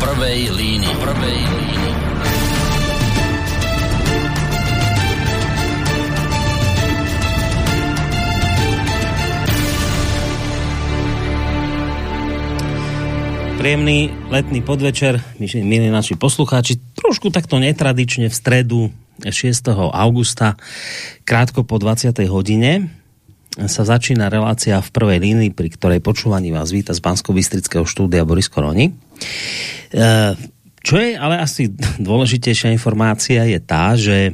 prvej línii. Prvej línii. Príjemný letný podvečer, milí naši poslucháči. Trošku takto netradične v stredu 6. augusta, krátko po 20. hodine, sa začína relácia v prvej línii, pri ktorej počúvaní vás víta z bansko štúdia Boris Koroni. E, čo je ale asi dôležitejšia informácia je tá, že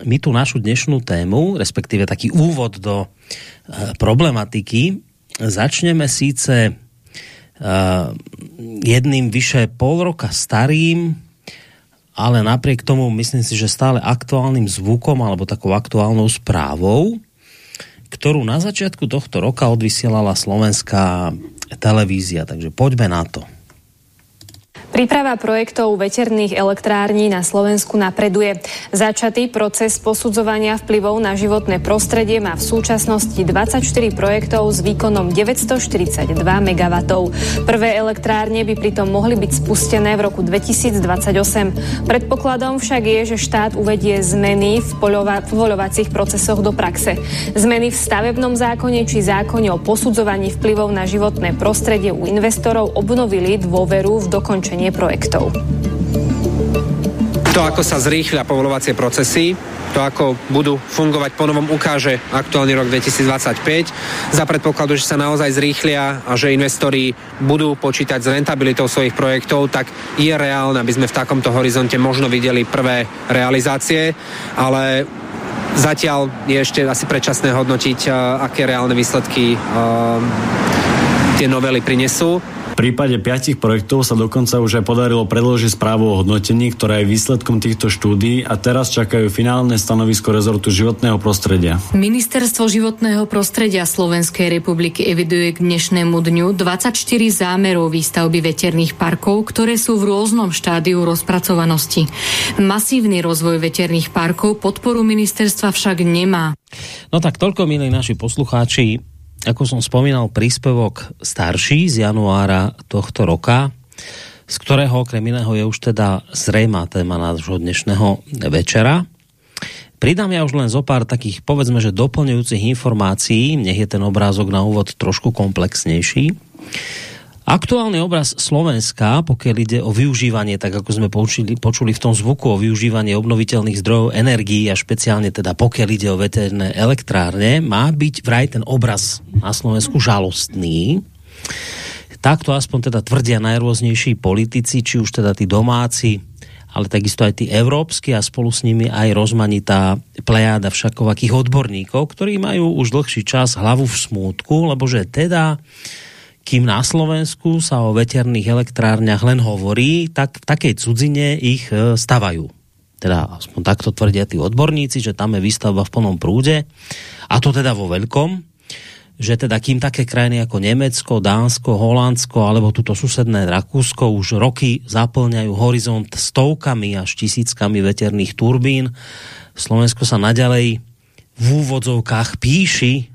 my tu našu dnešnú tému, respektíve taký úvod do e, problematiky, začneme síce uh, jedným vyše pol roka starým, ale napriek tomu myslím si, že stále aktuálnym zvukom alebo takou aktuálnou správou, ktorú na začiatku tohto roka odvysielala slovenská televízia. Takže poďme na to. Príprava projektov veterných elektrární na Slovensku napreduje. Začatý proces posudzovania vplyvov na životné prostredie má v súčasnosti 24 projektov s výkonom 942 MW. Prvé elektrárne by pritom mohli byť spustené v roku 2028. Predpokladom však je, že štát uvedie zmeny v, poľova- v voľovacích procesoch do praxe. Zmeny v stavebnom zákone či zákone o posudzovaní vplyvov na životné prostredie u investorov obnovili dôveru v dokončenie riadenie projektov. To, ako sa zrýchľa povolovacie procesy, to, ako budú fungovať po novom, ukáže aktuálny rok 2025. Za predpokladu, že sa naozaj zrýchlia a že investori budú počítať s rentabilitou svojich projektov, tak je reálne, aby sme v takomto horizonte možno videli prvé realizácie, ale zatiaľ je ešte asi predčasné hodnotiť, aké reálne výsledky tie novely prinesú prípade piatich projektov sa dokonca už aj podarilo predložiť správu o hodnotení, ktorá je výsledkom týchto štúdí a teraz čakajú finálne stanovisko rezortu životného prostredia. Ministerstvo životného prostredia Slovenskej republiky eviduje k dnešnému dňu 24 zámerov výstavby veterných parkov, ktoré sú v rôznom štádiu rozpracovanosti. Masívny rozvoj veterných parkov podporu ministerstva však nemá. No tak toľko, milí naši poslucháči, ako som spomínal, príspevok starší z januára tohto roka, z ktorého okrem iného je už teda zrejmá téma nášho dnešného večera. Pridám ja už len zo pár takých, povedzme, že doplňujúcich informácií, nech je ten obrázok na úvod trošku komplexnejší. Aktuálny obraz Slovenska, pokiaľ ide o využívanie, tak ako sme počuli, počuli v tom zvuku o využívanie obnoviteľných zdrojov energií a špeciálne teda pokiaľ ide o veterné elektrárne, má byť vraj ten obraz na Slovensku žalostný. Takto aspoň teda tvrdia najrôznejší politici, či už teda tí domáci, ale takisto aj tí európsky a spolu s nimi aj rozmanitá plejáda všakovakých odborníkov, ktorí majú už dlhší čas hlavu v smútku, lebo že teda kým na Slovensku sa o veterných elektrárniach len hovorí, tak v takej cudzine ich e, stavajú. Teda aspoň takto tvrdia tí odborníci, že tam je výstavba v plnom prúde. A to teda vo veľkom, že teda kým také krajiny ako Nemecko, Dánsko, Holandsko alebo túto susedné Rakúsko už roky zaplňajú horizont stovkami až tisíckami veterných turbín, Slovensko sa naďalej v úvodzovkách píši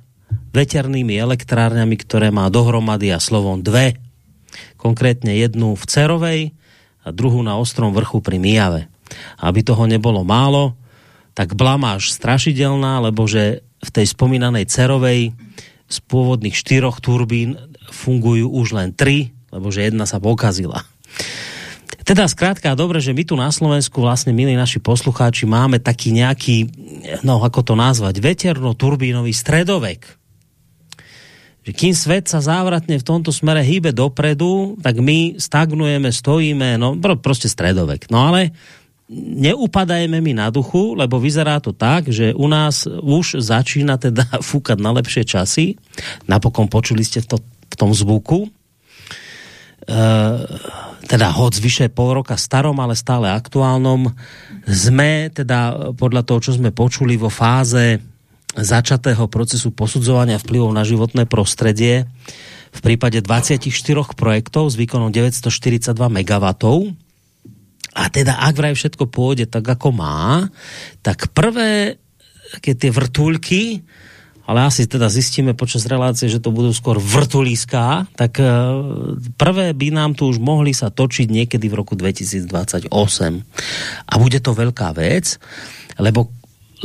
veternými elektrárňami, ktoré má dohromady a slovom dve. Konkrétne jednu v Cerovej a druhú na Ostrom vrchu pri Mijave. Aby toho nebolo málo, tak blamáž strašidelná, lebo že v tej spomínanej Cerovej z pôvodných štyroch turbín fungujú už len tri, lebo že jedna sa pokazila. Teda skrátka, dobre, že my tu na Slovensku vlastne, milí naši poslucháči, máme taký nejaký, no ako to nazvať, veterno-turbínový stredovek že kým svet sa závratne v tomto smere hýbe dopredu, tak my stagnujeme, stojíme, no proste stredovek. No ale neupadajme mi na duchu, lebo vyzerá to tak, že u nás už začína teda fúkať na lepšie časy. Napokon počuli ste to v tom zvuku. E, teda hoď vyše pol roka starom, ale stále aktuálnom. Sme teda podľa toho, čo sme počuli vo fáze začatého procesu posudzovania vplyvov na životné prostredie v prípade 24 projektov s výkonom 942 MW. A teda, ak vraj všetko pôjde tak, ako má, tak prvé keď tie vrtulky ale asi teda zistíme počas relácie, že to budú skôr vrtulíská, tak e, prvé by nám tu už mohli sa točiť niekedy v roku 2028. A bude to veľká vec, lebo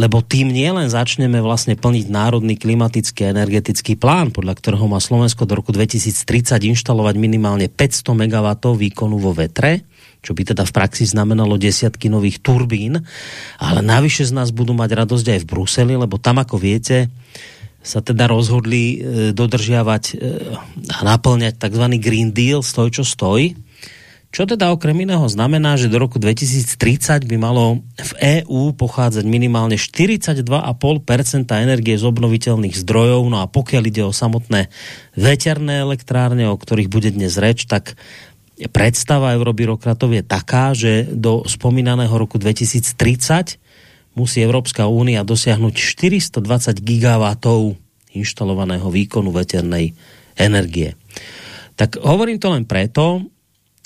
lebo tým nielen začneme vlastne plniť národný klimatický a energetický plán, podľa ktorého má Slovensko do roku 2030 inštalovať minimálne 500 MW výkonu vo vetre, čo by teda v praxi znamenalo desiatky nových turbín, ale navyše z nás budú mať radosť aj v Bruseli, lebo tam, ako viete, sa teda rozhodli e, dodržiavať e, a naplňať tzv. Green Deal, stoj čo stoj, čo teda okrem iného znamená, že do roku 2030 by malo v EÚ pochádzať minimálne 42,5% energie z obnoviteľných zdrojov, no a pokiaľ ide o samotné veterné elektrárne, o ktorých bude dnes reč, tak predstava eurobyrokratov je taká, že do spomínaného roku 2030 musí Európska únia dosiahnuť 420 gigawatov inštalovaného výkonu veternej energie. Tak hovorím to len preto,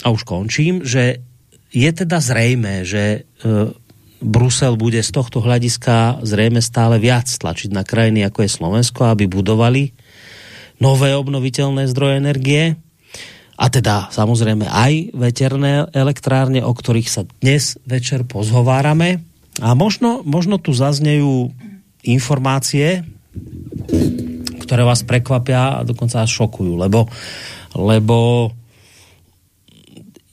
a už končím, že je teda zrejme, že e, Brusel bude z tohto hľadiska zrejme stále viac tlačiť na krajiny, ako je Slovensko, aby budovali nové obnoviteľné zdroje energie a teda samozrejme aj veterné elektrárne, o ktorých sa dnes večer pozhovárame. A možno, možno tu zaznejú informácie, ktoré vás prekvapia a dokonca až šokujú, lebo, lebo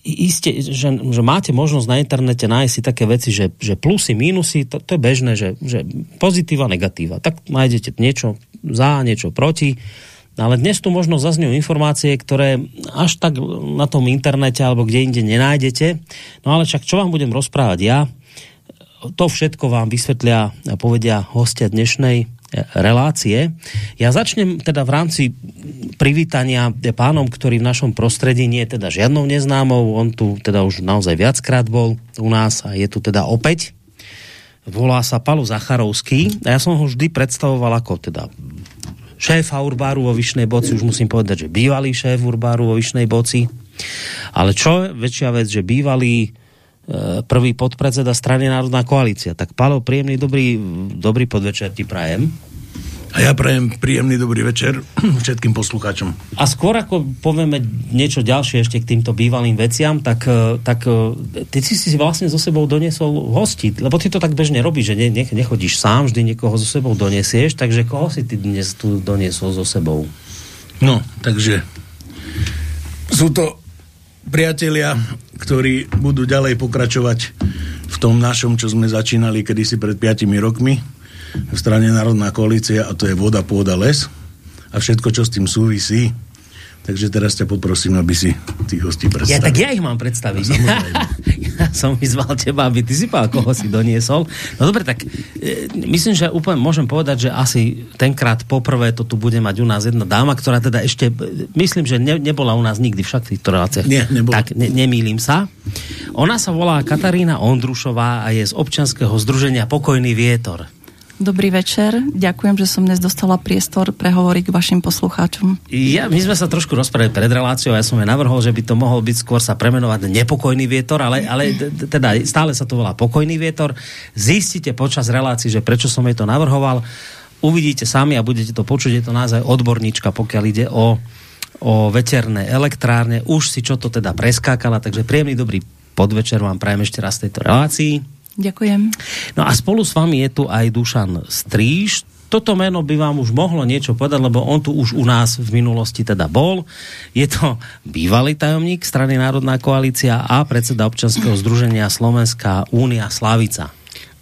iste, že, že máte možnosť na internete nájsť si také veci, že, že plusy, mínusy, to, to je bežné, že, že pozitíva, negatíva. Tak nájdete niečo za, niečo proti ale dnes tu možno zazňujú informácie, ktoré až tak na tom internete alebo kde inde nenájdete. No ale však čo vám budem rozprávať ja? To všetko vám vysvetlia a povedia hostia dnešnej relácie. Ja začnem teda v rámci privítania pánom, ktorý v našom prostredí nie je teda žiadnou neznámou. On tu teda už naozaj viackrát bol u nás a je tu teda opäť. Volá sa Palo Zacharovský a ja som ho vždy predstavoval ako teda šéfa Urbáru vo Vyšnej Boci, už musím povedať, že bývalý šéf Urbáru vo Vyšnej Boci. Ale čo väčšia vec, že bývalý prvý podpredseda strany Národná koalícia. Tak Palo, príjemný dobrý, dobrý podvečer ti prajem. A ja prajem príjemný dobrý večer všetkým poslucháčom. A skôr ako povieme niečo ďalšie ešte k týmto bývalým veciam, tak, e, tak e, ty si si vlastne so sebou doniesol hosti, lebo ty to tak bežne robíš, že ne, ne, nechodíš sám, vždy niekoho so sebou donesieš, takže koho si ty dnes tu doniesol so sebou? No, takže sú to priatelia, ktorí budú ďalej pokračovať v tom našom, čo sme začínali kedysi pred 5 rokmi v strane Národná koalícia a to je voda, pôda, les a všetko, čo s tým súvisí. Takže teraz ťa poprosím, aby si tých hostí predstavil. Ja, tak ja ich mám predstaviť. No, ja som vyzval teba, aby ty si povedal, koho si doniesol. No dobre, tak e, myslím, že úplne môžem povedať, že asi tenkrát poprvé to tu bude mať u nás jedna dáma, ktorá teda ešte, myslím, že ne, nebola u nás nikdy však v týchto reláciách. Nie, nebola. Tak ne, nemýlim sa. Ona sa volá Katarína Ondrušová a je z občanského združenia Pokojný vietor. Dobrý večer. Ďakujem, že som dnes dostala priestor prehovoriť k vašim poslucháčom. Ja, my sme sa trošku rozprávali pred reláciou, ja som jej navrhol, že by to mohol byť skôr sa premenovať nepokojný vietor, ale, ale teda stále sa to volá pokojný vietor. Zistite počas relácií, že prečo som jej to navrhoval. Uvidíte sami a budete to počuť, je to naozaj odborníčka, pokiaľ ide o, o veterné elektrárne. Už si čo to teda preskákala, takže príjemný dobrý podvečer vám prajem ešte raz tejto relácii. Ďakujem. No a spolu s vami je tu aj Dušan Stríž. Toto meno by vám už mohlo niečo povedať, lebo on tu už u nás v minulosti teda bol. Je to bývalý tajomník strany Národná koalícia a predseda občanského združenia Slovenská únia Slavica.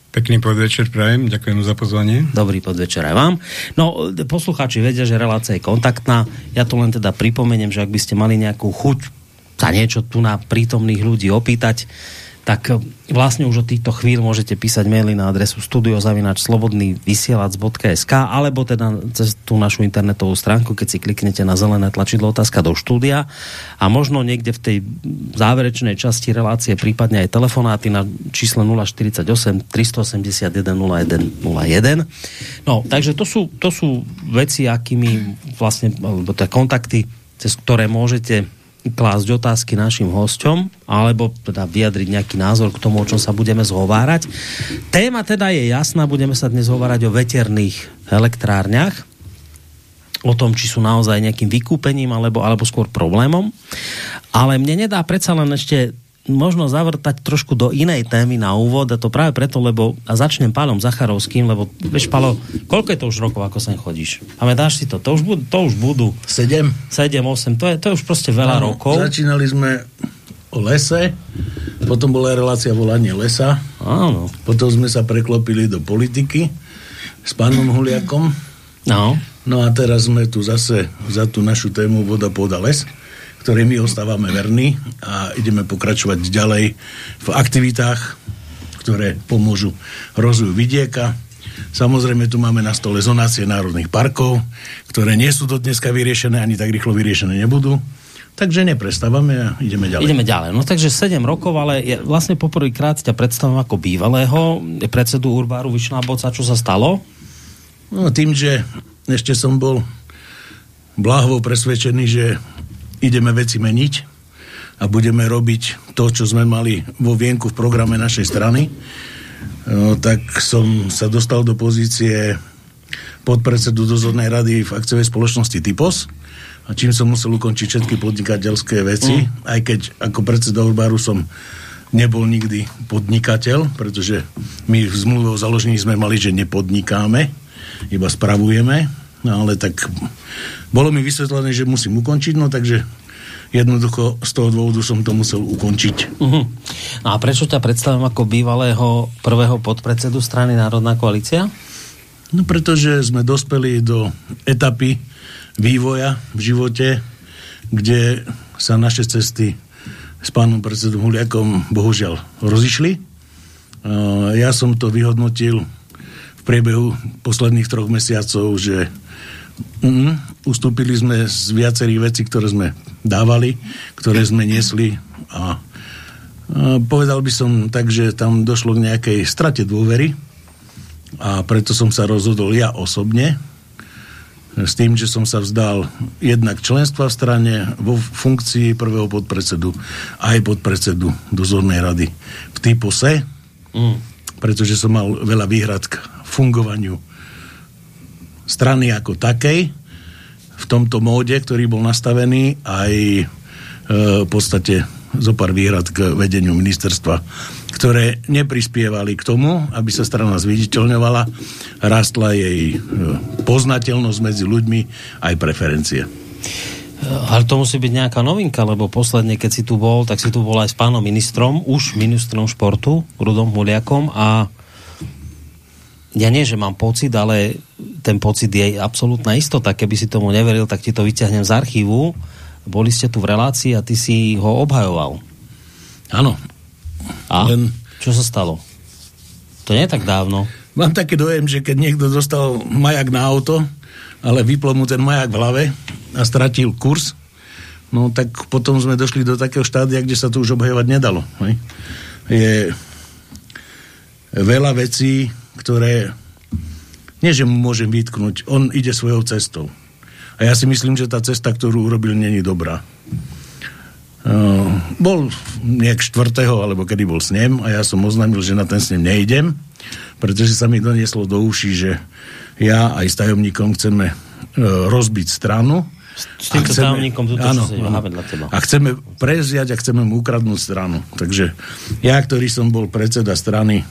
Pekný podvečer prajem, ďakujem za pozvanie. Dobrý podvečer aj vám. No, poslucháči vedia, že relácia je kontaktná. Ja to len teda pripomeniem, že ak by ste mali nejakú chuť sa niečo tu na prítomných ľudí opýtať, tak e, vlastne už od týchto chvíľ môžete písať maily na adresu studiozavinačslobodnývysielac.sk alebo teda cez tú našu internetovú stránku, keď si kliknete na zelené tlačidlo otázka do štúdia a možno niekde v tej záverečnej časti relácie prípadne aj telefonáty na čísle 048 381 01 01. No, takže to sú, to sú veci, akými vlastne, alebo teda kontakty, cez ktoré môžete klásť otázky našim hosťom, alebo teda vyjadriť nejaký názor k tomu, o čom sa budeme zhovárať. Téma teda je jasná, budeme sa dnes hovárať o veterných elektrárniach. o tom, či sú naozaj nejakým vykúpením alebo, alebo skôr problémom. Ale mne nedá predsa len ešte možno zavrtať trošku do inej témy na úvod a to práve preto, lebo a začnem Pálom Zacharovským, lebo vieš, Pálo, koľko je to už rokov, ako sem chodíš? Pamätáš si to? To už budú, to už budú 7? 7, 8, to je, to je už proste veľa Áno, rokov. Začínali sme o lese, potom bola relácia volanie lesa, Áno. potom sme sa preklopili do politiky s pánom Huliakom. No. No a teraz sme tu zase za tú našu tému voda, pôda, les, ktorej my ostávame verní a ideme pokračovať ďalej v aktivitách, ktoré pomôžu rozvoju vidieka. Samozrejme, tu máme na stole zonácie národných parkov, ktoré nie sú do dneska vyriešené, ani tak rýchlo vyriešené nebudú. Takže neprestávame a ideme ďalej. Ideme ďalej. No takže 7 rokov, ale ja vlastne poprvýkrát ťa predstavím ako bývalého predsedu Urbáru Vyšná Boca. Čo sa stalo? No, tým, že ešte som bol bláhovo presvedčený, že ideme veci meniť a budeme robiť to, čo sme mali vo vienku v programe našej strany, no, tak som sa dostal do pozície podpredsedu dozornej rady v akciovej spoločnosti Typos a čím som musel ukončiť všetky podnikateľské veci, mm. aj keď ako predseda Urbáru som nebol nikdy podnikateľ, pretože my v zmluve o založení sme mali, že nepodnikáme, iba spravujeme, no ale tak bolo mi vysvetlené, že musím ukončiť, no takže jednoducho z toho dôvodu som to musel ukončiť. Uh-huh. A prečo ťa predstavím ako bývalého prvého podpredsedu strany Národná koalícia? No pretože sme dospeli do etapy vývoja v živote, kde sa naše cesty s pánom predsedom Huliakom bohužiaľ rozišli. Ja som to vyhodnotil priebehu posledných troch mesiacov, že mm, ustúpili sme z viacerých vecí, ktoré sme dávali, ktoré sme niesli a, a povedal by som tak, že tam došlo k nejakej strate dôvery a preto som sa rozhodol ja osobne s tým, že som sa vzdal jednak členstva v strane vo funkcii prvého podpredsedu aj podpredsedu dozornej rady v typose, mm. pretože som mal veľa výhrad k fungovaniu strany ako takej v tomto móde, ktorý bol nastavený aj e, v podstate zo pár výhrad k vedeniu ministerstva, ktoré neprispievali k tomu, aby sa strana zviditeľňovala, rastla jej e, poznateľnosť medzi ľuďmi aj preferencie. Ale to musí byť nejaká novinka, lebo posledne, keď si tu bol, tak si tu bol aj s pánom ministrom, už ministrom športu, Rudom Huliakom a ja nie, že mám pocit, ale ten pocit je absolútna istota. Keby si tomu neveril, tak ti to vyťahnem z archívu. Boli ste tu v relácii a ty si ho obhajoval. Áno. A? Len... Čo sa stalo? To nie je tak dávno. Mám taký dojem, že keď niekto dostal majak na auto, ale vyplo mu ten majak v hlave a stratil kurz, no tak potom sme došli do takého štádia, kde sa to už obhajovať nedalo. Hej? Je veľa vecí, ktoré nie, že mu môžem vytknúť, on ide svojou cestou. A ja si myslím, že tá cesta, ktorú urobil, není dobrá. Uh, bol nejak štvrtého, alebo kedy bol snem a ja som oznámil, že na ten snem nejdem, pretože sa mi donieslo do uší, že ja aj s tajomníkom chceme uh, rozbiť stranu. S týmto chceme, tajomníkom tuto, áno, čo áno, teba. A chceme preziať a chceme mu ukradnúť stranu. Takže ja, ktorý som bol predseda strany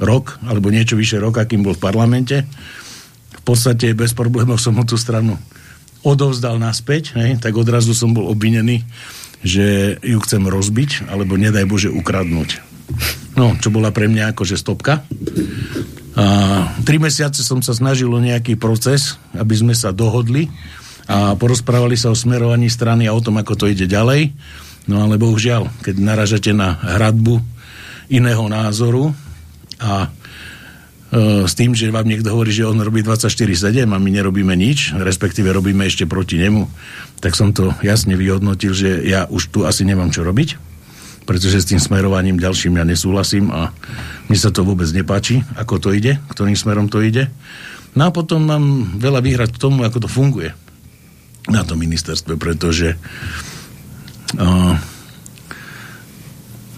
rok, alebo niečo vyše roka, kým bol v parlamente. V podstate bez problémov som mu tú stranu odovzdal naspäť, hej, tak odrazu som bol obvinený, že ju chcem rozbiť, alebo nedaj Bože ukradnúť. No, čo bola pre mňa akože stopka. A tri mesiace som sa snažil o nejaký proces, aby sme sa dohodli a porozprávali sa o smerovaní strany a o tom, ako to ide ďalej. No ale bohužiaľ, keď naražate na hradbu iného názoru, a e, s tým, že vám niekto hovorí, že on robí 24-7 a my nerobíme nič, respektíve robíme ešte proti nemu, tak som to jasne vyhodnotil, že ja už tu asi nemám čo robiť, pretože s tým smerovaním ďalším ja nesúhlasím a mi sa to vôbec nepáči, ako to ide, ktorým smerom to ide. No a potom mám veľa výhrad k tomu, ako to funguje na tom ministerstve, pretože uh,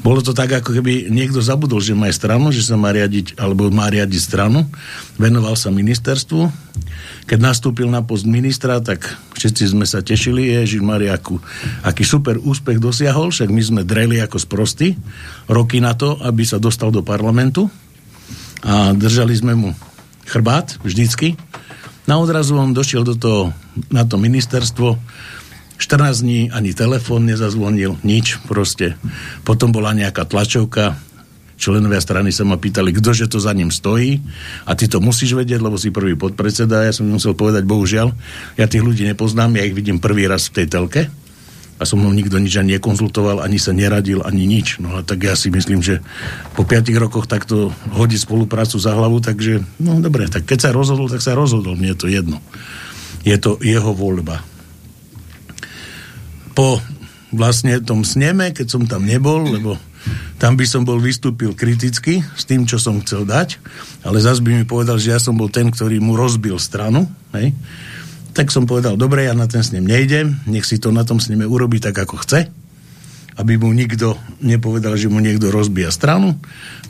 bolo to tak, ako keby niekto zabudol, že má stranu, že sa má riadiť, alebo má riadiť stranu. Venoval sa ministerstvu. Keď nastúpil na post ministra, tak všetci sme sa tešili, Ježiš Maria, akú, aký super úspech dosiahol, však my sme dreli ako sprostí roky na to, aby sa dostal do parlamentu a držali sme mu chrbát vždycky. Na odrazu on došiel do toho, na to ministerstvo, 14 dní ani telefón nezazvonil, nič proste. Potom bola nejaká tlačovka, členovia strany sa ma pýtali, ktože to za ním stojí a ty to musíš vedieť, lebo si prvý podpredseda. Ja som musel povedať, bohužiaľ, ja tých ľudí nepoznám, ja ich vidím prvý raz v tej telke a som mnou nikto nič ani nekonzultoval, ani sa neradil, ani nič. No a tak ja si myslím, že po 5 rokoch takto hodí spoluprácu za hlavu, takže no dobre, tak keď sa rozhodol, tak sa rozhodol, mne je to jedno. Je to jeho voľba po vlastne tom sneme, keď som tam nebol, lebo tam by som bol vystúpil kriticky s tým, čo som chcel dať, ale zase by mi povedal, že ja som bol ten, ktorý mu rozbil stranu, hej. Tak som povedal, dobre, ja na ten snem nejdem, nech si to na tom sneme urobí tak, ako chce, aby mu nikto nepovedal, že mu niekto rozbíja stranu.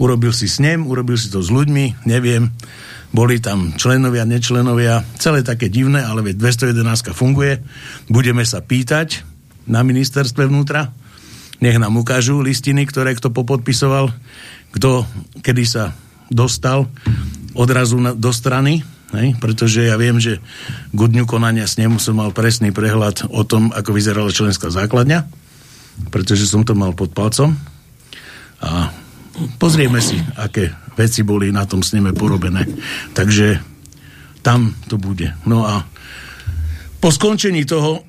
Urobil si snem, urobil si to s ľuďmi, neviem, boli tam členovia, nečlenovia, celé také divné, ale veď 211 funguje, budeme sa pýtať, na ministerstve vnútra. Nech nám ukážu listiny, ktoré kto popodpisoval, kto kedy sa dostal odrazu na, do strany, hej? pretože ja viem, že k dňu konania s nemu som mal presný prehľad o tom, ako vyzerala členská základňa, pretože som to mal pod palcom. A pozrieme si, aké veci boli na tom sneme porobené. Takže tam to bude. No a po skončení toho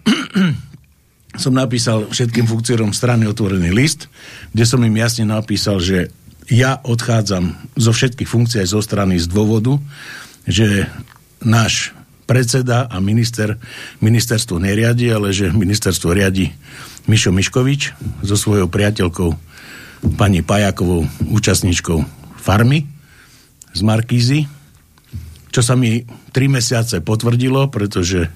som napísal všetkým funkciórom strany otvorený list, kde som im jasne napísal, že ja odchádzam zo všetkých funkcií aj zo strany z dôvodu, že náš predseda a minister ministerstvo neriadi, ale že ministerstvo riadi Mišo Miškovič so svojou priateľkou pani Pajakovou, účastníčkou farmy z Markízy, čo sa mi tri mesiace potvrdilo, pretože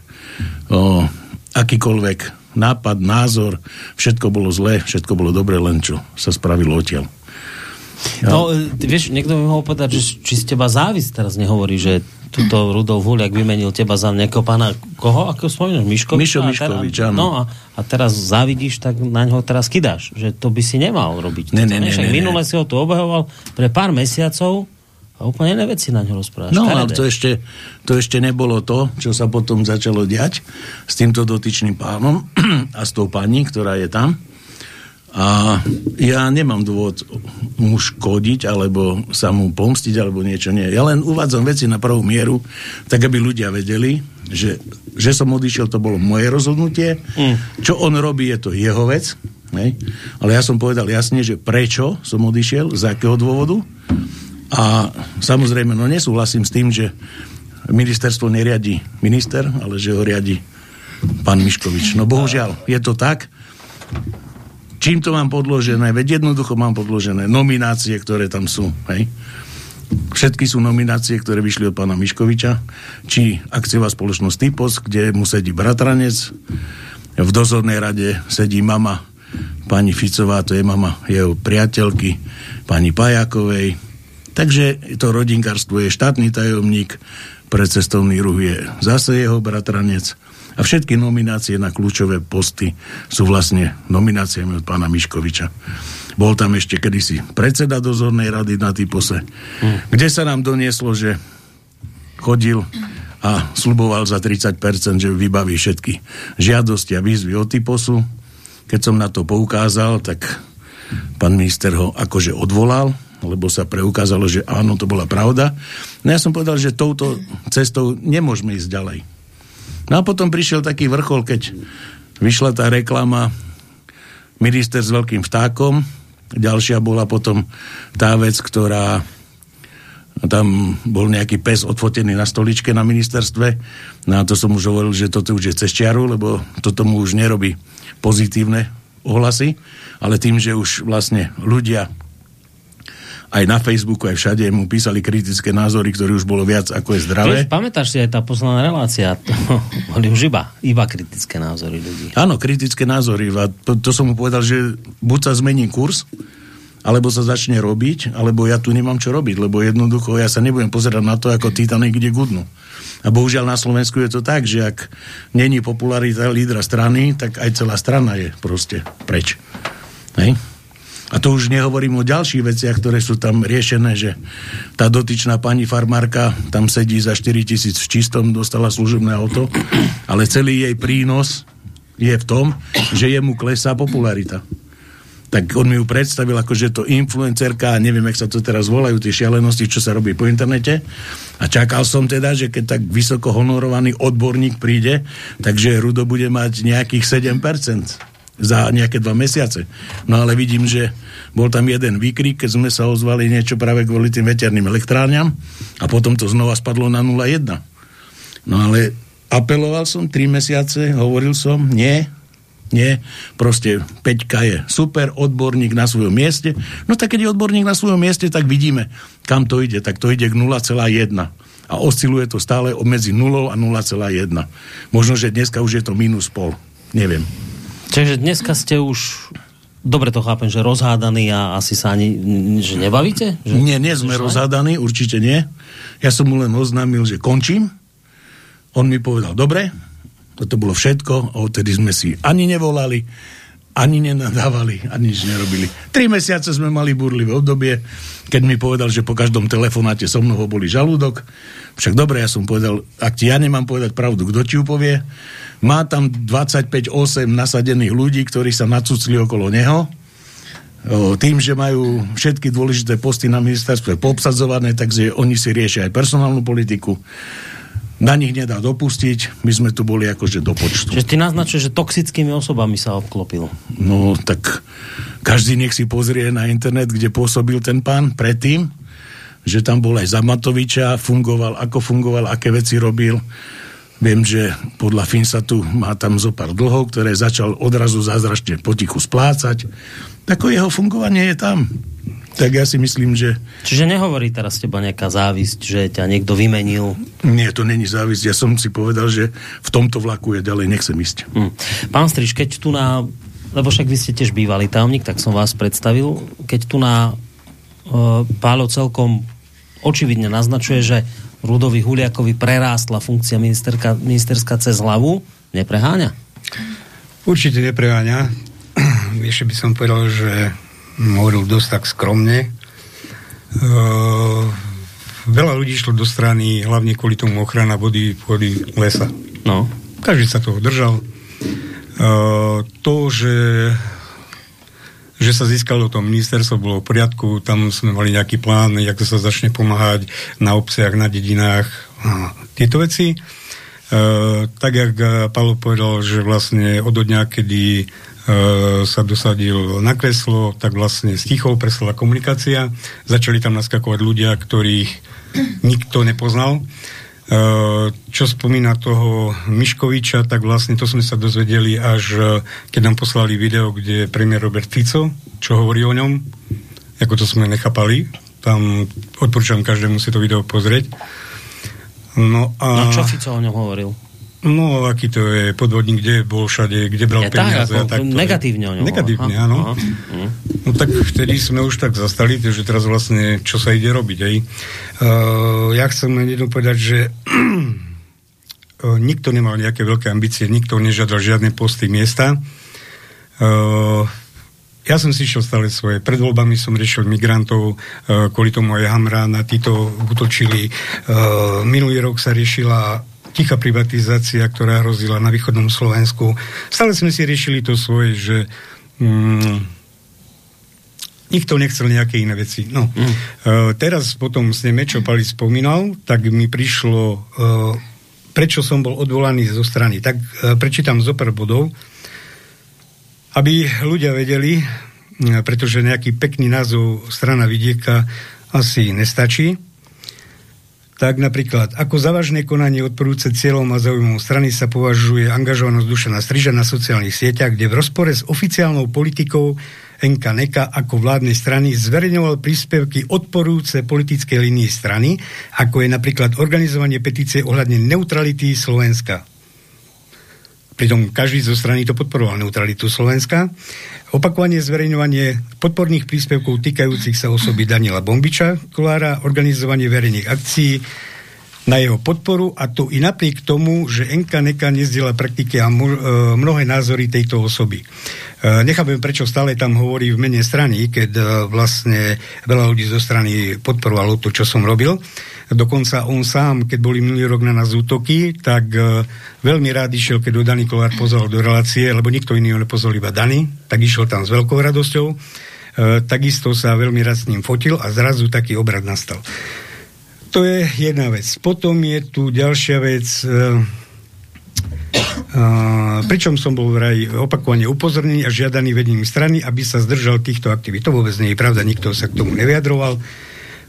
o, akýkoľvek nápad, názor, všetko bolo zlé, všetko bolo dobre, len čo sa spravilo odtiaľ. Ja. No, vieš, niekto by mohol povedať, že či z teba závis teraz nehovorí, že tuto Rudolf Huliak vymenil teba za nejakého pána, koho, ako spomínaš, Miškovič? Mišo Miškovič, áno. No a, a teraz závidíš, tak na ňo teraz kidáš, že to by si nemal robiť. Ne, ne, ne, ne, Minule si ho tu obehoval pre pár mesiacov, a úplne iné veci na ňo rozprávaš. No, ale to ešte, to ešte nebolo to, čo sa potom začalo diať s týmto dotyčným pánom a s tou pani, ktorá je tam. A ja nemám dôvod mu škodiť, alebo sa mu pomstiť, alebo niečo nie. Ja len uvádzam veci na prvú mieru, tak aby ľudia vedeli, že, že som odišiel, to bolo moje rozhodnutie. Mm. Čo on robí, je to jeho vec. Ne? Ale ja som povedal jasne, že prečo som odišiel, z akého dôvodu a samozrejme, no nesúhlasím s tým, že ministerstvo neriadi minister, ale že ho riadi pán Miškovič. No bohužiaľ, je to tak. Čím to mám podložené? Veď jednoducho mám podložené nominácie, ktoré tam sú. Hej? Všetky sú nominácie, ktoré vyšli od pána Miškoviča. Či akciová spoločnosť Typos, kde mu sedí bratranec. V dozornej rade sedí mama pani Ficová, to je mama jeho priateľky, pani Pajakovej, Takže to rodinkárstvo je štátny tajomník, pre cestovný ruch je zase jeho bratranec a všetky nominácie na kľúčové posty sú vlastne nomináciami od pána Miškoviča. Bol tam ešte kedysi predseda dozornej rady na Typose, hmm. kde sa nám donieslo, že chodil a sluboval za 30%, že vybaví všetky žiadosti a výzvy od Typosu. Keď som na to poukázal, tak pán minister ho akože odvolal, lebo sa preukázalo, že áno, to bola pravda. No ja som povedal, že touto cestou nemôžeme ísť ďalej. No a potom prišiel taký vrchol, keď vyšla tá reklama minister s veľkým vtákom, ďalšia bola potom tá vec, ktorá tam bol nejaký pes odfotený na stoličke na ministerstve. No a to som už hovoril, že toto už je cez čiaru, lebo toto mu už nerobí pozitívne ohlasy, ale tým, že už vlastne ľudia aj na Facebooku, aj všade mu písali kritické názory, ktoré už bolo viac ako je zdravé. Vieš, pamätáš si aj tá posledná relácia, to boli už iba, iba kritické názory ľudí. Áno, kritické názory. A to, to som mu povedal, že buď sa zmení kurz, alebo sa začne robiť, alebo ja tu nemám čo robiť, lebo jednoducho ja sa nebudem pozerať na to, ako Titanic ide gudnú. A bohužiaľ na Slovensku je to tak, že ak není popularita lídra strany, tak aj celá strana je proste preč. Hej? A to už nehovorím o ďalších veciach, ktoré sú tam riešené, že tá dotyčná pani farmárka tam sedí za 4 tisíc v čistom, dostala služobné auto, ale celý jej prínos je v tom, že jemu klesá popularita. Tak on mi ju predstavil ako, že to influencerka, neviem, jak sa to teraz volajú, tie šialenosti, čo sa robí po internete. A čakal som teda, že keď tak vysoko honorovaný odborník príde, takže Rudo bude mať nejakých 7% za nejaké dva mesiace. No ale vidím, že bol tam jeden výkrik, keď sme sa ozvali niečo práve kvôli tým veterným elektrárňam a potom to znova spadlo na 0,1. No ale apeloval som 3 mesiace, hovoril som, nie, nie, proste Peťka je super odborník na svojom mieste. No tak keď je odborník na svojom mieste, tak vidíme, kam to ide. Tak to ide k 0,1 a osciluje to stále medzi 0 a 0,1. Možno, že dneska už je to minus pol. Neviem. Čiže dneska ste už dobre to chápem, že rozhádaný a asi sa ani že nebavíte? Že, nie, nie sme rozhádaní, určite nie. Ja som mu len oznámil, že končím. On mi povedal, dobre, toto bolo všetko, odtedy sme si ani nevolali, ani nenadávali, ani nič nerobili. Tri mesiace sme mali burlivé obdobie, keď mi povedal, že po každom telefonáte so mnou boli žalúdok. Však dobre, ja som povedal, ak ti ja nemám povedať pravdu, kto ti ju povie? Má tam 25-8 nasadených ľudí, ktorí sa nacucli okolo neho. O, tým, že majú všetky dôležité posty na ministerstve poobsadzované, takže oni si riešia aj personálnu politiku. Na nich nedá dopustiť, my sme tu boli akože do počtu. Čiže ty naznačuješ, že toxickými osobami sa obklopil. No, tak každý nech si pozrie na internet, kde pôsobil ten pán predtým, že tam bol aj za Matoviča, fungoval, ako fungoval, aké veci robil Viem, že podľa Finsatu má tam zo pár dlhov, ktoré začal odrazu zázračne potichu splácať. Tako jeho fungovanie je tam. Tak ja si myslím, že... Čiže nehovorí teraz teba nejaká závisť, že ťa niekto vymenil? Nie, to není závisť. Ja som si povedal, že v tomto vlaku je ďalej nechcem ísť. Hm. Pán Strič, keď tu na... Lebo však vy ste tiež bývalý tajomník, tak som vás predstavil. Keď tu na uh, Pálo celkom očividne naznačuje, že Rudovi Huliakovi prerástla funkcia ministerka, ministerska cez hlavu, nepreháňa? Určite nepreháňa. Ešte by som povedal, že hovoril dosť tak skromne. Uh, veľa ľudí šlo do strany hlavne kvôli tomu ochrana vody, vody lesa. No. Každý sa toho držal. Uh, to, že že sa získalo to ministerstvo, bolo v poriadku, tam sme mali nejaký plán, ako sa začne pomáhať na obciach, na dedinách, a tieto veci. E, tak, jak Paolo povedal, že vlastne od dňa, kedy e, sa dosadil na kreslo, tak vlastne stichol, preslala komunikácia. Začali tam naskakovať ľudia, ktorých nikto nepoznal. Eh, čo spomína toho Miškoviča, tak vlastne to sme sa dozvedeli až eh, keď nám poslali video, kde premiér Robert Fico, čo hovorí o ňom, ako to sme nechápali. Tam odporúčam každému si to video pozrieť. No, a... no čo Fico o ňom hovoril? No, aký to je podvodník, kde bol všade, kde bral ja, peniaze. Tak, tak negatívne o ňom. Negatívne, aha, áno. Aha. No tak vtedy sme už tak zastali, že teraz vlastne, čo sa ide robiť, aj. Uh, ja chcem len jedno povedať, že uh, nikto nemal nejaké veľké ambície, nikto nežiadal žiadne posty miesta. Uh, ja som si išiel stále svoje. Pred voľbami som riešil migrantov, kvôli tomu aj Hamra na títo útočili. Uh, minulý rok sa riešila tichá privatizácia, ktorá hrozila na východnom Slovensku. Stále sme si riešili to svoje, že mm, nikto nechcel nejaké iné veci. No. Mm. Uh, teraz potom s neme, čo Pali spomínal, tak mi prišlo, uh, prečo som bol odvolaný zo strany. Tak uh, prečítam zo pár bodov, aby ľudia vedeli, uh, pretože nejaký pekný názov strana vidieka asi nestačí tak napríklad, ako závažné konanie odporúce cieľom a zaujímom strany sa považuje angažovanosť Dušana Striža na sociálnych sieťach, kde v rozpore s oficiálnou politikou NK NEKA ako vládnej strany zverejňoval príspevky odporúce politickej línii strany, ako je napríklad organizovanie petície ohľadne neutrality Slovenska. Pritom každý zo strany to podporoval neutralitu Slovenska. Opakovanie zverejňovanie podporných príspevkov týkajúcich sa osoby Daniela Bombiča, Kolára, organizovanie verejných akcií, na jeho podporu a to i napriek tomu, že NK neka nezdiela praktiky a e, mnohé názory tejto osoby. E, nechápem, prečo stále tam hovorí v mene strany, keď e, vlastne veľa ľudí zo strany podporovalo to, čo som robil. Dokonca on sám, keď boli minulý rok na nás útoky, tak veľmi rád išiel, keď ho Dani Kolár pozval do relácie, lebo nikto iný ho nepozval, iba Dani, tak išiel tam s veľkou radosťou. Takisto sa veľmi rád s ním fotil a zrazu taký obrad nastal. To je jedna vec. Potom je tu ďalšia vec, uh, uh, pričom som bol vraj opakovane upozornený a žiadaný vedením strany, aby sa zdržal týchto aktivít. To vôbec nie je pravda, nikto sa k tomu nevyjadroval.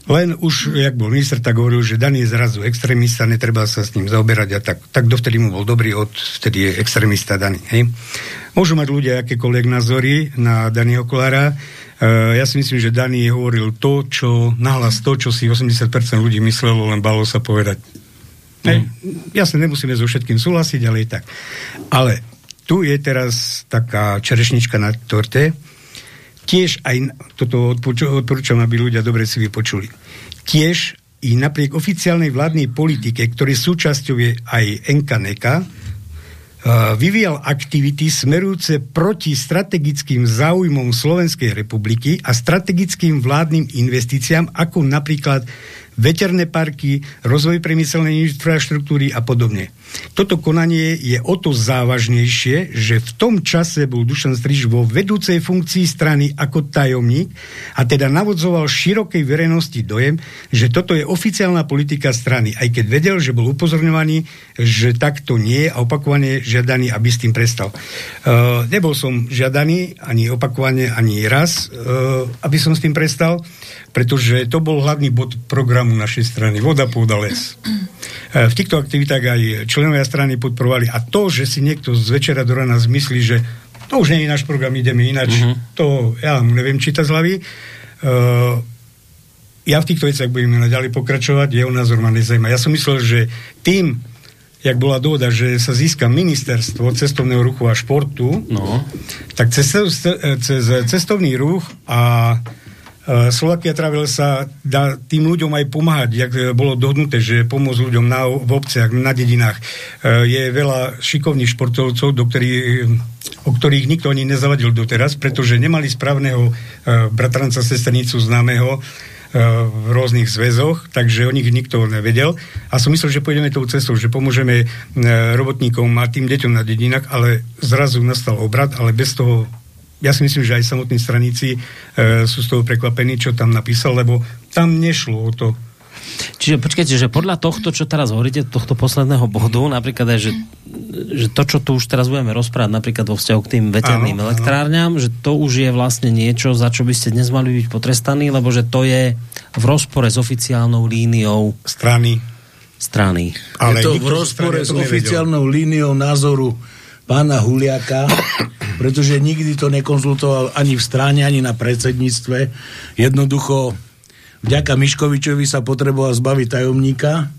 Len už, jak bol minister, tak hovoril, že Daný je zrazu extrémista, netreba sa s ním zaoberať a tak, tak dovtedy mu bol dobrý, od vtedy je extrémista Daný. Hej? Môžu mať ľudia akékoľvek názory na Daného Kolára, Uh, ja si myslím, že Dani hovoril to, čo nahlas to, čo si 80% ľudí myslelo, len balo sa povedať. Mm. Ne, jasne, nemusíme so všetkým súhlasiť, ale je tak. Ale tu je teraz taká čerešnička na torte. Tiež aj, toto odporúčam, aby ľudia dobre si vypočuli. Tiež i napriek oficiálnej vládnej politike, ktorej súčasťou je aj NKNK, Eh, vyvíjal aktivity smerujúce proti strategickým záujmom Slovenskej republiky a strategickým vládnym investíciám, ako napríklad veterné parky, rozvoj priemyselnej infraštruktúry a podobne. Toto konanie je o to závažnejšie, že v tom čase bol Dušan Striž vo vedúcej funkcii strany ako tajomník a teda navodzoval širokej verejnosti dojem, že toto je oficiálna politika strany, aj keď vedel, že bol upozorňovaný, že takto nie je a opakovane žiadaný, aby s tým prestal. Uh, nebol som žiadaný ani opakovane, ani raz, uh, aby som s tým prestal, pretože to bol hlavný bod programu našej strany. Voda, pôda, les. Uh, v týchto aktivitách aj člen členovia strany podporovali. A to, že si niekto z večera do rana zmyslí, že to už nie je náš program, ideme inač, uh-huh. to ja neviem čítať z hlavy. Uh, ja v týchto veciach budem ďalej pokračovať, jeho názor ma nezaujíma. Ja som myslel, že tým, jak bola dohoda, že sa získa ministerstvo cestovného ruchu a športu, no. tak cez, cez cestovný ruch a Slovakia Travel sa dá tým ľuďom aj pomáhať, jak eh, bolo dohodnuté, že pomôcť ľuďom na, v obciach, na dedinách. Eh, je veľa šikovných športovcov, do ktorých, o ktorých nikto ani nezavadil doteraz, pretože nemali správneho bratranca, sestrnicu známeho, v rôznych zväzoch, takže o nich nikto nevedel. A som myslel, že pôjdeme tou cestou, že pomôžeme robotníkom a tým deťom na dedinách, ale zrazu nastal obrad, ale bez toho ja si myslím, že aj samotní straníci e, sú z toho prekvapení, čo tam napísal, lebo tam nešlo o to, Čiže počkajte, že podľa tohto, čo teraz hovoríte, tohto posledného bodu, napríklad aj, že, že to, čo tu už teraz budeme rozprávať, napríklad vo vzťahu k tým veterným áno, elektrárňam, áno. že to už je vlastne niečo, za čo by ste dnes mali byť potrestaní, lebo že to je v rozpore s oficiálnou líniou strany. strany. Ale je to v rozpore s oficiálnou líniou názoru pána Huliaka, pretože nikdy to nekonzultoval ani v strane, ani na predsedníctve. Jednoducho, vďaka Miškovičovi sa potreboval zbaviť tajomníka,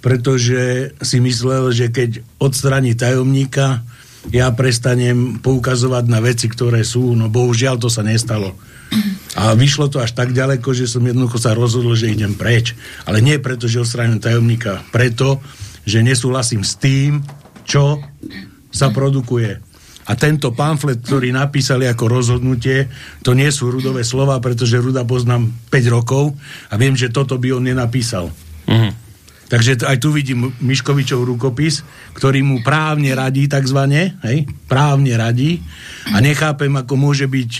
pretože si myslel, že keď odstraní tajomníka, ja prestanem poukazovať na veci, ktoré sú, no bohužiaľ to sa nestalo. A vyšlo to až tak ďaleko, že som jednoducho sa rozhodol, že idem preč. Ale nie preto, že odstránim tajomníka, preto, že nesúhlasím s tým, čo sa produkuje. A tento pamflet, ktorý napísali ako rozhodnutie, to nie sú Rudové slova, pretože Ruda poznám 5 rokov a viem, že toto by on nenapísal. Uh-huh. Takže aj tu vidím Miškovičov rukopis, ktorý mu právne radí, takzvané, hej, právne radí a nechápem, ako môže byť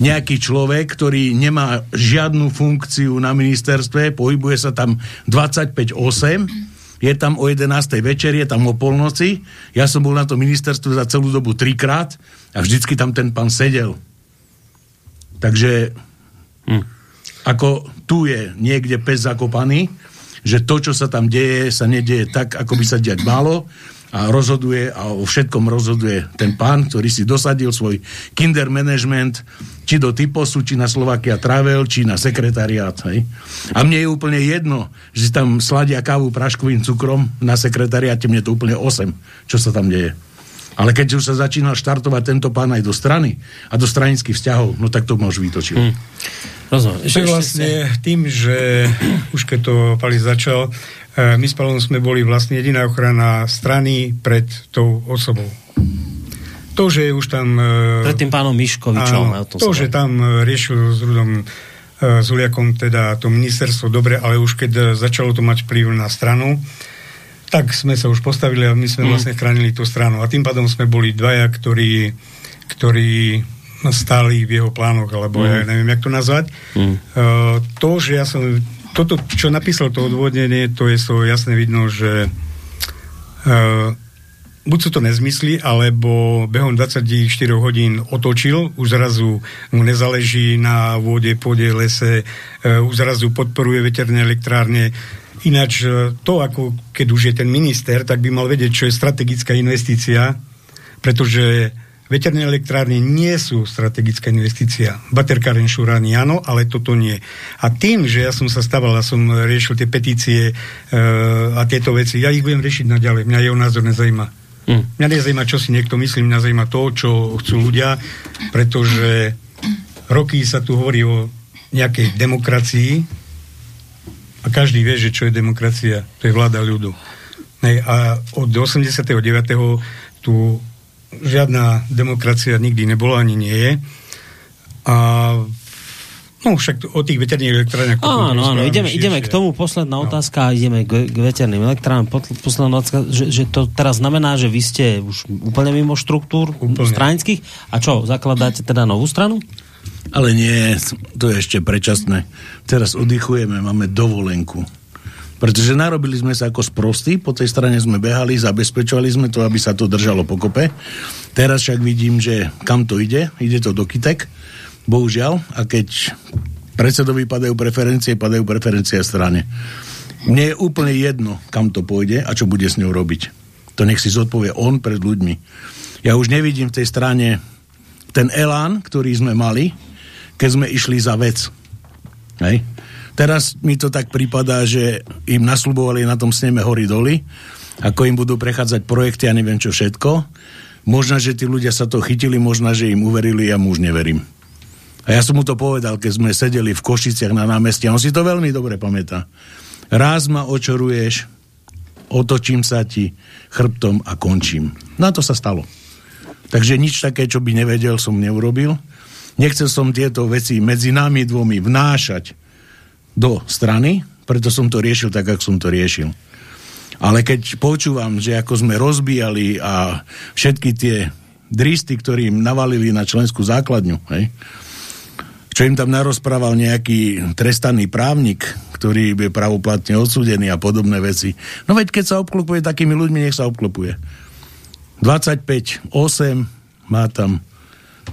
nejaký človek, ktorý nemá žiadnu funkciu na ministerstve, pohybuje sa tam 25-8 je tam o 11. večer, je tam o polnoci. Ja som bol na to ministerstve za celú dobu trikrát a vždycky tam ten pán sedel. Takže hm. ako tu je niekde pes zakopaný, že to, čo sa tam deje, sa nedieje tak, ako by sa diať malo a rozhoduje a o všetkom rozhoduje ten pán, ktorý si dosadil svoj kinder management či do typosu, či na Slovakia Travel, či na sekretariát. Hej. A mne je úplne jedno, že tam sladia kávu praškovým cukrom na sekretariáte, mne je to úplne 8, čo sa tam deje. Ale keď už sa začínal štartovať tento pán aj do strany a do stranických vzťahov, no tak to už vytočil. Hmm. Rozumiem. Ešte, vlastne tým, že už keď to Pali začal, my s Palom sme boli vlastne jediná ochrana strany pred tou osobou. To, že už tam... E, pred tým pánom Miškovičom. Áno, to, že tam e, riešil s Rudom s Uliakom teda to ministerstvo dobre, ale už keď začalo to mať vplyv na stranu, tak sme sa už postavili a my sme mm. vlastne chránili tú stranu. A tým pádom sme boli dvaja, ktorí, ktorí stáli v jeho plánoch, alebo mm. ja neviem, jak to nazvať. Mm. Uh, to, že ja som toto, čo napísal to odvodnenie, to je so jasne vidno, že uh, buď sú to nezmysly, alebo behom 24 hodín otočil, už mu nezáleží na vode, pôde, lese, uh, už zrazu podporuje veterné elektrárne. Ináč to, ako keď už je ten minister, tak by mal vedieť, čo je strategická investícia, pretože Veterné elektrárne nie sú strategická investícia. Baterkáren šúrani áno, ale toto nie. A tým, že ja som sa stával a som riešil tie petície e, a tieto veci, ja ich budem riešiť naďalej. Mňa jeho názor nezajíma. Mm. Mňa nezajíma, čo si niekto myslí, mňa zajíma to, čo chcú ľudia, pretože roky sa tu hovorí o nejakej demokracii a každý vie, že čo je demokracia. To je vláda ľudu. A od 89. tu žiadna demokracia nikdy nebola, ani nie je. A No však o tých veterných elektrárniach... Áno, áno, ideme, ideme k tomu, posledná no. otázka, ideme k, k veterným elektrárnym. Posledná otázka, že, že to teraz znamená, že vy ste už úplne mimo štruktúr úplne. stranických a čo, zakladáte teda novú stranu? Ale nie, to je ešte predčasné. Teraz oddychujeme, máme dovolenku. Pretože narobili sme sa ako sprostí, po tej strane sme behali, zabezpečovali sme to, aby sa to držalo pokope. Teraz však vidím, že kam to ide, ide to do kytek, bohužiaľ, a keď predsedovi padajú preferencie, padajú preferencie strane. Mne je úplne jedno, kam to pôjde a čo bude s ňou robiť. To nech si zodpovie on pred ľuďmi. Ja už nevidím v tej strane ten elán, ktorý sme mali, keď sme išli za vec. Hej? Teraz mi to tak prípada, že im nasľubovali na tom sneme hory doly, ako im budú prechádzať projekty a neviem čo všetko. Možno, že tí ľudia sa to chytili, možno, že im uverili, ja mu už neverím. A ja som mu to povedal, keď sme sedeli v Košiciach na námestí, on si to veľmi dobre pamätá. Raz ma očoruješ, otočím sa ti chrbtom a končím. Na to sa stalo. Takže nič také, čo by nevedel, som neurobil. Nechcel som tieto veci medzi nami dvomi vnášať do strany, preto som to riešil tak, ako som to riešil. Ale keď počúvam, že ako sme rozbíjali a všetky tie dristy, im navalili na členskú základňu, hej, čo im tam narozprával nejaký trestaný právnik, ktorý je pravoplatne odsúdený a podobné veci. No veď keď sa obklopuje takými ľuďmi, nech sa obklopuje. 25, 8, má tam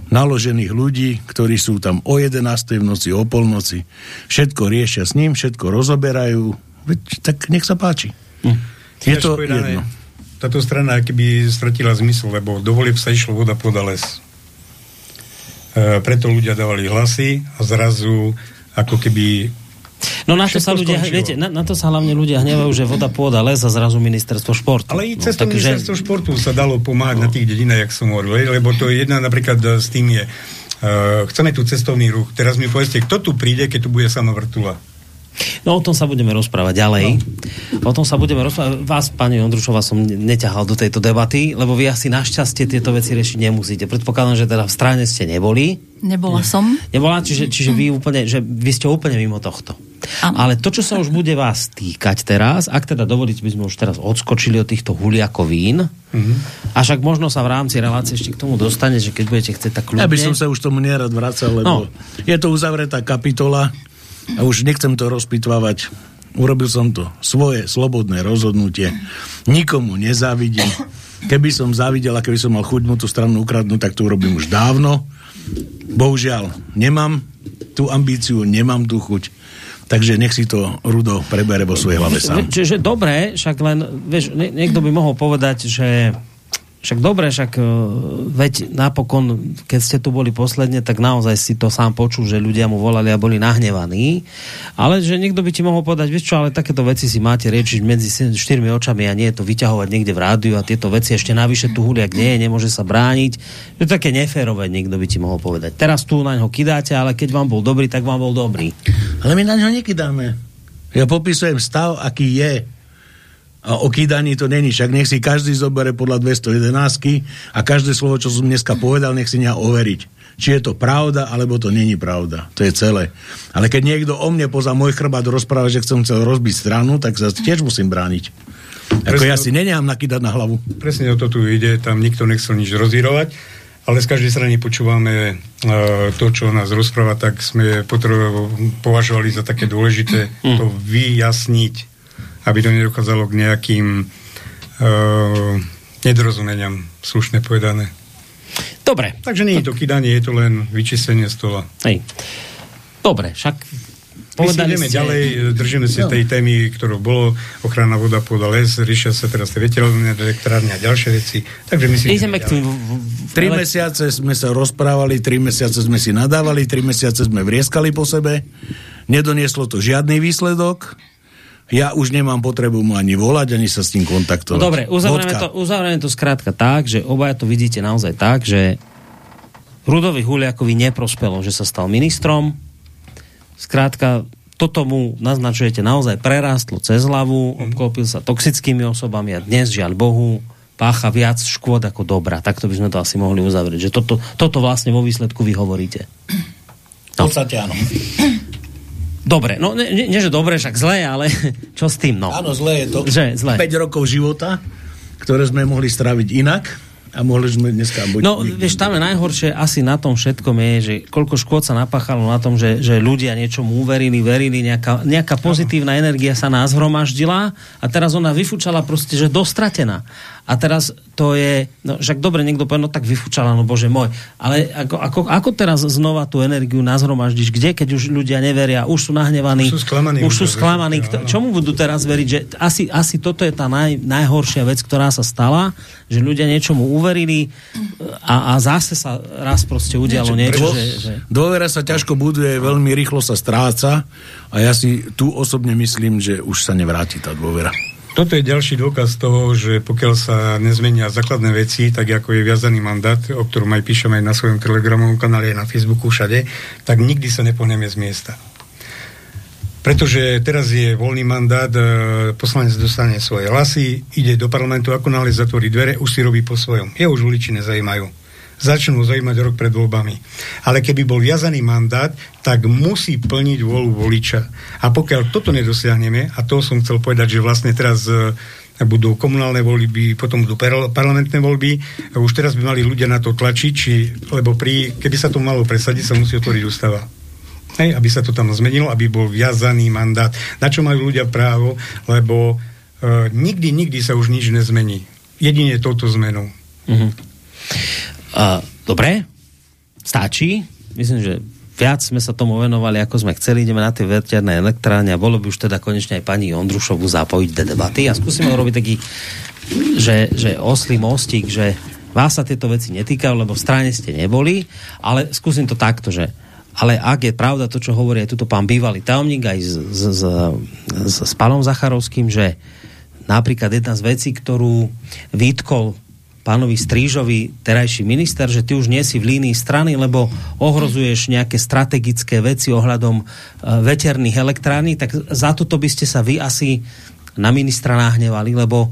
naložených ľudí, ktorí sú tam o 11. v noci, o polnoci. Všetko riešia s ním, všetko rozoberajú. Veď, tak nech sa páči. Hm. Je to povedané, jedno. Táto strana keby stratila zmysel, lebo do volieb sa išlo voda poda les. E, preto ľudia dávali hlasy a zrazu ako keby No na to, sa ľudia, viete, na, na to sa hlavne ľudia hnevajú, že voda, pôda, les a zrazu ministerstvo športu. Ale i cez no, ministerstvo športu sa dalo pomáhať no. na tých dedinách, jak som hovoril, lebo to je jedna napríklad e, s tým je, uh, chceme tu cestovný ruch. Teraz mi povedzte, kto tu príde, keď tu bude sama vrtula? No o tom sa budeme rozprávať ďalej. No. O tom sa budeme rozprávať. Vás, pani Ondrušova, som neťahal do tejto debaty, lebo vy asi našťastie tieto veci riešiť nemusíte. Predpokladám, že teda v strane ste neboli. Nebola som. Nebola, čiže, čiže vy úplne, že vy ste úplne mimo tohto. Ano. Ale to, čo sa už bude vás týkať teraz, ak teda dovolíte, by sme už teraz odskočili od týchto huliakovín, mm-hmm. a však možno sa v rámci relácie ešte k tomu dostane, že keď budete chcieť tak ľudne... Ja by som sa už tomu nerad vracal, lebo no. je to uzavretá kapitola a už nechcem to rozpitvávať. Urobil som to svoje slobodné rozhodnutie. Nikomu nezávidím. Keby som závidel a keby som mal chuť mu tú stranu ukradnúť, tak to urobím už dávno. Bohužiaľ, nemám tú ambíciu, nemám tú chuť. Takže nech si to Rudo prebere vo svojej hlave sám. Čiže dobre, však len, vieš, niekto by mohol povedať, že však dobre, však e, veď napokon, keď ste tu boli posledne, tak naozaj si to sám počul, že ľudia mu volali a boli nahnevaní, ale že niekto by ti mohol povedať, vieš čo, ale takéto veci si máte riešiť medzi štyrmi očami a nie je to vyťahovať niekde v rádiu a tieto veci ešte navyše tu huliak nie je, nemôže sa brániť. To také neférové, niekto by ti mohol povedať. Teraz tu na ňo kidáte, ale keď vám bol dobrý, tak vám bol dobrý. Ale my na ňo nekydáme. Ja popisujem stav, aký je a o kýdaní to není, však nech si každý zobere podľa 211 a každé slovo, čo som dneska povedal, nech si nechá overiť. Či je to pravda, alebo to není pravda. To je celé. Ale keď niekto o mne poza môj chrbát rozpráva, že chcem chcel rozbiť stranu, tak sa tiež musím brániť. Ako ja si nenechám nakýdať na hlavu. Presne o to tu ide, tam nikto nechcel nič rozírovať, ale z každej strany počúvame uh, to, čo nás rozpráva, tak sme považovali za také dôležité mm. to vyjasniť aby to nedochádzalo k nejakým uh, nedorozumeniam, slušne povedané. Dobre. Takže nie je to kydanie, je to len vyčistenie stola. Hej. Dobre, však povedali My si ideme ste... ďalej, držíme si no. tej témy, ktorou bolo ochrana voda, pôda, les, riešia sa teraz tie veterovné elektrárne a ďalšie veci. Takže my si ideme, ideme k tým... Tri mesiace sme sa rozprávali, tri mesiace sme si nadávali, tri mesiace sme vrieskali po sebe. Nedonieslo to žiadny výsledok ja už nemám potrebu mu ani volať, ani sa s tým kontaktovať. No dobre, uzavrieme to, uzavrieme to skrátka tak, že obaja to vidíte naozaj tak, že Rudovi Huliakovi neprospelo, že sa stal ministrom. Skrátka, toto mu naznačujete naozaj prerástlo cez hlavu, mm. obklopil sa toxickými osobami a dnes, žiaľ Bohu, pácha viac škôd ako dobra. Takto by sme to asi mohli uzavrieť. Že toto, toto vlastne vo výsledku vy hovoríte. No. V podstate áno. Dobre, no nie, nie, že dobre, však zlé, ale čo s tým, no? Áno, zlé je to. Že, zlé. 5 rokov života, ktoré sme mohli stráviť inak a mohli sme dneska buď... No, vieš, tam je najhoršie asi na tom všetkom je, že koľko škôd sa napáchalo na tom, že, že ľudia niečomu uverili, verili, nejaká, nejaká pozitívna energia sa nás hromaždila a teraz ona vyfúčala proste, že dostratená. A teraz to je, no však dobre, niekto povie, no tak vyfúčala, no bože môj. Ale ako, ako, ako teraz znova tú energiu nazhromaždiš? Kde, keď už ľudia neveria, už sú nahnevaní, už sú sklamaní. Už sú sklamaní. Kto, čomu budú teraz veriť? Že asi, asi toto je tá naj, najhoršia vec, ktorá sa stala, že ľudia niečomu uverili a, a zase sa raz proste udialo niečo. niečo že, že... Dôvera sa ťažko buduje, veľmi rýchlo sa stráca a ja si tu osobne myslím, že už sa nevráti tá dôvera. Toto je ďalší dôkaz toho, že pokiaľ sa nezmenia základné veci, tak ako je viazaný mandát, o ktorom aj píšem aj na svojom telegramovom kanále, na Facebooku, všade, tak nikdy sa nepohneme z miesta. Pretože teraz je voľný mandát, e, poslanec dostane svoje hlasy, ide do parlamentu, ako náhle zatvorí dvere, už si robí po svojom. Je už voliči nezajímajú začnú zaujímať rok pred voľbami. Ale keby bol viazaný mandát, tak musí plniť volu voliča. A pokiaľ toto nedosiahneme, a to som chcel povedať, že vlastne teraz e, budú komunálne voľby, potom budú parlamentné voľby. Už teraz by mali ľudia na to tlačiť, či, lebo pri, keby sa to malo presadiť, sa musí otvoriť ústava. Hej, aby sa to tam zmenilo, aby bol viazaný mandát. Na čo majú ľudia právo, lebo e, nikdy, nikdy sa už nič nezmení. Jedine touto zmenou. Mm-hmm. Dobre, stačí. Myslím, že viac sme sa tomu venovali, ako sme chceli. Ideme na tie veterné elektrárne a bolo by už teda konečne aj pani Ondrušovu zapojiť do debaty a skúsime urobiť taký, že, že oslý mostík, že vás sa tieto veci netýkajú, lebo v strane ste neboli, ale skúsim to takto, že ale ak je pravda to, čo hovorí aj tuto pán bývalý tajomník aj s, s, s, s, s pánom Zacharovským, že napríklad jedna z vecí, ktorú vytkol pánovi Strížovi, terajší minister, že ty už nie si v línii strany, lebo ohrozuješ nejaké strategické veci ohľadom e, veterných elektrární, tak za toto by ste sa vy asi na ministra nahnevali, lebo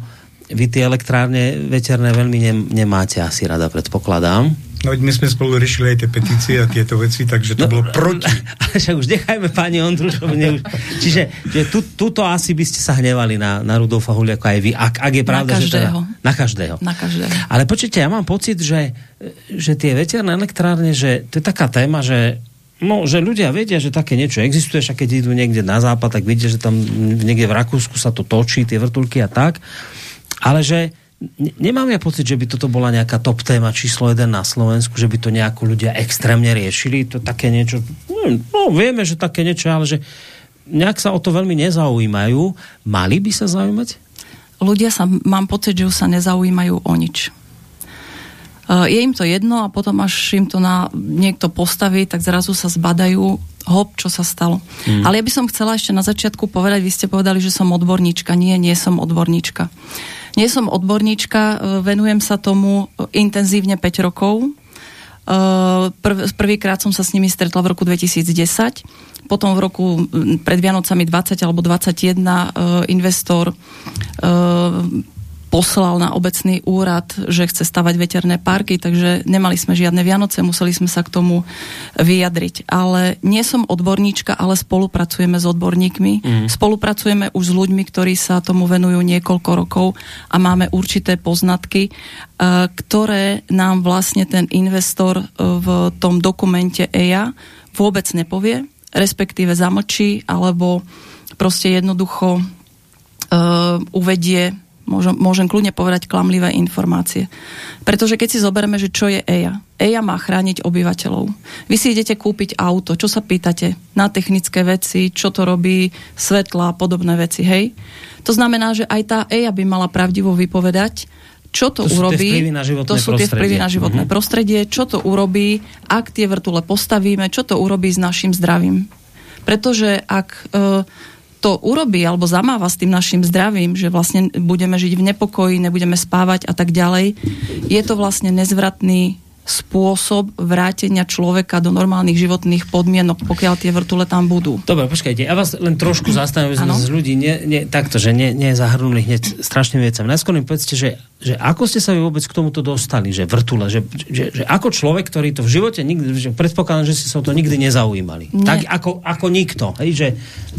vy tie elektrárne veterné veľmi ne, nemáte asi rada, predpokladám. No my sme spolu riešili aj tie petície a tieto veci, takže to no, bolo proti. Ale však už nechajme pani Ondrušovi. Už... Čiže že tu, tuto asi by ste sa hnevali na, na Rudolfa Huliako aj vy, ak, ak je pravda, na každého. že teda, na každého. Na každého. Ale počujte, ja mám pocit, že, že tie veterné elektrárne, že to je taká téma, že No, že ľudia vedia, že také niečo existuje, a keď idú niekde na západ, tak vidia, že tam niekde v Rakúsku sa to točí, tie vrtulky a tak. Ale že nemám ja pocit, že by toto bola nejaká top téma číslo 1 na Slovensku, že by to nejako ľudia extrémne riešili, to také niečo, no vieme, že také niečo, ale že nejak sa o to veľmi nezaujímajú. Mali by sa zaujímať? Ľudia sa, mám pocit, že už sa nezaujímajú o nič. je im to jedno a potom až im to na, niekto postaví, tak zrazu sa zbadajú hop, čo sa stalo. Mm. Ale ja by som chcela ešte na začiatku povedať, vy ste povedali, že som odborníčka. Nie, nie som odborníčka. Nie som odborníčka, e, venujem sa tomu intenzívne 5 rokov. Prv, prvýkrát som sa s nimi stretla v roku 2010 potom v roku pred Vianocami 20 alebo 21 investor poslal na obecný úrad, že chce stavať veterné parky, takže nemali sme žiadne Vianoce, museli sme sa k tomu vyjadriť. Ale nie som odborníčka, ale spolupracujeme s odborníkmi. Mm. Spolupracujeme už s ľuďmi, ktorí sa tomu venujú niekoľko rokov a máme určité poznatky, ktoré nám vlastne ten investor v tom dokumente EIA vôbec nepovie respektíve zamlčí, alebo proste jednoducho uh, uvedie, môžem, môžem kľudne povedať, klamlivé informácie. Pretože keď si zoberieme, že čo je EIA. EIA má chrániť obyvateľov. Vy si idete kúpiť auto, čo sa pýtate na technické veci, čo to robí, svetla a podobné veci, hej? To znamená, že aj tá EIA by mala pravdivo vypovedať, čo to, to urobí, to sú tie vplyvy na životné mm-hmm. prostredie, čo to urobí, ak tie vrtule postavíme, čo to urobí s našim zdravím. Pretože ak e, to urobí alebo zamáva s tým našim zdravím, že vlastne budeme žiť v nepokoji, nebudeme spávať a tak ďalej, je to vlastne nezvratný spôsob vrátenia človeka do normálnych životných podmienok, pokiaľ tie vrtule tam budú. Dobre, počkajte, ja vás len trošku zastavím, sme z ľudí nie, nie, takto, že nie, nie zahrnuli hneď strašným vecem. Najskôr mi povedzte, že, že ako ste sa vôbec k tomuto dostali, že vrtule, že, že, že ako človek, ktorý to v živote nikdy, že predpokladám, že ste sa o to nikdy nezaujímali. Nie. Tak ako, ako nikto. Hej, že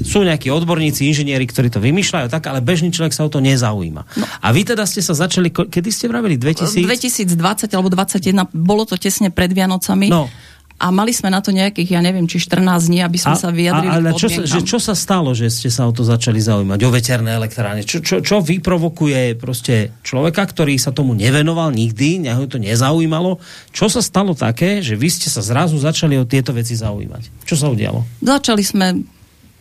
sú nejakí odborníci, inžinieri, ktorí to vymýšľajú, tak, ale bežný človek sa o to nezaujíma. No. A vy teda ste sa začali, kedy ste vravili? 2000? 2020 alebo 2021, bolo to tesne pred Vianocami. No a mali sme na to nejakých, ja neviem, či 14 dní, aby sme a, sa vyjadrili ale čo, sa, že čo sa stalo, že ste sa o to začali zaujímať? O veterné elektrárne? Čo, čo, čo vyprovokuje proste človeka, ktorý sa tomu nevenoval nikdy, neho to nezaujímalo? Čo sa stalo také, že vy ste sa zrazu začali o tieto veci zaujímať? Čo sa udialo? Začali sme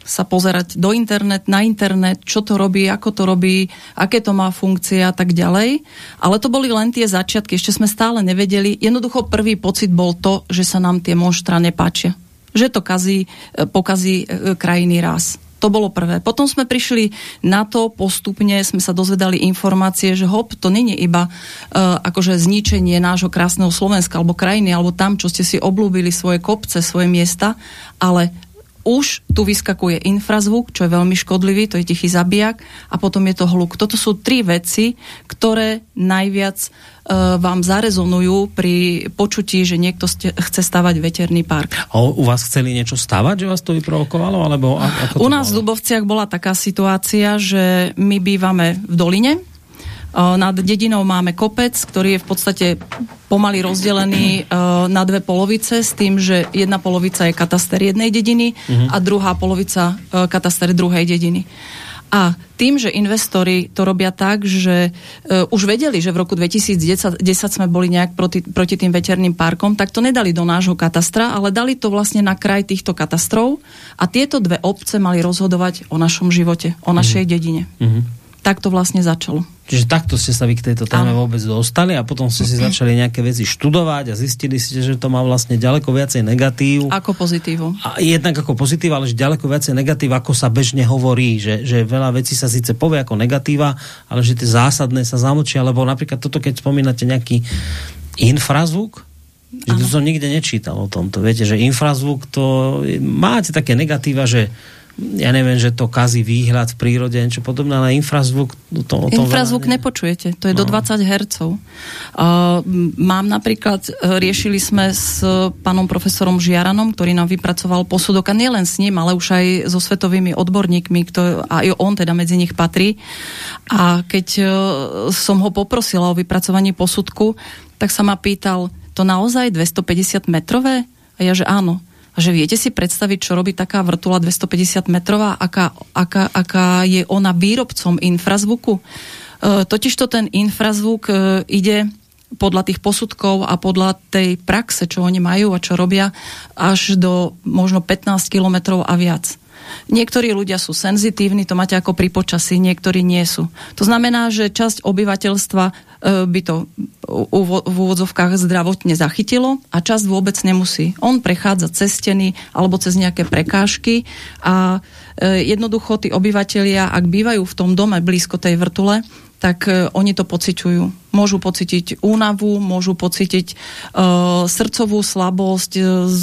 sa pozerať do internet, na internet, čo to robí, ako to robí, aké to má funkcie a tak ďalej. Ale to boli len tie začiatky, ešte sme stále nevedeli. Jednoducho prvý pocit bol to, že sa nám tie monštra nepáčia. Že to kazí, e, pokazí e, krajiny raz. To bolo prvé. Potom sme prišli na to, postupne sme sa dozvedali informácie, že hop, to není iba uh, akože zničenie nášho krásneho Slovenska alebo krajiny, alebo tam, čo ste si oblúbili svoje kopce, svoje miesta, ale už tu vyskakuje infrazvuk, čo je veľmi škodlivý, to je tichý zabijak a potom je to hluk. Toto sú tri veci, ktoré najviac e, vám zarezonujú pri počutí, že niekto ste, chce stavať veterný park. A u vás chceli niečo stavať, že vás to vyprovokovalo? Alebo ako u nás bolo? v Dubovciach bola taká situácia, že my bývame v doline, nad dedinou máme kopec, ktorý je v podstate pomaly rozdelený na dve polovice s tým, že jedna polovica je kataster jednej dediny uh-huh. a druhá polovica kataster druhej dediny. A tým, že investori to robia tak, že uh, už vedeli, že v roku 2010 sme boli nejak proti, proti tým veterným parkom, tak to nedali do nášho katastra, ale dali to vlastne na kraj týchto katastrov a tieto dve obce mali rozhodovať o našom živote, o našej uh-huh. dedine. Uh-huh tak to vlastne začalo. Čiže takto ste sa vy k tejto téme vôbec dostali a potom ste si začali nejaké veci študovať a zistili ste, že to má vlastne ďaleko viacej negatív. Ako pozitívu. A jednak ako pozitív, ale že ďaleko viacej negatív, ako sa bežne hovorí, že, že veľa vecí sa síce povie ako negatíva, ale že tie zásadné sa zamlčia, lebo napríklad toto, keď spomínate nejaký infrazvuk, že to som nikde nečítal o tomto. Viete, že infrazvuk to máte také negatíva, že ja neviem, že to kazí výhľad v prírode, niečo podobné, ale infrazvuk... To, to infrazvuk veľa... nepočujete, to je no. do 20 Hz. Uh, mám napríklad, uh, riešili sme s pánom profesorom Žiaranom, ktorý nám vypracoval posudok, a nielen s ním, ale už aj so svetovými odborníkmi, kto, a on teda medzi nich patrí. A keď uh, som ho poprosila o vypracovanie posudku, tak sa ma pýtal, to naozaj 250 metrové? A ja, že áno že viete si predstaviť, čo robí taká vrtula 250 metrová, aká, aká, aká je ona výrobcom infrazvuku. E, totižto ten infrazvuk e, ide podľa tých posudkov a podľa tej praxe, čo oni majú a čo robia, až do možno 15 kilometrov a viac. Niektorí ľudia sú senzitívni, to máte ako pri počasí, niektorí nie sú. To znamená, že časť obyvateľstva e, by to v úvodzovkách zdravotne zachytilo a časť vôbec nemusí. On prechádza cez steny alebo cez nejaké prekážky a e, jednoducho tí obyvateľia, ak bývajú v tom dome blízko tej vrtule, tak e, oni to pociťujú. Môžu pocitiť únavu, môžu pocitiť uh, srdcovú slabosť, z,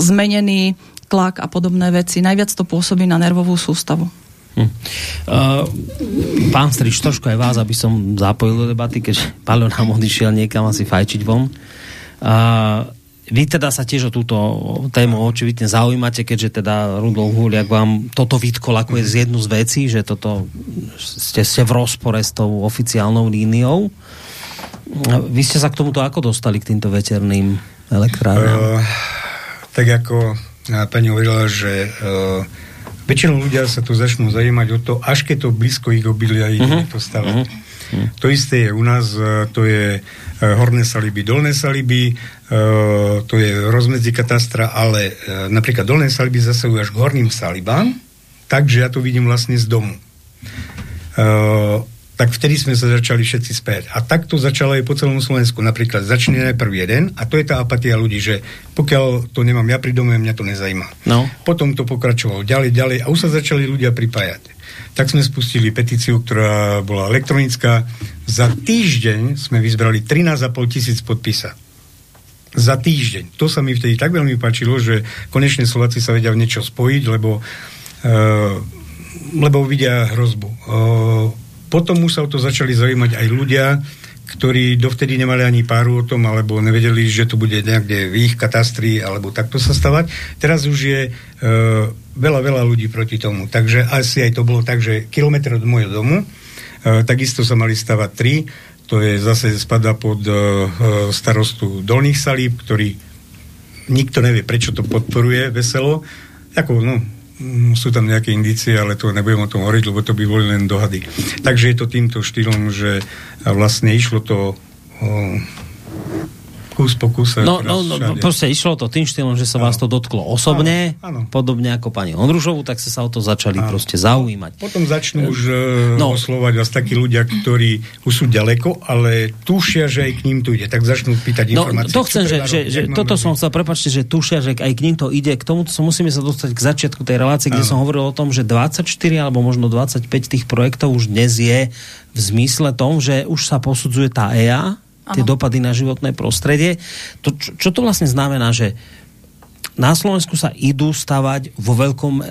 zmenený tlak a podobné veci. Najviac to pôsobí na nervovú sústavu. Hm. Uh, pán Strič, trošku aj vás, aby som zapojil do debaty, keďže Paľo nám odišiel niekam asi fajčiť von. Uh, vy teda sa tiež o túto tému očividne zaujímate, keďže teda Rudolf Huliak vám toto vytkol ako je z jednu z vecí, že toto ste, ste v rozpore s tou oficiálnou líniou. Vy ste sa k tomuto ako dostali, k týmto veterným elektrárňam? Uh, tak ako pani hovorila, že uh, väčšinou ľudia sa tu začnú zajímať o to, až keď to blízko ich obilia ide uh-huh. to stavať. Uh-huh. To isté je u nás, uh, to je uh, horné saliby, dolné saliby, to je rozmedzi katastra, ale napríklad dolné saliby zasahujú až k horným salibám, takže ja to vidím vlastne z domu. Tak vtedy sme sa začali všetci späť. A takto začalo aj po celom Slovensku. Napríklad začne najprv jeden a to je tá apatia ľudí, že pokiaľ to nemám ja pri dome, mňa to nezajíma. No. Potom to pokračovalo ďalej, ďalej a už sa začali ľudia pripájať. Tak sme spustili petíciu, ktorá bola elektronická. Za týždeň sme vyzbrali 13,5 tisíc podpisa. Za týždeň. To sa mi vtedy tak veľmi páčilo, že konečne Slováci sa vedia v niečo spojiť, lebo, uh, lebo vidia hrozbu. Uh, potom už sa to začali zaujímať aj ľudia, ktorí dovtedy nemali ani páru o tom, alebo nevedeli, že to bude niekde v ich katastri, alebo takto sa stavať. Teraz už je e, veľa, veľa ľudí proti tomu. Takže asi aj to bolo tak, že kilometr od môjho domu, e, takisto sa mali stavať tri, to je zase spada pod e, e starostu Dolných Salíb, ktorý nikto nevie, prečo to podporuje veselo. Ako, no, sú tam nejaké indície, ale to nebudem o tom hovoriť, lebo to by boli len dohady. Takže je to týmto štýlom, že vlastne išlo to kus po kuse. No, no, no proste išlo to tým štýlom, že sa áno. vás to dotklo osobne, áno, áno. podobne ako pani Ondrušovu, tak ste sa o to začali áno. proste zaujímať. Potom začnú už e, no. oslovať vás takí ľudia, ktorí už sú ďaleko, ale tušia, že aj k ním to ide, tak začnú pýtať no, informácie. To chcem, že, že, že toto som chcel, prepačte, že tušia, že aj k ním to ide. K tomu som musíme sa dostať k začiatku tej relácie, kde áno. som hovoril o tom, že 24 alebo možno 25 tých projektov už dnes je v zmysle tom, že už sa posudzuje tá EA, tie dopady na životné prostredie. To, čo, čo to vlastne znamená, že na Slovensku sa idú stavať vo veľkom e,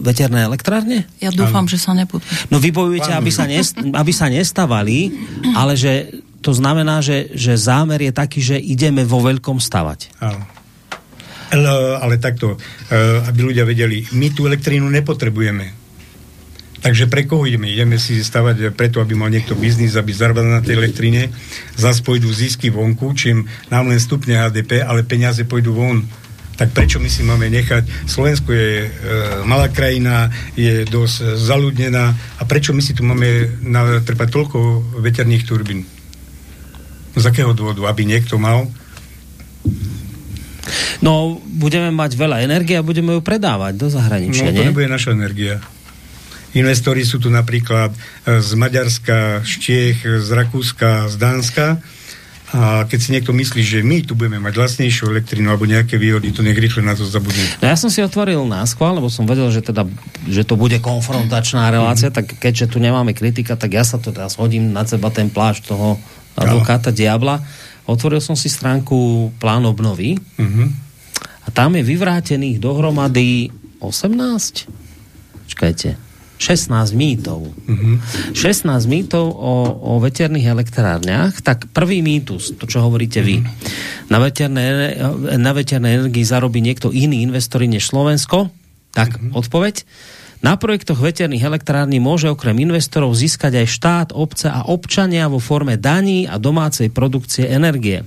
veterné elektrárne? Ja dúfam, že sa nebudú. No vy bojujete, aby sa, nest, aby sa nestavali, ale že to znamená, že, že zámer je taký, že ideme vo veľkom stavať. Áno. Ale, ale takto, e, aby ľudia vedeli, my tú elektrínu nepotrebujeme Takže pre koho ideme? Ideme si stavať preto, aby mal niekto biznis, aby zarábal na tej elektrine. Zas pôjdu zisky vonku, čím nám len stupne HDP, ale peniaze pôjdu von. Tak prečo my si máme nechať? Slovensko je e, malá krajina, je dosť zaludnená a prečo my si tu máme natrpať toľko veterných turbín? Z akého dôvodu? Aby niekto mal No, budeme mať veľa energie a budeme ju predávať do zahraničia, No, to nie? nebude naša energia. Investori sú tu napríklad e, z Maďarska, z Čiech, z Rakúska, z Dánska. A keď si niekto myslí, že my tu budeme mať vlastnejšiu elektrínu alebo nejaké výhody, to nech rýchle na to zabudne. No ja som si otvoril náskval, lebo som vedel, že, teda, že to bude konfrontačná relácia, mm-hmm. tak keďže tu nemáme kritika, tak ja sa to teraz hodím na seba ten plášť toho advokáta no. Diabla. Otvoril som si stránku plán obnovy mm-hmm. a tam je vyvrátených dohromady 18? Čakajte. 16 mýtov. Mm-hmm. 16 mýtov o, o veterných elektrárniach. Tak prvý mýtus, to čo hovoríte vy. Mm-hmm. Na, veterné, na veternej energii zarobí niekto iný investori než Slovensko? Tak, mm-hmm. odpoveď. Na projektoch veterných elektrární môže okrem investorov získať aj štát, obce a občania vo forme daní a domácej produkcie energie.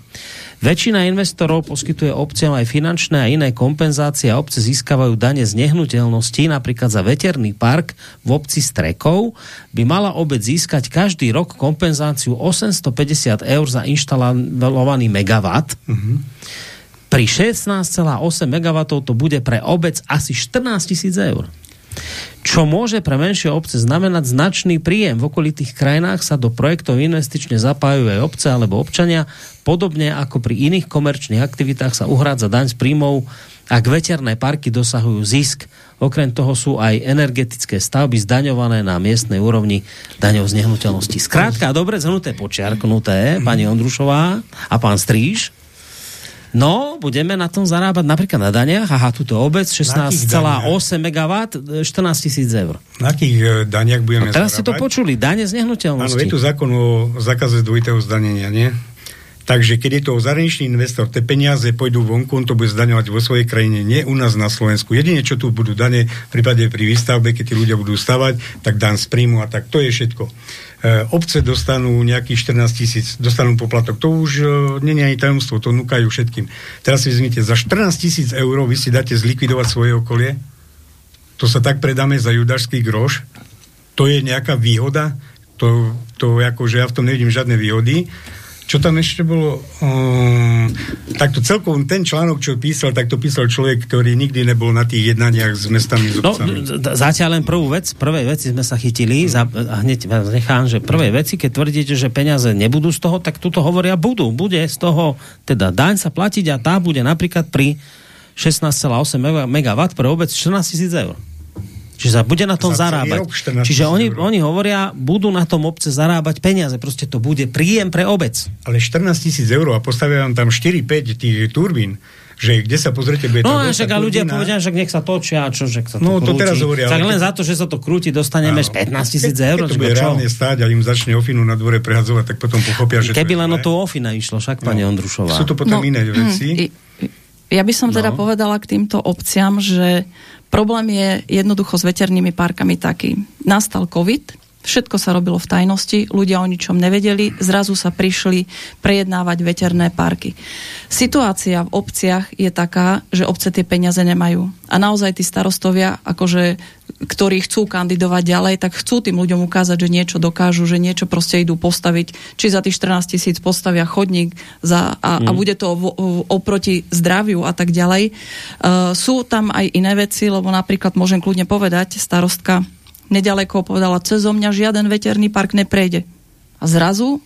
Väčšina investorov poskytuje obciam aj finančné a iné kompenzácie a obce získavajú dane z nehnuteľností, napríklad za veterný park v obci Strekov by mala obec získať každý rok kompenzáciu 850 eur za inštalovaný megawatt. Mm-hmm. Pri 16,8 MW to bude pre obec asi 14 tisíc eur. Čo môže pre menšie obce znamenať značný príjem. V okolitých krajinách sa do projektov investične zapájajú aj obce alebo občania, podobne ako pri iných komerčných aktivitách sa uhrádza daň z príjmov, ak veterné parky dosahujú zisk. Okrem toho sú aj energetické stavby zdaňované na miestnej úrovni daňov z nehnuteľnosti. Skrátka, dobre zhrnuté, počiarknuté, pani Ondrušová a pán Stríž. No, budeme na tom zarábať napríklad na daniach. Aha, túto obec 16,8 MW, 14 tisíc eur. Na akých e, daniach budeme A teraz ste to zarábať? počuli, dane z Áno, nehnuteľnosti. je tu zákon o zákaze dvojitého zdanenia, nie? Takže keď je to zahraničný investor, tie peniaze pôjdu vonku, on to bude zdaňovať vo svojej krajine, nie u nás na Slovensku. Jedine, čo tu budú dane v prípade pri výstavbe, keď tí ľudia budú stavať, tak dan z príjmu a tak, to je všetko. E, obce dostanú nejakých 14 tisíc, dostanú poplatok. To už nie je ani tajomstvo, to núkajú všetkým. Teraz si vezmite, za 14 tisíc eur vy si dáte zlikvidovať svoje okolie, to sa tak predáme za judašský groš, to je nejaká výhoda, to, to akože ja v tom nevidím žiadne výhody. Čo tam ešte bolo? Um, takto celkovo ten článok, čo písal, tak to písal človek, ktorý nikdy nebol na tých jednaniach s mestami, s No, obcami. d- zatiaľ len prvú vec, prvej veci sme sa chytili za, a hneď vás nechám, že prvej veci, keď tvrdíte, že peniaze nebudú z toho, tak tuto hovoria budú. Bude z toho, teda daň sa platiť a tá bude napríklad pri 16,8 MW pre obec 14 tisíc eur. Čiže sa bude na tom Za zarábať. rok 14 Čiže 000 oni, eur. oni hovoria, budú na tom obce zarábať peniaze. Proste to bude príjem pre obec. Ale 14 tisíc eur a postavia vám tam 4-5 tých turbín, že kde sa pozrite, bude No a však a ľudia povedia, že nech sa točia, čo, že sa to No, to teraz hovoria, Tak len keď- za to, že sa to krúti, dostaneme Áno. 15 tisíc eur. Keď to bude čo? reálne stáť a im začne ofinu na dvore prehadzovať, tak potom pochopia, že Keby len o tú ofina išlo, však pani No. Ondrušová. Sú to potom iné veci. i- Ja by som teda No. povedala k týmto obciam, že problém je jednoducho s veternými parkami taký. Nastal COVID, všetko sa robilo v tajnosti, ľudia o ničom nevedeli, zrazu sa prišli prejednávať veterné parky. Situácia v obciach je taká, že obce tie peniaze nemajú. A naozaj tí starostovia, akože, ktorí chcú kandidovať ďalej, tak chcú tým ľuďom ukázať, že niečo dokážu, že niečo proste idú postaviť. Či za tých 14 tisíc postavia chodník za, a, a bude to oproti zdraviu a tak ďalej. Uh, sú tam aj iné veci, lebo napríklad môžem kľudne povedať, starostka nedaleko povedala, cez mňa žiaden veterný park neprejde. A zrazu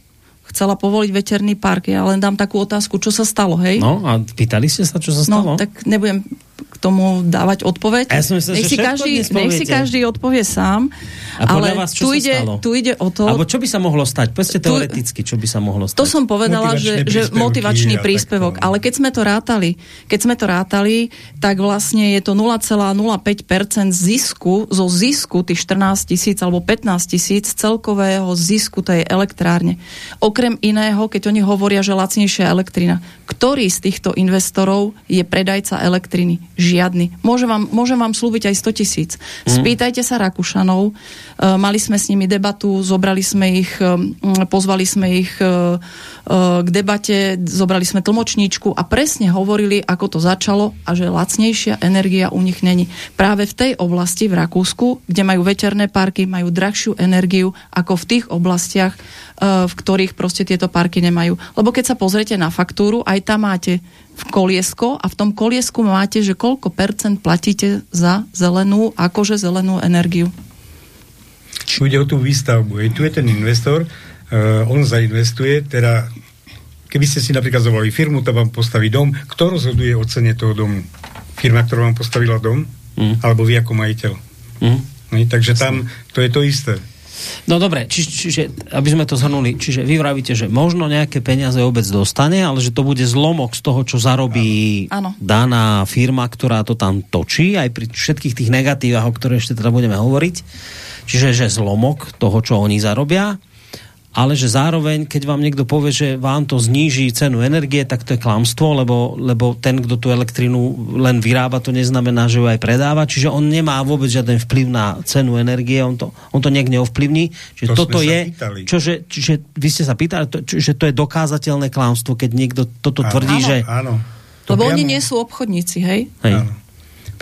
chcela povoliť veterný park. Ja len dám takú otázku, čo sa stalo, hej? No a pýtali ste sa, čo sa stalo? No, tak nebudem k tomu dávať odpoveď. Ja som myslel, nech, si každý, nech si každý odpovie sám. A ale vás, tu, ide, stalo? tu ide o to... Alebo čo by sa mohlo stať? Tu- teoreticky, čo by sa mohlo stať. To som povedala, že, že motivačný príspevok. Ale keď sme to rátali, keď sme to rátali, tak vlastne je to 0,05% zisku, zo zisku tých 14 tisíc alebo 15 tisíc celkového zisku tej elektrárne. Okrem iného, keď oni hovoria, že lacnejšia elektrina. Ktorý z týchto investorov je predajca elektriny? Žiadny. Môžem vám, môžem vám slúbiť aj 100 tisíc. Spýtajte sa Rakúšanov. E, mali sme s nimi debatu, zobrali sme ich, e, pozvali sme ich e, k debate, zobrali sme tlmočníčku a presne hovorili, ako to začalo a že lacnejšia energia u nich není. Práve v tej oblasti v Rakúsku, kde majú veterné parky, majú drahšiu energiu ako v tých oblastiach, v ktorých proste tieto parky nemajú. Lebo keď sa pozriete na faktúru, aj tam máte v koliesko a v tom koliesku máte, že koľko percent platíte za zelenú, akože zelenú energiu. Tu ide o tú výstavbu. Hej. Tu je ten investor, uh, on zainvestuje, teda keby ste si napríklad zavolali firmu, tá vám postaví dom, kto rozhoduje o cene toho domu? Firma, ktorá vám postavila dom? Mm. Alebo vy ako majiteľ? Hm? Hej, takže tam to je to isté. No dobre, či, čiže, aby sme to zhrnuli, čiže vy vravíte, že možno nejaké peniaze obec dostane, ale že to bude zlomok z toho, čo zarobí Áno. daná firma, ktorá to tam točí, aj pri všetkých tých negatívach, o ktoré ešte teda budeme hovoriť. Čiže že zlomok toho, čo oni zarobia, ale že zároveň, keď vám niekto povie, že vám to zníži cenu energie, tak to je klamstvo, lebo, lebo ten, kto tú elektrinu len vyrába, to neznamená, že ju aj predáva, čiže on nemá vôbec žiaden vplyv na cenu energie, on to, on to nejak neovplyvní. Čiže To toto sme sa je, pýtali. čože, čiže vy ste sa pýtali, to, že to je dokázateľné klamstvo, keď niekto toto tvrdí, áno, že... Áno. To Lebo oni priamo- nie sú obchodníci, hej? Hej. Áno.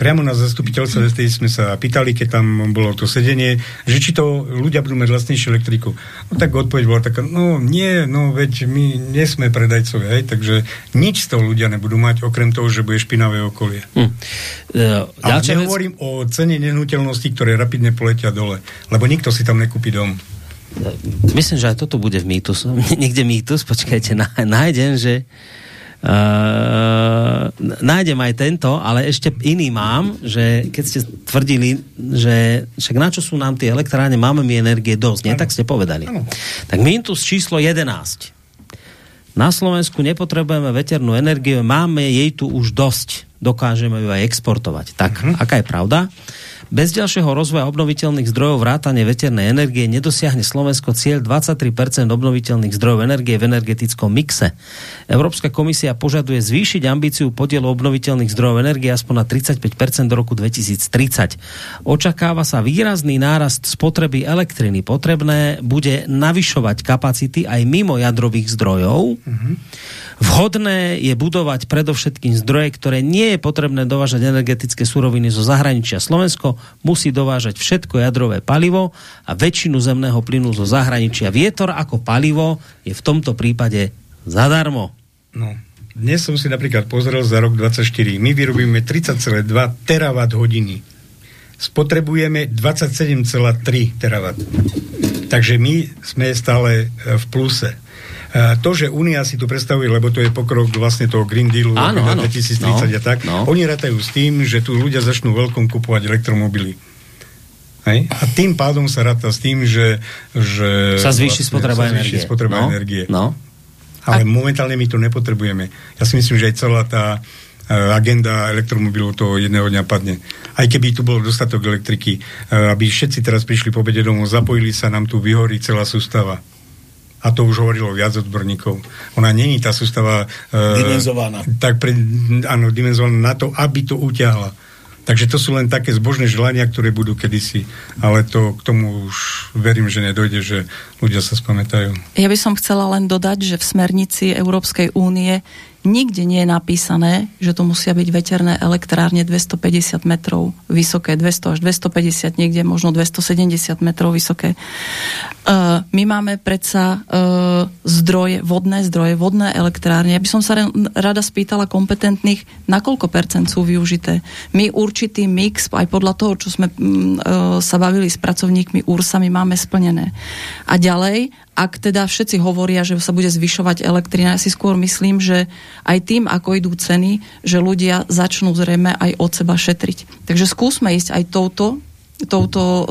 Priamo na zastupiteľstve vtedy sme sa pýtali, keď tam bolo to sedenie, že či to ľudia budú mať vlastnejšiu elektriku. No tak odpoveď bola taká, no nie, no veď my nie sme predajcovia, hej, takže nič z toho ľudia nebudú mať, okrem toho, že bude špinavé okolie. Hm. Uh, A nehovorím vec... o cene nehnuteľností, ktoré rapidne poletia dole, lebo nikto si tam nekúpi dom. Myslím, že aj toto bude v mýtus. Niekde mýtus, počkajte, nájdem, že Uh, nájdem aj tento, ale ešte iný mám, že keď ste tvrdili, že však na čo sú nám tie elektrárne, máme mi energie dosť, nie? Tak ste povedali. Ano. Tak mýtus číslo 11. Na Slovensku nepotrebujeme veternú energiu, máme jej tu už dosť. Dokážeme ju aj exportovať. Tak, uh-huh. aká je pravda? Bez ďalšieho rozvoja obnoviteľných zdrojov vrátane veternej energie nedosiahne Slovensko cieľ 23% obnoviteľných zdrojov energie v energetickom mixe. Európska komisia požaduje zvýšiť ambíciu podielu obnoviteľných zdrojov energie aspoň na 35% do roku 2030. Očakáva sa výrazný nárast spotreby elektriny. Potrebné bude navyšovať kapacity aj mimo jadrových zdrojov. Mm-hmm. Vhodné je budovať predovšetkým zdroje, ktoré nie je potrebné dovážať energetické suroviny zo zahraničia. Slovensko musí dovážať všetko jadrové palivo a väčšinu zemného plynu zo zahraničia. Vietor ako palivo je v tomto prípade zadarmo. No, dnes som si napríklad pozrel za rok 24. My vyrobíme 30,2 terawatt hodiny. Spotrebujeme 27,3 terawatt. Takže my sme stále v pluse. Eh, to, že Únia si tu predstavuje, lebo to je pokrok vlastne toho Green Dealu áno, áno. 2030 no, a tak, no. oni ratajú s tým, že tu ľudia začnú veľkom kupovať elektromobily. Hej? A tým pádom sa rata s tým, že, že sa zvýši vlastne, spotreba sa energie. Spotreba no, energie. No. Ale a... momentálne my to nepotrebujeme. Ja si myslím, že aj celá tá eh, agenda elektromobilov to jedného dňa padne. Aj keby tu bol dostatok elektriky, eh, aby všetci teraz prišli po bede domov, zapojili sa, nám tu vyhorí celá sústava a to už hovorilo viac odborníkov. Ona není tá sústava... Uh, dimenzovaná. Tak pre, áno, dimenzovaná na to, aby to utiahla. Takže to sú len také zbožné želania, ktoré budú kedysi, ale to k tomu už verím, že nedojde, že ľudia sa spamätajú. Ja by som chcela len dodať, že v smernici Európskej únie Nikde nie je napísané, že to musia byť veterné elektrárne 250 metrov vysoké, 200 až 250, niekde možno 270 metrov vysoké. Uh, my máme predsa uh, zdroje, vodné zdroje, vodné elektrárne. Ja by som sa rada spýtala kompetentných, na koľko percent sú využité. My určitý mix, aj podľa toho, čo sme uh, sa bavili s pracovníkmi URSA, máme splnené. A ďalej, ak teda všetci hovoria, že sa bude zvyšovať elektrina, ja si skôr myslím, že aj tým, ako idú ceny, že ľudia začnú zrejme aj od seba šetriť. Takže skúsme ísť aj touto touto uh,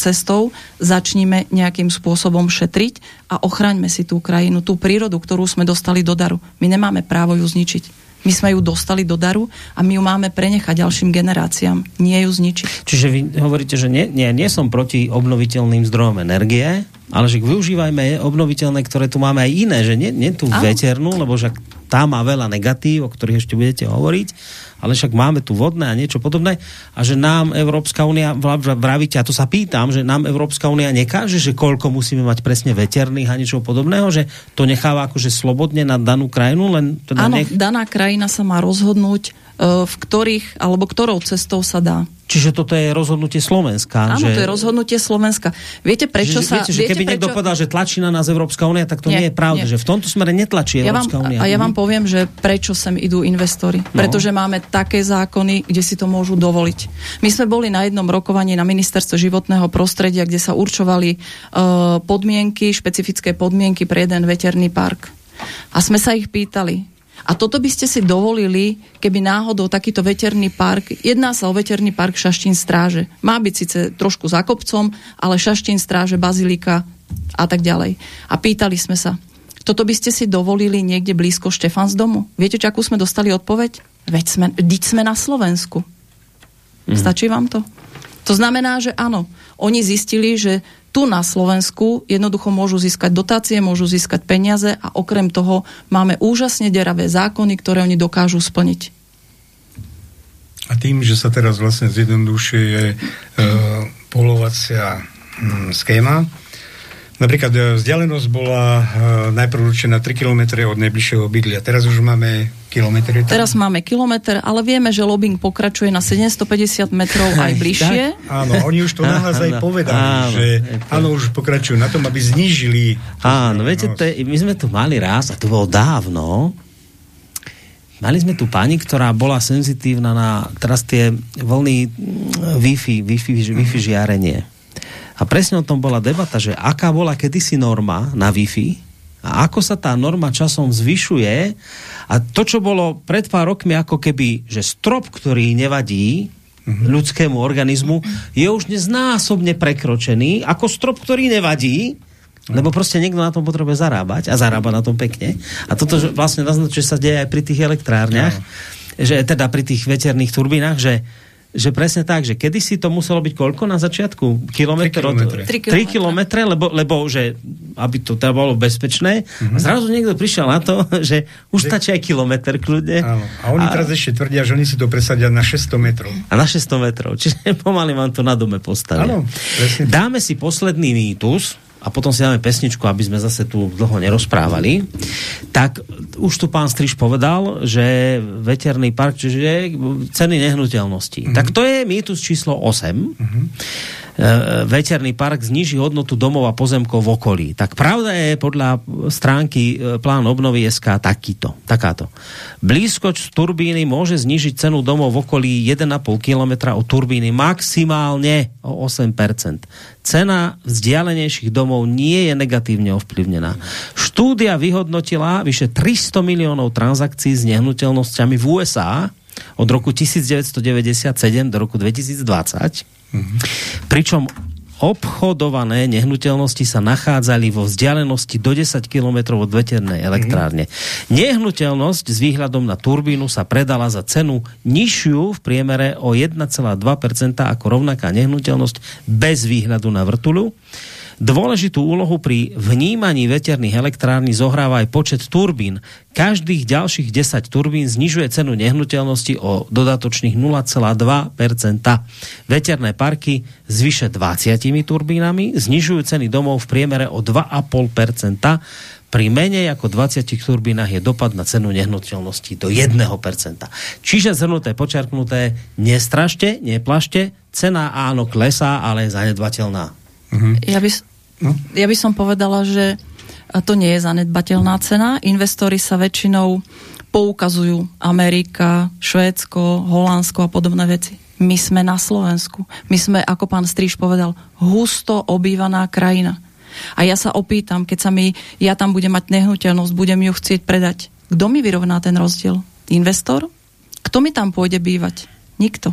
cestou začníme nejakým spôsobom šetriť a ochraňme si tú krajinu, tú prírodu, ktorú sme dostali do daru. My nemáme právo ju zničiť. My sme ju dostali do daru a my ju máme prenechať ďalším generáciám, nie ju zničiť. Čiže vy hovoríte, že nie, nie, nie som proti obnoviteľným zdrojom energie, ale že využívajme obnoviteľné, ktoré tu máme aj iné, že nie, nie tú Áno. veternú, lebo že tá má veľa negatív, o ktorých ešte budete hovoriť, ale však máme tu vodné a niečo podobné a že nám Európska únia, vravíte, a to sa pýtam, že nám Európska únia nekáže, že koľko musíme mať presne veterných a niečo podobného, že to necháva akože slobodne na danú krajinu, len teda Áno, nech... daná krajina sa má rozhodnúť, e, v ktorých, alebo ktorou cestou sa dá. Čiže toto je rozhodnutie Slovenska. Áno, že... to je rozhodnutie Slovenska. Viete, prečo že, sa... Viete, že keby viete, niekto povedal, že tlačí na nás Európska únia, tak to nie, nie je pravda, nie. že v tomto smere netlačí ja Európska únia. A ja vám poviem, že prečo sem idú investori. No. Pretože máme také zákony, kde si to môžu dovoliť. My sme boli na jednom rokovaní na ministerstve životného prostredia, kde sa určovali uh, podmienky, špecifické podmienky pre jeden veterný park. A sme sa ich pýtali, a toto by ste si dovolili, keby náhodou takýto veterný park, jedná sa o veterný park Šaštín stráže. Má byť síce trošku za kopcom, ale Šaštín stráže, Bazilika a tak ďalej. A pýtali sme sa, toto by ste si dovolili niekde blízko Štefan z domu? Viete, čo akú sme dostali odpoveď? Veď sme, diť sme na Slovensku. Mm. Stačí vám to? To znamená, že áno, oni zistili, že tu na Slovensku jednoducho môžu získať dotácie, môžu získať peniaze a okrem toho máme úžasne deravé zákony, ktoré oni dokážu splniť. A tým, že sa teraz vlastne zjednodušuje e, polovacia hm, schéma, napríklad e, vzdialenosť bola e, najprv určená 3 km od najbližšieho bydlia. Teraz už máme Kilometr je tam? Teraz máme kilometr, ale vieme, že lobbying pokračuje na 750 metrov aj bližšie. Áno, oni už to nahlas aj povedali, Áno, že áno, už pokračujú na tom, aby znížili... Áno, viete, to je, my sme tu mali raz, a to bolo dávno, mali sme tu pani, ktorá bola senzitívna na teraz tie vlny mm, Wi-Fi, Wi-Fi, Wi-Fi žiarenie. A presne o tom bola debata, že aká bola kedysi norma na Wi-Fi a ako sa tá norma časom zvyšuje a to, čo bolo pred pár rokmi ako keby, že strop, ktorý nevadí ľudskému organizmu, je už dnes násobne prekročený ako strop, ktorý nevadí, lebo proste niekto na tom potrebuje zarábať a zarába na tom pekne. A toto vlastne naznačuje sa deje aj pri tých elektrárniach, že teda pri tých veterných turbínach, že že presne tak, že kedysi to muselo byť koľko na začiatku? Kilometr od... kilometre. 3 3 kilometre, lebo, lebo že, aby to teda bolo bezpečné. A zrazu niekto prišiel na to, že už stačí aj kilometr kľudne. Áno. A oni teraz ešte tvrdia, že oni si to presadia na 600 metrov. A na 600 metrov. Čiže pomaly vám to na dome postavia. Áno, presne. Dáme si posledný mýtus a potom si dáme pesničku, aby sme zase tu dlho nerozprávali. Tak už tu pán Striž povedal, že veterný park, čiže ceny nehnuteľností. Mm-hmm. Tak to je mýtus číslo 8. Mm-hmm. Veterný park zniží hodnotu domov a pozemkov v okolí. Tak pravda je podľa stránky e, plán obnovy SK takýto, takáto. Blízkoč turbíny môže znižiť cenu domov v okolí 1,5 km od turbíny maximálne o 8%. Cena vzdialenejších domov nie je negatívne ovplyvnená. Štúdia vyhodnotila vyše 300 miliónov transakcií s nehnuteľnosťami v USA od roku 1997 do roku 2020. Pričom obchodované nehnuteľnosti sa nachádzali vo vzdialenosti do 10 km od veternej elektrárne. Nehnuteľnosť s výhľadom na turbínu sa predala za cenu nižšiu v priemere o 1,2% ako rovnaká nehnuteľnosť bez výhľadu na vrtulu. Dôležitú úlohu pri vnímaní veterných elektrární zohráva aj počet turbín. Každých ďalších 10 turbín znižuje cenu nehnuteľnosti o dodatočných 0,2%. Veterné parky s vyše 20 turbínami znižujú ceny domov v priemere o 2,5%. Pri menej ako 20 turbínach je dopad na cenu nehnuteľnosti do 1%. Čiže zhrnuté, počarknuté, nestrašte, neplašte, cena áno klesá, ale je zanedbateľná. Ja by, s- ja by som povedala, že to nie je zanedbateľná cena. Investori sa väčšinou poukazujú Amerika, Švédsko, Holandsko a podobné veci. My sme na Slovensku. My sme, ako pán Stríž povedal, husto obývaná krajina. A ja sa opýtam, keď sa mi, ja tam budem mať nehnuteľnosť, budem ju chcieť predať. Kto mi vyrovná ten rozdiel? Investor? Kto mi tam pôjde bývať? Nikto.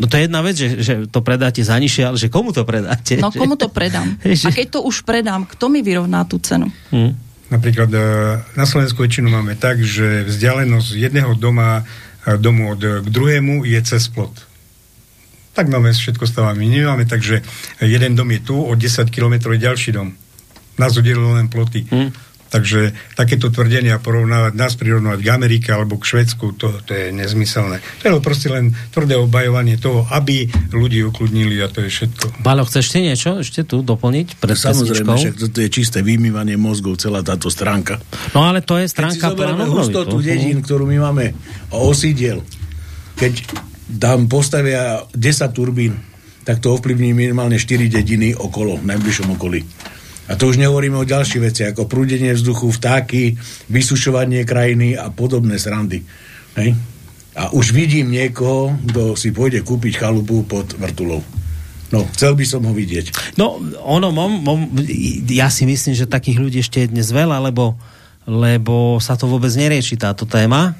No to je jedna vec, že, že to predáte za nižšie, ale že komu to predáte? No komu to predám? A keď to už predám, kto mi vyrovná tú cenu? Hm. Napríklad e, na Slovensku väčšinu máme tak, že vzdialenosť jedného doma, e, domu od, k druhému je cez plot. Tak máme všetko stavami. Nemáme tak, že jeden dom je tu, o 10 km je ďalší dom. Nás oddelujú len ploty. Hm. Takže takéto tvrdenia porovnávať, nás prirovnávať k Amerike alebo k Švedsku, to, to je nezmyselné. To je proste len tvrdé obajovanie toho, aby ľudí ukludnili a to je všetko. Báľo, chceš ty niečo ešte tu doplniť pred Samozrejme, pesničkou? však toto je čisté vymývanie mozgov, celá táto stránka. No ale to je stránka plánu hustotu dedín, ktorú my máme osídiel, keď tam postavia 10 turbín, tak to ovplyvní minimálne 4 dediny okolo, v najbližšom okolí. A to už nehovoríme o ďalších veci, ako prúdenie vzduchu, vtáky, vysušovanie krajiny a podobné srandy. Hej? A už vidím niekoho, kto si pôjde kúpiť chalupu pod vrtulou. No, chcel by som ho vidieť. No, ono, mom, mom, ja si myslím, že takých ľudí ešte je dnes veľa, lebo, lebo sa to vôbec nerieši táto téma.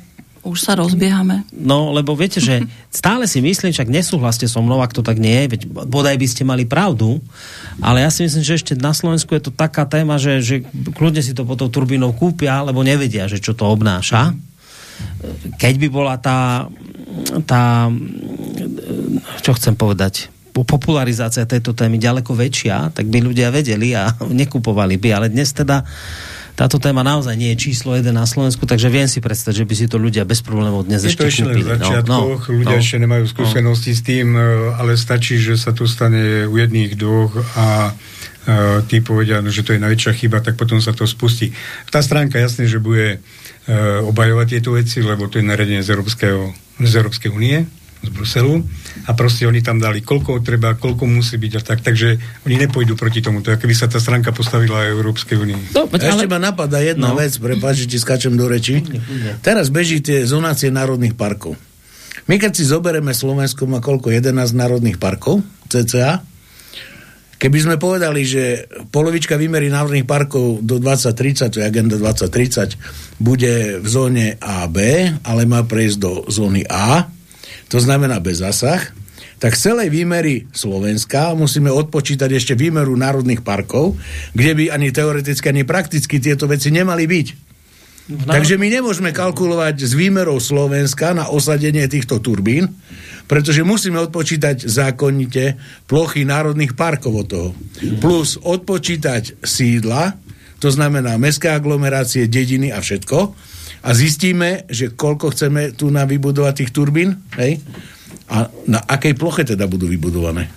Už sa rozbiehame. No, lebo viete, že stále si myslím, však nesúhlaste so mnou, ak to tak nie je, veď bodaj by ste mali pravdu, ale ja si myslím, že ešte na Slovensku je to taká téma, že, že kľudne si to pod tou turbínou kúpia, lebo nevedia, že čo to obnáša. Keď by bola tá, tá čo chcem povedať, po- popularizácia tejto témy ďaleko väčšia, tak by ľudia vedeli a nekupovali by, ale dnes teda táto téma naozaj nie je číslo jeden na Slovensku, takže viem si predstaviť, že by si to ľudia bez problémov dnes je ešte to ešte kúpili. v začiatkoch, no, ľudia no, ešte nemajú skúsenosti no. s tým, e, ale stačí, že sa to stane u jedných, dvoch a uh, tí povedia, no, že to je najväčšia chyba, tak potom sa to spustí. Tá stránka jasne, že bude uh, obajovať tieto veci, lebo to je naredenie z, Európskeho, z Európskej únie, z Bruselu a proste oni tam dali, koľko treba, koľko musí byť a tak, takže oni nepôjdu proti tomu, to je, keby sa tá stránka postavila aj Európskej únii. No, ale... Ešte ma napadá jedna no. vec, prepáč, ti skačem do reči. Teraz beží tie zonácie národných parkov. My keď si zoberieme Slovensko, má koľko? 11 národných parkov, cca. Keby sme povedali, že polovička výmery národných parkov do 2030, to je agenda 2030, bude v zóne A, B, ale má prejsť do zóny A, to znamená bez zasah, tak celej výmery Slovenska musíme odpočítať ešte výmeru národných parkov, kde by ani teoreticky, ani prakticky tieto veci nemali byť. No. Takže my nemôžeme kalkulovať s výmerou Slovenska na osadenie týchto turbín, pretože musíme odpočítať zákonite plochy národných parkov od toho. Plus odpočítať sídla, to znamená mestské aglomerácie, dediny a všetko. A zistíme, že koľko chceme tu na vybudovať tých turbín, hej? A na akej ploche teda budú vybudované.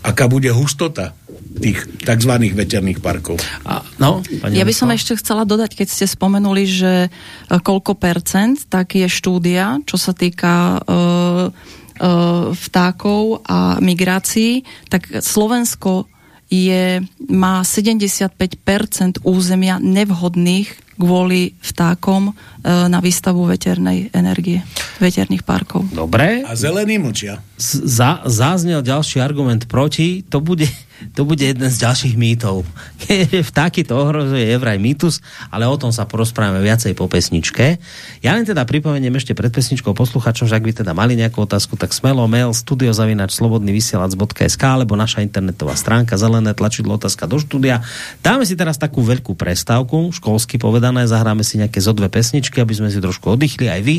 Aká bude hustota tých tzv. veterných parkov. A, no, ja by som ešte chcela dodať, keď ste spomenuli, že e, koľko percent, tak je štúdia, čo sa týka uh, E, vtákov a migrácií, tak Slovensko je, má 75% územia nevhodných kvôli vtákom e, na výstavu veternej energie, veterných parkov. Dobre. A zelený mlčia. Z- záznel ďalší argument proti, to bude to bude jeden z ďalších mýtov. Vtáky to ohrozuje je vraj mýtus, ale o tom sa porozprávame viacej po pesničke. Ja len teda pripomeniem ešte pred pesničkou posluchačom, že ak by teda mali nejakú otázku, tak smelo mail studiozavinač slobodnyvysielac.sk alebo naša internetová stránka zelené tlačidlo otázka do štúdia. Dáme si teraz takú veľkú prestávku, školsky povedané, zahráme si nejaké zo dve pesničky, aby sme si trošku oddychli aj vy.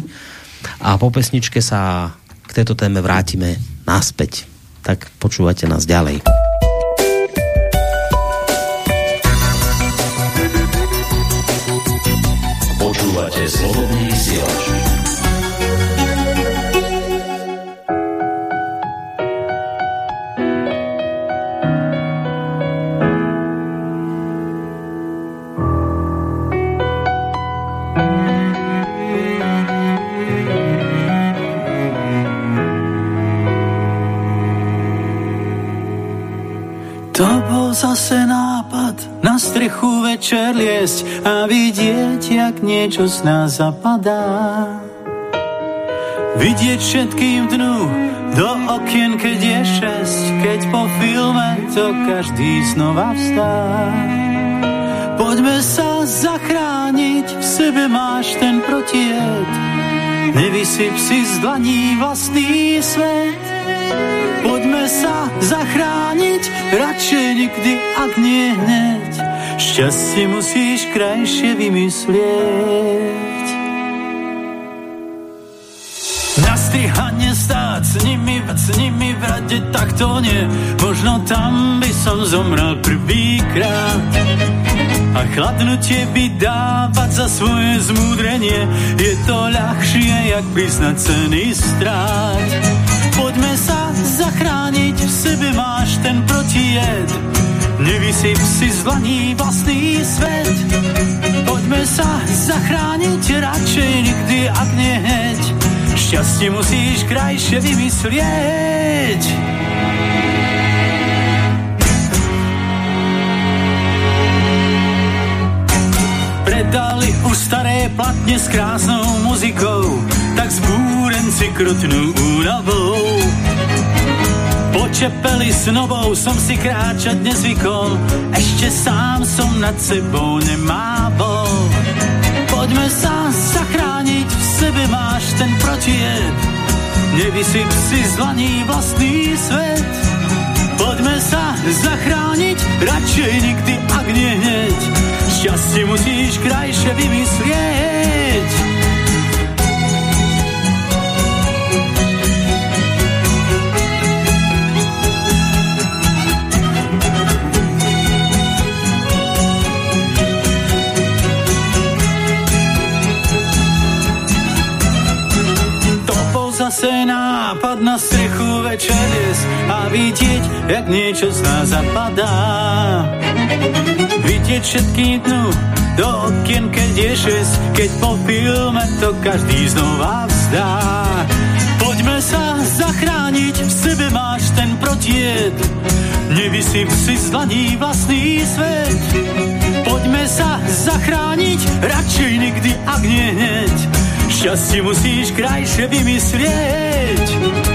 A po pesničke sa k tejto téme vrátime naspäť. Tak počúvate nás ďalej. Počúvate slobodný vysielač. To večer liesť a vidieť, jak niečo z nás zapadá. Vidieť všetkým dnu do okien, keď je šesť, keď po filme to každý znova vstá. Poďme sa zachrániť, v sebe máš ten protied, nevysyp si z dlaní vlastný svet. Poďme sa zachrániť, radšej nikdy, ak nie hneď. Šťastie musíš krajšie vymyslieť. Na strihanie stáť s nimi, s nimi v rade, tak to nie. Možno tam by som zomrel prvýkrát. A chladnutie by dávať za svoje zmúdrenie Je to ľahšie, jak priznať cený strát Poďme sa zachrániť, v sebe máš ten protijed. Nevysyp si z dlaní vlastný svet. Poďme sa zachrániť, radšej nikdy, ak nie heď. Šťastie musíš krajšie vymyslieť. Predali už staré platne s krásnou muzikou, tak zbúrenci krutnú únavou. Po čepeli s novou som si kráčať nezvykol, ešte sám som nad sebou nemával. Poďme sa zachrániť, v sebe máš ten protijed, nevysyp si z vlastný svet. Poďme sa zachrániť, radšej nikdy, ak nie hneď, šťastie musíš krajšie vymyslieť. Na strechu večer a vidieť, jak niečo z nás zapadá. Vidieť všetky dnu do okien, keď je šest, keď po filme to každý znova vzdá. Poďme sa zachrániť, v sebe máš ten protied, nevysyp si z vlastný svet. Poďme sa zachrániť, radšej nikdy, ak nie hneď. Šťastie musíš krajšie vymyslieť.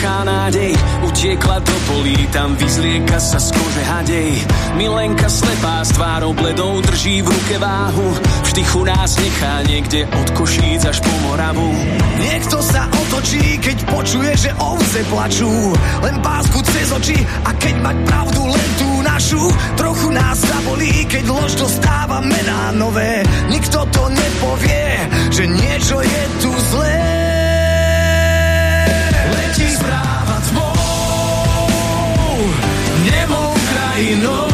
Plachá nádej. Utiekla do polí, tam vyzlieka sa z kože hadej. Milenka slepá s tvárou bledou drží v ruke váhu. V nás nechá niekde od Košíc až po Moravu. Niekto sa otočí, keď počuje, že ovce plačú. Len pásku cez oči a keď mať pravdu len tú našu. Trochu nás zabolí, keď lož dostáva mená nové. Nikto to nepovie, že niečo je tu zlé krajinou.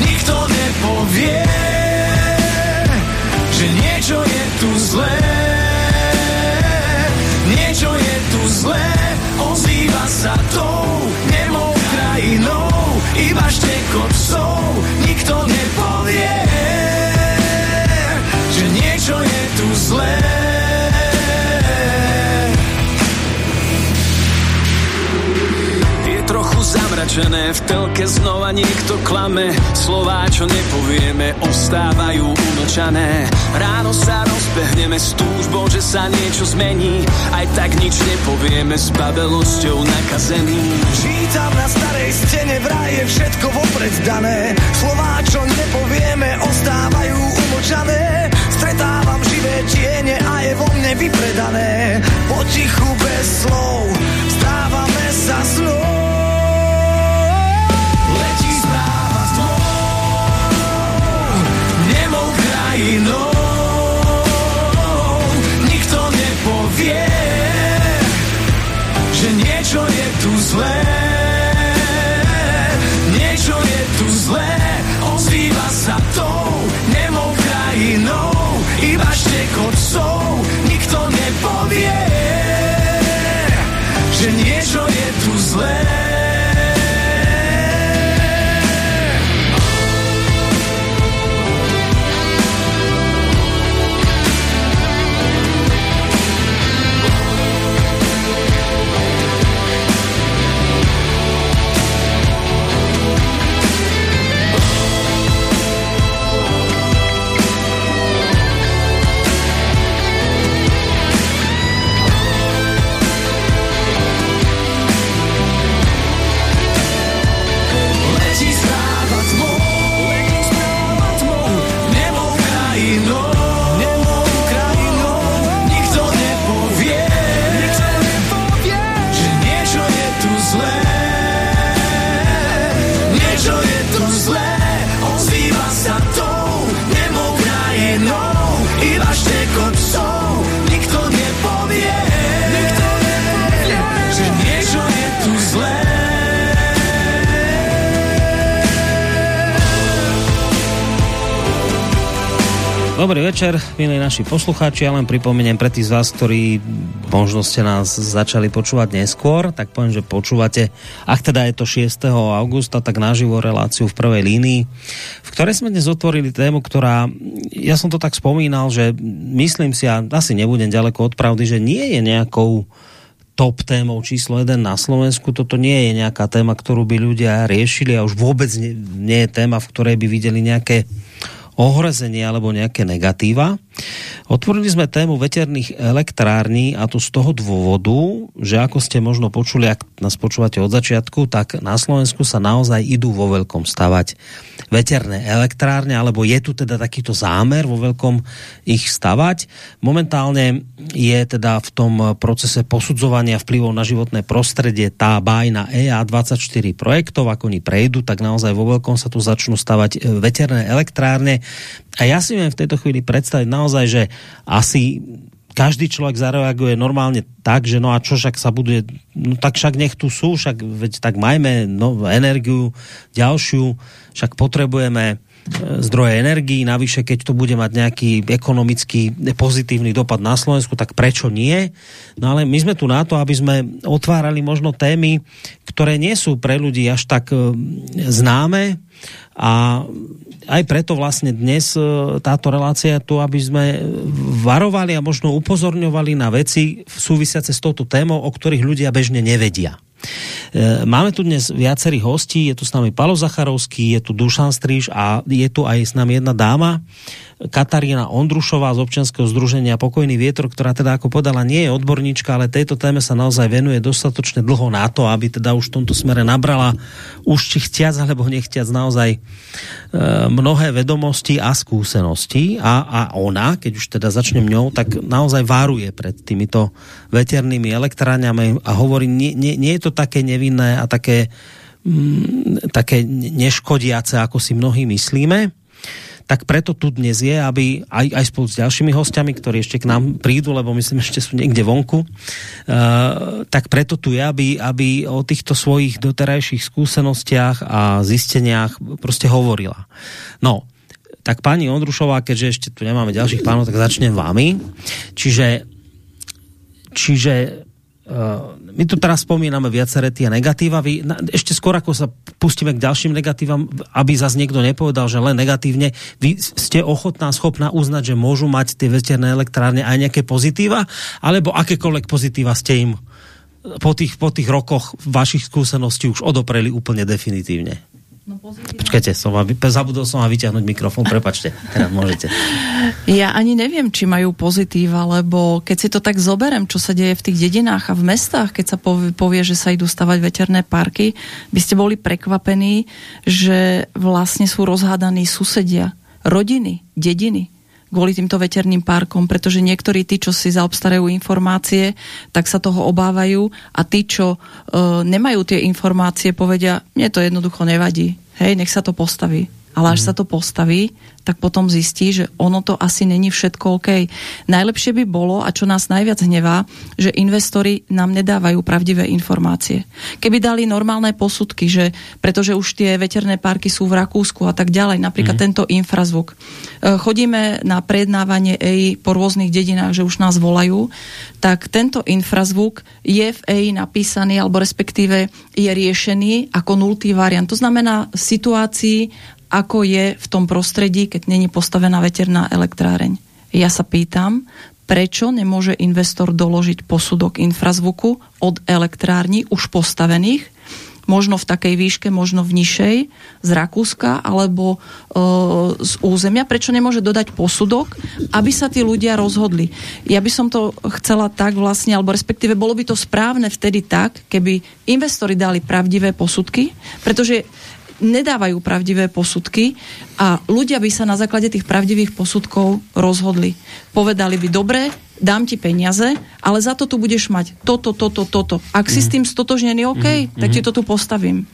Nikto nepovie, že niečo je tu zlé. Niečo je tu zlé, ozýva sa tou zamračené, v telke znova niekto klame, slová, čo nepovieme, ostávajú umlčané. Ráno sa rozbehneme s túžbou, že sa niečo zmení, aj tak nič nepovieme s babelosťou nakazený. Čítam na starej stene, vraj je všetko vopred dané, slová, čo nepovieme, ostávajú umlčané. Stretávam živé tiene a je vo mne vypredané, potichu bez slov, stávame sa snou. Krajinou. Nikto Dobrý večer, milí naši poslucháči. Ja len pripomeniem pre tých z vás, ktorí možno ste nás začali počúvať neskôr, tak poviem, že počúvate, ak teda je to 6. augusta, tak naživo reláciu v prvej línii, v ktorej sme dnes otvorili tému, ktorá, ja som to tak spomínal, že myslím si, a asi nebudem ďaleko od pravdy, že nie je nejakou top témou číslo 1 na Slovensku. Toto nie je nejaká téma, ktorú by ľudia riešili a už vôbec nie, nie je téma, v ktorej by videli nejaké ohrozenie alebo nejaké negatíva. Otvorili sme tému veterných elektrární a to z toho dôvodu, že ako ste možno počuli, ak nás počúvate od začiatku, tak na Slovensku sa naozaj idú vo veľkom stavať veterné elektrárne, alebo je tu teda takýto zámer vo veľkom ich stavať. Momentálne je teda v tom procese posudzovania vplyvov na životné prostredie tá bájna EA24 projektov, ako oni prejdú, tak naozaj vo veľkom sa tu začnú stavať veterné elektrárne. A ja si viem v tejto chvíli predstaviť naozaj, že asi každý človek zareaguje normálne tak, že no a čo však sa bude, no tak však nech tu sú, však veď tak majme no, energiu ďalšiu, však potrebujeme zdroje energii, navyše keď to bude mať nejaký ekonomický pozitívny dopad na Slovensku, tak prečo nie? No ale my sme tu na to, aby sme otvárali možno témy, ktoré nie sú pre ľudí až tak e, známe a aj preto vlastne dnes e, táto relácia tu, aby sme varovali a možno upozorňovali na veci súvisiace s touto témou, o ktorých ľudia bežne nevedia. E, máme tu dnes viacerých hostí, je tu s nami Palo Zacharovský, je tu Dušan Stríž a je tu aj s nami jedna dáma, Katarína Ondrušová z občianského združenia Pokojný vietor, ktorá teda ako podala nie je odborníčka, ale tejto téme sa naozaj venuje dostatočne dlho na to, aby teda už v tomto smere nabrala už či chtiac alebo nechtiac naozaj e, mnohé vedomosti a skúsenosti. A, a ona, keď už teda začnem ňou, tak naozaj varuje pred týmito veternými elektráňami a hovorí, nie, nie, nie je to také nevinné a také, mm, také neškodiace, ako si mnohí myslíme tak preto tu dnes je, aby aj, aj spolu s ďalšími hostiami, ktorí ešte k nám prídu, lebo myslím, ešte sú niekde vonku, uh, tak preto tu je, aby, aby o týchto svojich doterajších skúsenostiach a zisteniach proste hovorila. No, tak pani Ondrušová, keďže ešte tu nemáme ďalších pánov, tak začnem vami. Čiže, čiže uh, my tu teraz spomíname viaceré tie negatíva. Vy, na, ešte skôr ako sa pustíme k ďalším negatívam, aby zase niekto nepovedal, že len negatívne, vy ste ochotná, schopná uznať, že môžu mať tie veterné elektrárne aj nejaké pozitíva, alebo akékoľvek pozitíva ste im po tých, po tých rokoch vašich skúseností už odopreli úplne definitívne? No, Počkajte, som vám, zabudol som vám vyťahnuť mikrofón, prepačte, teraz môžete. Ja ani neviem, či majú pozitíva, lebo keď si to tak zoberem, čo sa deje v tých dedinách a v mestách, keď sa povie, povie že sa idú stavať veterné parky, by ste boli prekvapení, že vlastne sú rozhádaní susedia, rodiny, dediny kvôli týmto veterným parkom, pretože niektorí tí, čo si zaobstarajú informácie, tak sa toho obávajú a tí, čo e, nemajú tie informácie, povedia, mne to jednoducho nevadí, hej, nech sa to postaví. Ale až mm. sa to postaví, tak potom zistí, že ono to asi není všetko OK. Najlepšie by bolo, a čo nás najviac hnevá, že investori nám nedávajú pravdivé informácie. Keby dali normálne posudky, že pretože už tie veterné parky sú v Rakúsku a tak ďalej, napríklad mm. tento infrazvuk. E, chodíme na prednávanie EI po rôznych dedinách, že už nás volajú, tak tento infrazvuk je v EI napísaný, alebo respektíve je riešený ako nultý variant. To znamená v situácii, ako je v tom prostredí, keď není postavená veterná elektráreň. Ja sa pýtam, prečo nemôže investor doložiť posudok infrazvuku od elektrární už postavených, možno v takej výške, možno v nižšej, z Rakúska alebo e, z územia. Prečo nemôže dodať posudok, aby sa tí ľudia rozhodli? Ja by som to chcela tak vlastne, alebo respektíve bolo by to správne vtedy tak, keby investori dali pravdivé posudky, pretože nedávajú pravdivé posudky a ľudia by sa na základe tých pravdivých posudkov rozhodli. Povedali by, dobre, dám ti peniaze, ale za to tu budeš mať toto, toto, toto. Ak mm. si s mhm. tým stotožnený, OK, mm. tak ti mhm. to tu postavím.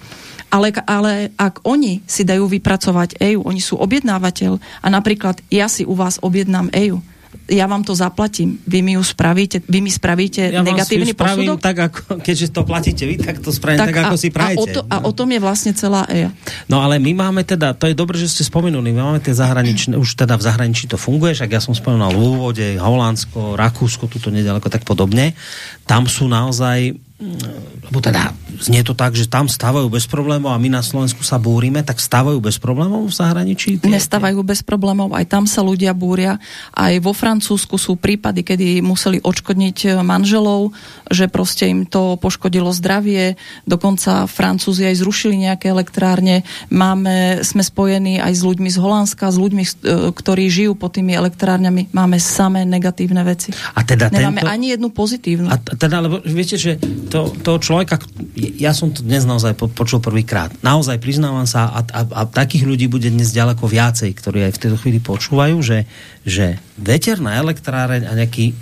Ale, ale ak oni si dajú vypracovať EU, oni sú objednávateľ a napríklad ja si u vás objednám EU, ja vám to zaplatím, vy mi ju spravíte, vy mi spravíte ja negatívny posudok? tak, ako, keďže to platíte vy, tak to spravím tak, tak ako a, si prajete. A o, to, a o tom je vlastne celá EA. No ale my máme teda, to je dobré, že ste spomenuli, my máme tie zahraničné, už teda v zahraničí to funguje, však ja som spomenul v úvode, Holandsko, Rakúsko, tuto nedaleko, tak podobne. Tam sú naozaj lebo teda znie to tak, že tam stávajú bez problémov a my na Slovensku sa búrime, tak stávajú bez problémov v zahraničí? Tie, Nestávajú bez problémov, aj tam sa ľudia búria. Aj vo Francúzsku sú prípady, kedy museli odškodniť manželov, že proste im to poškodilo zdravie. Dokonca Francúzi aj zrušili nejaké elektrárne. Máme, sme spojení aj s ľuďmi z Holandska, s ľuďmi, ktorí žijú pod tými elektrárňami. Máme samé negatívne veci. A teda Nemáme tento... ani jednu pozitívnu. A teda, lebo viete, že to, toho človeka, ja som to dnes naozaj počul prvýkrát. Naozaj priznávam sa a, a, a takých ľudí bude dnes ďaleko viacej, ktorí aj v tejto chvíli počúvajú, že, že veterná elektráreň a nejaký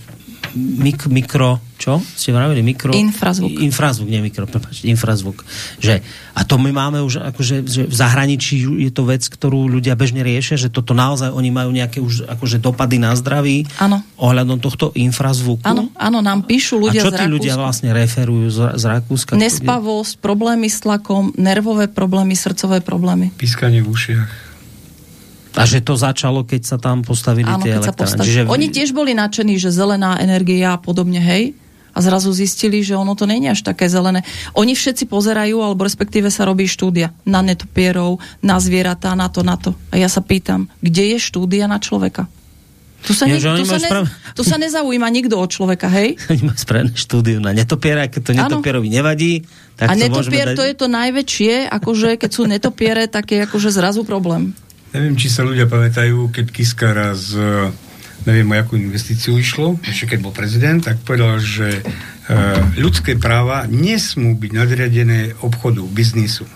mik, mikro, čo? Ste vravili mikro? Infrazvuk. Infrazvuk, nie mikro, prepáčte, infrazvuk. Že, a to my máme už, akože, že v zahraničí je to vec, ktorú ľudia bežne riešia, že toto naozaj oni majú nejaké už akože dopady na zdraví Áno. ohľadom tohto infrazvuku. Áno, áno, nám píšu ľudia a čo z tí Rakúska. ľudia vlastne referujú z, z Rakúska? Nespavosť, problémy s tlakom, nervové problémy, srdcové problémy. Pískanie v ušiach. A že to začalo, keď sa tam postavili Áno, tie elektrárne. Čiže... Oni tiež boli nadšení, že zelená energia a podobne, hej? A zrazu zistili, že ono to není až také zelené. Oni všetci pozerajú, alebo respektíve sa robí štúdia na netopierov, na zvieratá, na to, na to. A ja sa pýtam, kde je štúdia na človeka? Tu sa, Ja, ne, tu, sa ne, sprav- tu sa nezaujíma nikto od človeka, hej? Oni majú spravené štúdiu na netopiera, keď to netopierovi nevadí, tak a to netopier dať... to je to najväčšie, akože keď sú netopiere, tak je akože zrazu problém. Neviem, či sa ľudia pamätajú, keď Kiska raz, neviem, o jakú investíciu išlo, ešte keď bol prezident, tak povedal, že e, ľudské práva nesmú byť nadriadené obchodu, biznisu.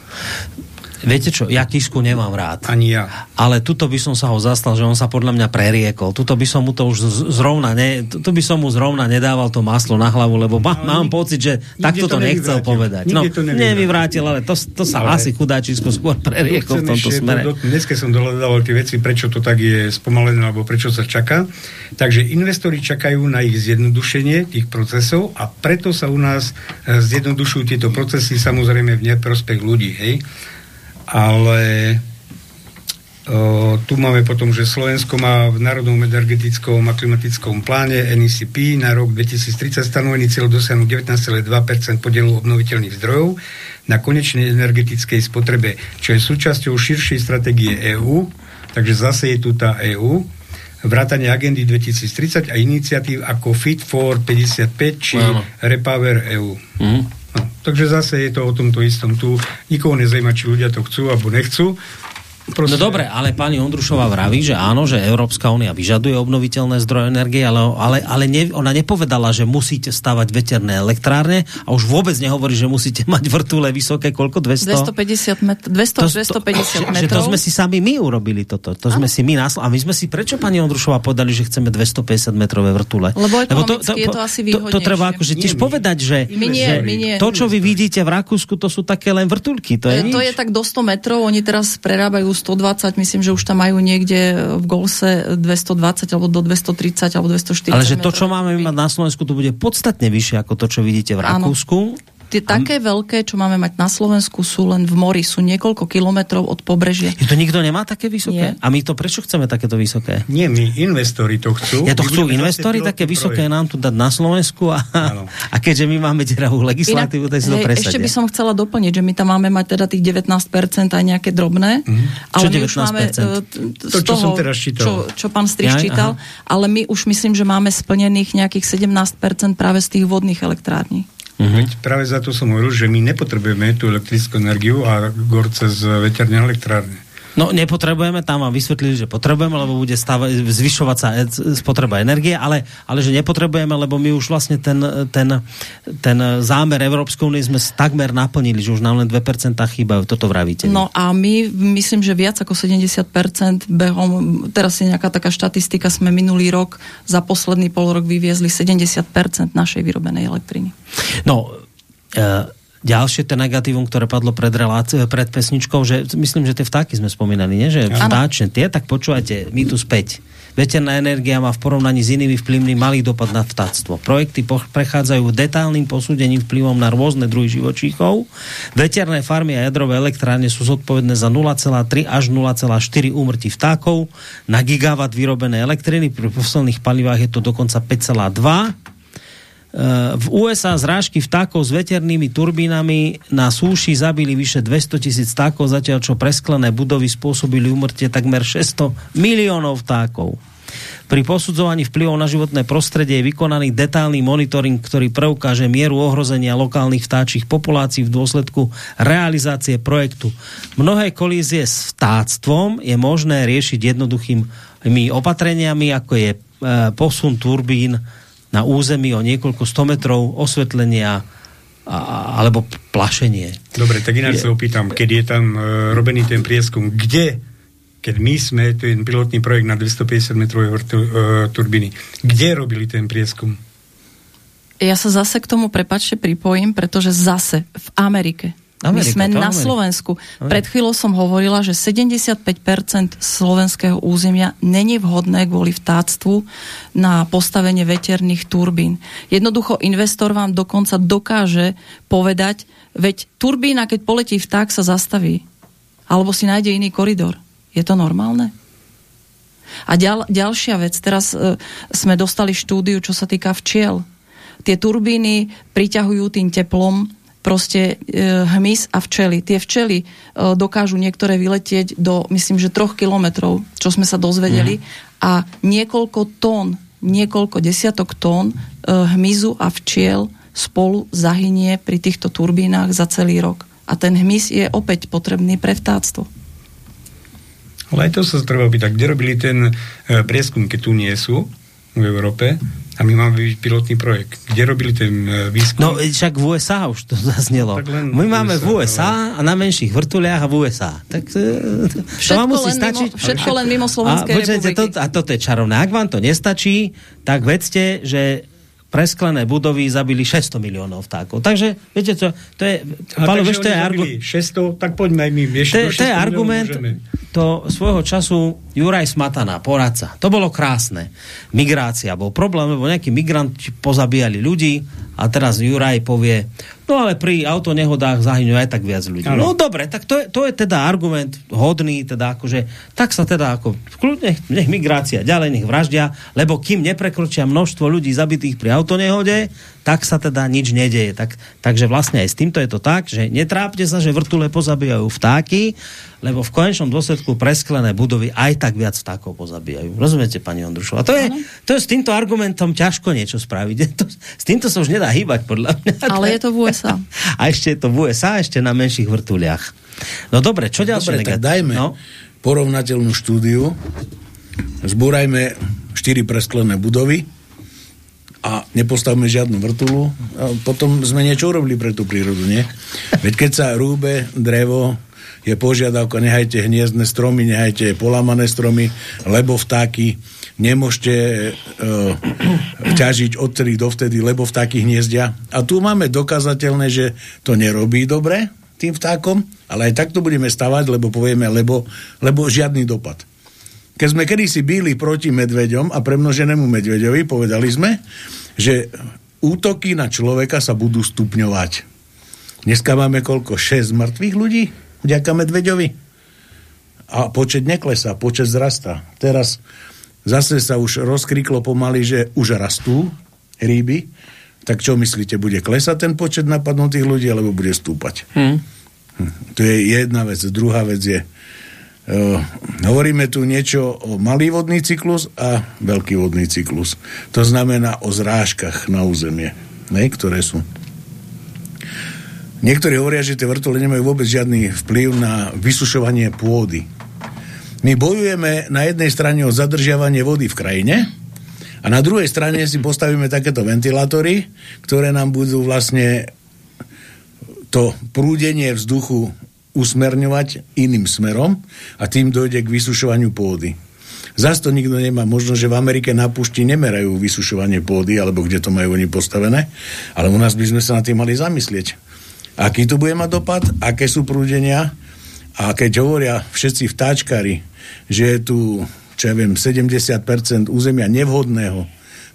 Viete čo, ja Kisku nemám rád. Ani ja. Ale tuto by som sa ho zastal, že on sa podľa mňa preriekol. Tuto by som mu to už zrovna, ne, tu by som mu zrovna nedával to maslo na hlavu, lebo ma, mám pocit, že takto to nechcel povedať. Nikde No, to nevyvrátil. ale to, to sa Ale- asi chudáčisko skôr preriekol v tomto smere. Do, dneska som dohľadával tie veci, prečo to tak je spomalené, alebo prečo sa čaká. Takže investori čakajú na ich zjednodušenie tých procesov a preto sa u nás e, zjednodušujú tieto procesy samozrejme v neprospech ľudí. Hej? Ale o, tu máme potom, že Slovensko má v Národnom energetickom a klimatickom pláne NECP na rok 2030 stanovený cieľ dosiahnuť 19,2% podielu obnoviteľných zdrojov na konečnej energetickej spotrebe, čo je súčasťou širšej stratégie EÚ, takže zase je tu tá EÚ, vrátanie agendy 2030 a iniciatív ako Fit for 55 či. Repower EU. Mhm. No, takže zase je to o tomto istom. Tu nikoho nezajíma, či ľudia to chcú alebo nechcú. No dobre, ale pani Ondrušová vraví, že áno, že Európska únia vyžaduje obnoviteľné zdroje energie, ale, ale, ale ne, ona nepovedala, že musíte stavať veterné elektrárne a už vôbec nehovorí, že musíte mať vrtule vysoké, koľko? 200? 250 met- 200, 250 Že to metrov. sme si sami my urobili toto. To sme si my nasl- A my sme si, prečo pani Ondrušová povedali, že chceme 250 metrové vrtule? Lebo ekonomicky je to asi to, to treba akože tiež Nie, my- povedať, že, My nie, že my nie. to, čo vy vidíte v Rakúsku, to sú také len vrtulky. To je, To, to nič. je tak do 100 metrov, oni teraz prerábajú 120, myslím, že už tam majú niekde v Golse 220 alebo do 230 alebo 240 Ale že to, čo máme mať na Slovensku, to bude podstatne vyššie ako to, čo vidíte v Áno. Tie také veľké, čo máme mať na Slovensku, sú len v mori, sú niekoľko kilometrov od pobrežia. Je to nikto nemá také vysoké? Nie. A my to prečo chceme takéto vysoké? Nie, my investori to chcú. Ja to chcú investori také vysoké projekt. nám tu dať na Slovensku a, a keďže my máme deravú legislatívu, tak si to presadia. ešte by som chcela doplniť, že my tam máme mať teda tých 19% aj nejaké drobné, Mhm. ale Čo my už máme 19%? e, t- To, z čo toho, som teraz čítal. Čo, čo pán Strič Jaj, čítal, ale my už myslím, že máme splnených nejakých 17% práve z tých vodných elektrární. Mhm. Veď práve za to som hovoril, že my nepotrebujeme tú elektrickú energiu a gorce z veternej elektrárne. No nepotrebujeme, tam vám vysvetlili, že potrebujeme, lebo bude stáva, zvyšovať sa e- spotreba energie, ale, ale že nepotrebujeme, lebo my už vlastne ten, ten, ten zámer Európskej únie sme takmer naplnili, že už nám len 2% chýbajú. Toto vravíte. No a my myslím, že viac ako 70% behom, teraz je nejaká taká štatistika, sme minulý rok za posledný pol rok vyviezli 70% našej vyrobenej elektriny. No, e, ďalšie ten negatívum, ktoré padlo pred, reláci- pred pesničkou, že myslím, že tie vtáky sme spomínali, nie? že vtáčne tie, tak počúvajte, my tu späť. Veterná energia má v porovnaní s inými vplyvmi malý dopad na vtáctvo. Projekty prechádzajú detálnym posúdením vplyvom na rôzne druhy živočíchov. Veterné farmy a jadrové elektrárne sú zodpovedné za 0,3 až 0,4 úmrtí vtákov. Na gigawatt vyrobené elektriny pri fosilných palivách je to dokonca 5,2 v USA zrážky vtákov s veternými turbínami na súši zabili vyše 200 tisíc vtákov, zatiaľ čo presklené budovy spôsobili umrtie takmer 600 miliónov vtákov. Pri posudzovaní vplyvov na životné prostredie je vykonaný detálny monitoring, ktorý preukáže mieru ohrozenia lokálnych vtáčich populácií v dôsledku realizácie projektu. Mnohé kolízie s vtáctvom je možné riešiť jednoduchými opatreniami, ako je e, posun turbín na území o niekoľko sto metrov osvetlenia a, alebo plašenie. Dobre, tak ináč sa opýtam, keď je tam uh, robený ten prieskum, kde, keď my sme ten pilotný projekt na 250 metrovej uh, turbíny, kde robili ten prieskum? Ja sa zase k tomu prepačte pripojím, pretože zase v Amerike Amerika, My sme na Amerika. Slovensku. Amerika. Pred chvíľou som hovorila, že 75% slovenského územia není vhodné kvôli vtáctvu na postavenie veterných turbín. Jednoducho investor vám dokonca dokáže povedať, veď turbína, keď poletí vták, sa zastaví. Alebo si nájde iný koridor. Je to normálne? A ďal, ďalšia vec, teraz e, sme dostali štúdiu, čo sa týka včiel. Tie turbíny priťahujú tým teplom proste e, hmyz a včely. Tie včely e, dokážu niektoré vyletieť do, myslím, že troch kilometrov, čo sme sa dozvedeli, mm. a niekoľko tón, niekoľko desiatok tón e, hmyzu a včiel spolu zahynie pri týchto turbínach za celý rok. A ten hmyz je opäť potrebný pre vtáctvo. Ale aj to sa treba opýtať, kde robili ten e, prieskum, keď tu nie sú v Európe, a my máme byť pilotný projekt. Kde robili ten uh, výskum? No však v USA už to zaznelo. My máme USA, v USA a na menších vrtuliach a v USA. Tak uh, to všetko, vám musí stačiť. Mimo, všetko len mimo Slovenskej a, republiky. To, a toto je čarovné. Ak vám to nestačí, tak vedzte, že presklené budovy zabili 600 miliónov vtákov. Takže, viete čo, to je... Pálo, vieš, to je argument... 600, tak poďme aj my. Vieš, to, to je argument, to svojho času Juraj Smatana, poradca. To bolo krásne. Migrácia bol problém, lebo nejakí migranti pozabíjali ľudí a teraz Juraj povie, No ale pri autonehodách zahynú aj tak viac ľudí. Ano. No dobre, tak to je, to je teda argument hodný, teda akože, tak sa teda ako, kľudne, nech migrácia ďalej, nech vraždia, lebo kým neprekročia množstvo ľudí zabitých pri autonehode, tak sa teda nič nedeje. Tak, takže vlastne aj s týmto je to tak, že netrápte sa, že vrtule pozabíjajú vtáky, lebo v konečnom dôsledku presklené budovy aj tak viac vtákov pozabíjajú. Rozumiete, pani Ondrušová? To je, to je s týmto argumentom ťažko niečo spraviť. To, s týmto sa už nedá hýbať, podľa mňa. Ale je to v USA. A ešte je to v USA, ešte na menších vrtuliach. No dobre, čo ďalšie? Dobre, tak dajme no? porovnateľnú štúdiu. Zbúrajme štyri presklené budovy, a nepostavme žiadnu vrtulu, a potom sme niečo urobili pre tú prírodu, nie? Veď keď sa rúbe drevo, je požiadavka, nehajte hniezdne stromy, nehajte polamané stromy, lebo vtáky nemôžete e, ťažiť odtedy dovtedy, lebo vtáky hniezdia. A tu máme dokazateľné, že to nerobí dobre tým vtákom, ale aj takto budeme stavať, lebo povieme, lebo, lebo žiadny dopad. Keď sme kedysi bíli proti medveďom a premnoženému medveďovi, povedali sme, že útoky na človeka sa budú stupňovať. Dneska máme koľko? 6 mŕtvych ľudí? Vďaka medveďovi. A počet neklesá, počet zrastá. Teraz zase sa už rozkriklo pomaly, že už rastú ryby. Tak čo myslíte, bude klesať ten počet napadnutých ľudí, alebo bude stúpať? Hmm. Hm. To je jedna vec. Druhá vec je, Uh, hovoríme tu niečo o malý vodný cyklus a veľký vodný cyklus. To znamená o zrážkach na územie, ne, ktoré sú. Niektorí hovoria, že tie vrtule nemajú vôbec žiadny vplyv na vysušovanie pôdy. My bojujeme na jednej strane o zadržiavanie vody v krajine a na druhej strane si postavíme takéto ventilátory, ktoré nám budú vlastne to prúdenie vzduchu usmerňovať iným smerom a tým dojde k vysušovaniu pôdy. Zas to nikto nemá. Možno, že v Amerike na pušti nemerajú vysušovanie pôdy, alebo kde to majú oni postavené, ale u nás by sme sa na tým mali zamyslieť. Aký to bude mať dopad, aké sú prúdenia a keď hovoria všetci vtáčkari, že je tu, čo ja viem, 70% územia nevhodného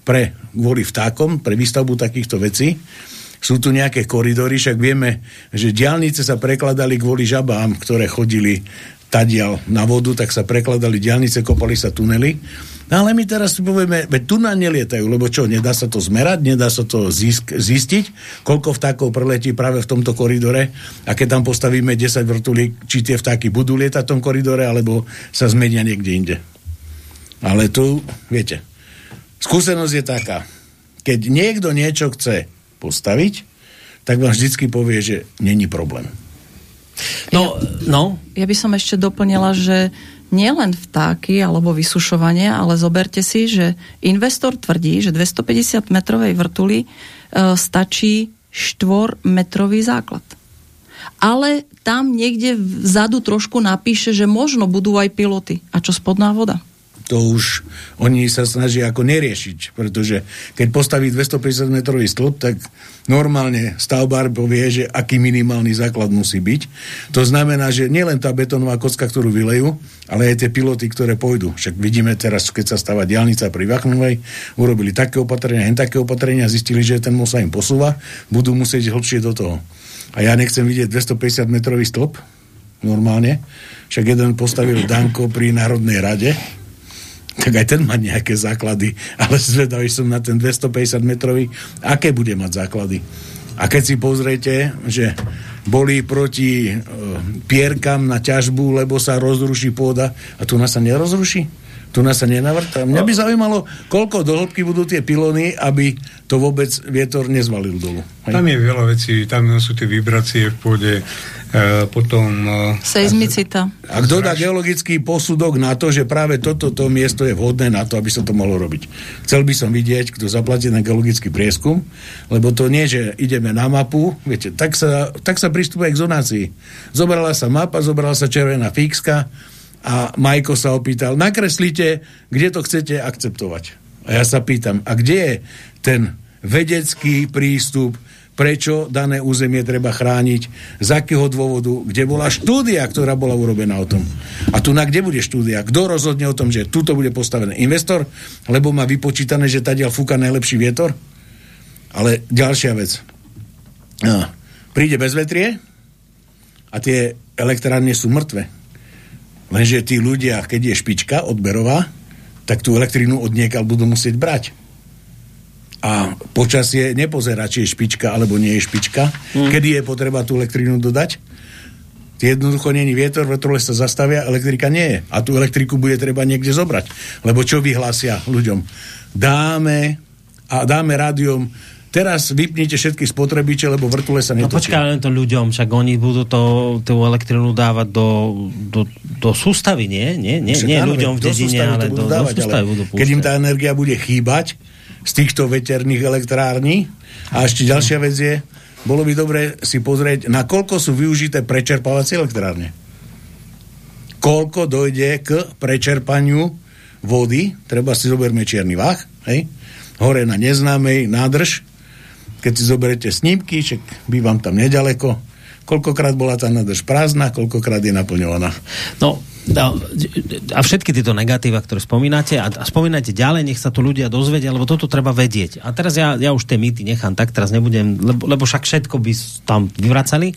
pre, kvôli vtákom, pre výstavbu takýchto vecí, sú tu nejaké koridory, však vieme, že diálnice sa prekladali kvôli žabám, ktoré chodili tadial na vodu, tak sa prekladali diálnice, kopali sa tunely. No ale my teraz si povieme, veď tu na nelietajú, lebo čo, nedá sa to zmerať, nedá sa to zisk, zistiť, koľko vtákov preletí práve v tomto koridore a keď tam postavíme 10 vrtulí, či tie vtáky budú lietať v tom koridore, alebo sa zmenia niekde inde. Ale tu, viete, skúsenosť je taká, keď niekto niečo chce postaviť, tak vám vždycky povie, že není problém. No, no. Ja by som ešte doplnila, že nielen vtáky alebo vysušovanie, ale zoberte si, že investor tvrdí, že 250 metrovej vrtuli e, stačí 4 metrový základ. Ale tam niekde vzadu trošku napíše, že možno budú aj piloty. A čo spodná voda? To už oni sa snažia ako neriešiť, pretože keď postaví 250 metrový stĺp, tak normálne stavbár povie, že aký minimálny základ musí byť. To znamená, že nielen tá betónová kocka, ktorú vylejú, ale aj tie piloty, ktoré pôjdu. Však vidíme teraz, keď sa stáva diálnica pri Vachnovej, urobili také opatrenia, hen také opatrenia, zistili, že ten most sa im posúva, budú musieť hlbšie do toho. A ja nechcem vidieť 250 metrový stĺp, normálne. Však jeden postavil Danko pri Národnej rade, tak aj ten má nejaké základy, ale zvedavý som na ten 250 metrový, aké bude mať základy. A keď si pozriete, že boli proti e, pierkam na ťažbu, lebo sa rozruší pôda a tu nás sa nerozruší? Tu nás sa nenavrtá? Mňa by zaujímalo, koľko do budú tie pilony, aby to vôbec vietor nezvalil dolu. Hej? Tam je veľa vecí, tam sú tie vibrácie v pôde, potom... E, Seizmicita. A kto dá geologický posudok na to, že práve toto to miesto je vhodné na to, aby sa to mohlo robiť. Chcel by som vidieť, kto zaplatí na geologický prieskum, lebo to nie, že ideme na mapu, viete, tak sa, tak sa pristupuje k zonácii. Zobrala sa mapa, zobrala sa červená fixka a Majko sa opýtal, nakreslite, kde to chcete akceptovať. A ja sa pýtam, a kde je ten vedecký prístup, prečo dané územie treba chrániť, z akého dôvodu, kde bola štúdia, ktorá bola urobená o tom. A tu na kde bude štúdia? Kto rozhodne o tom, že tuto bude postavený investor, lebo má vypočítané, že tadiaľ fúka najlepší vietor? Ale ďalšia vec. No, príde bezvetrie a tie elektrárne sú mŕtve. Lenže tí ľudia, keď je špička odberová, tak tú elektrínu od budú musieť brať a počasie nepozerá, či je špička alebo nie je špička, hmm. kedy je potreba tú elektrínu dodať. Jednoducho není vietor, vetrole sa zastavia, elektrika nie je. A tú elektriku bude treba niekde zobrať. Lebo čo vyhlásia ľuďom? Dáme a dáme rádium teraz vypnite všetky spotrebiče, lebo vrtule sa netočia. No počkaj len to ľuďom, však oni budú to, tú elektrinu dávať do, do, do sústavy, nie? Nie, nie, nie ľuďom v dedine, ale do, dávať, do sústavy ale budú púšťať. Keď im tá energia bude chýbať, z týchto veterných elektrární. A ešte ďalšia vec je, bolo by dobre si pozrieť, na koľko sú využité prečerpávacie elektrárne. Koľko dojde k prečerpaniu vody, treba si zoberme čierny vach, hej, hore na neznámej nádrž, keď si zoberete snímky, však bývam tam nedaleko, koľkokrát bola tá nádrž prázdna, koľkokrát je naplňovaná. No, No, a všetky tieto negatíva, ktoré spomínate, a, a spomínate ďalej, nech sa tu ľudia dozvedia, lebo toto treba vedieť. A teraz ja, ja už tie mýty nechám tak, teraz nebudem, lebo, lebo však všetko by tam vyvracali.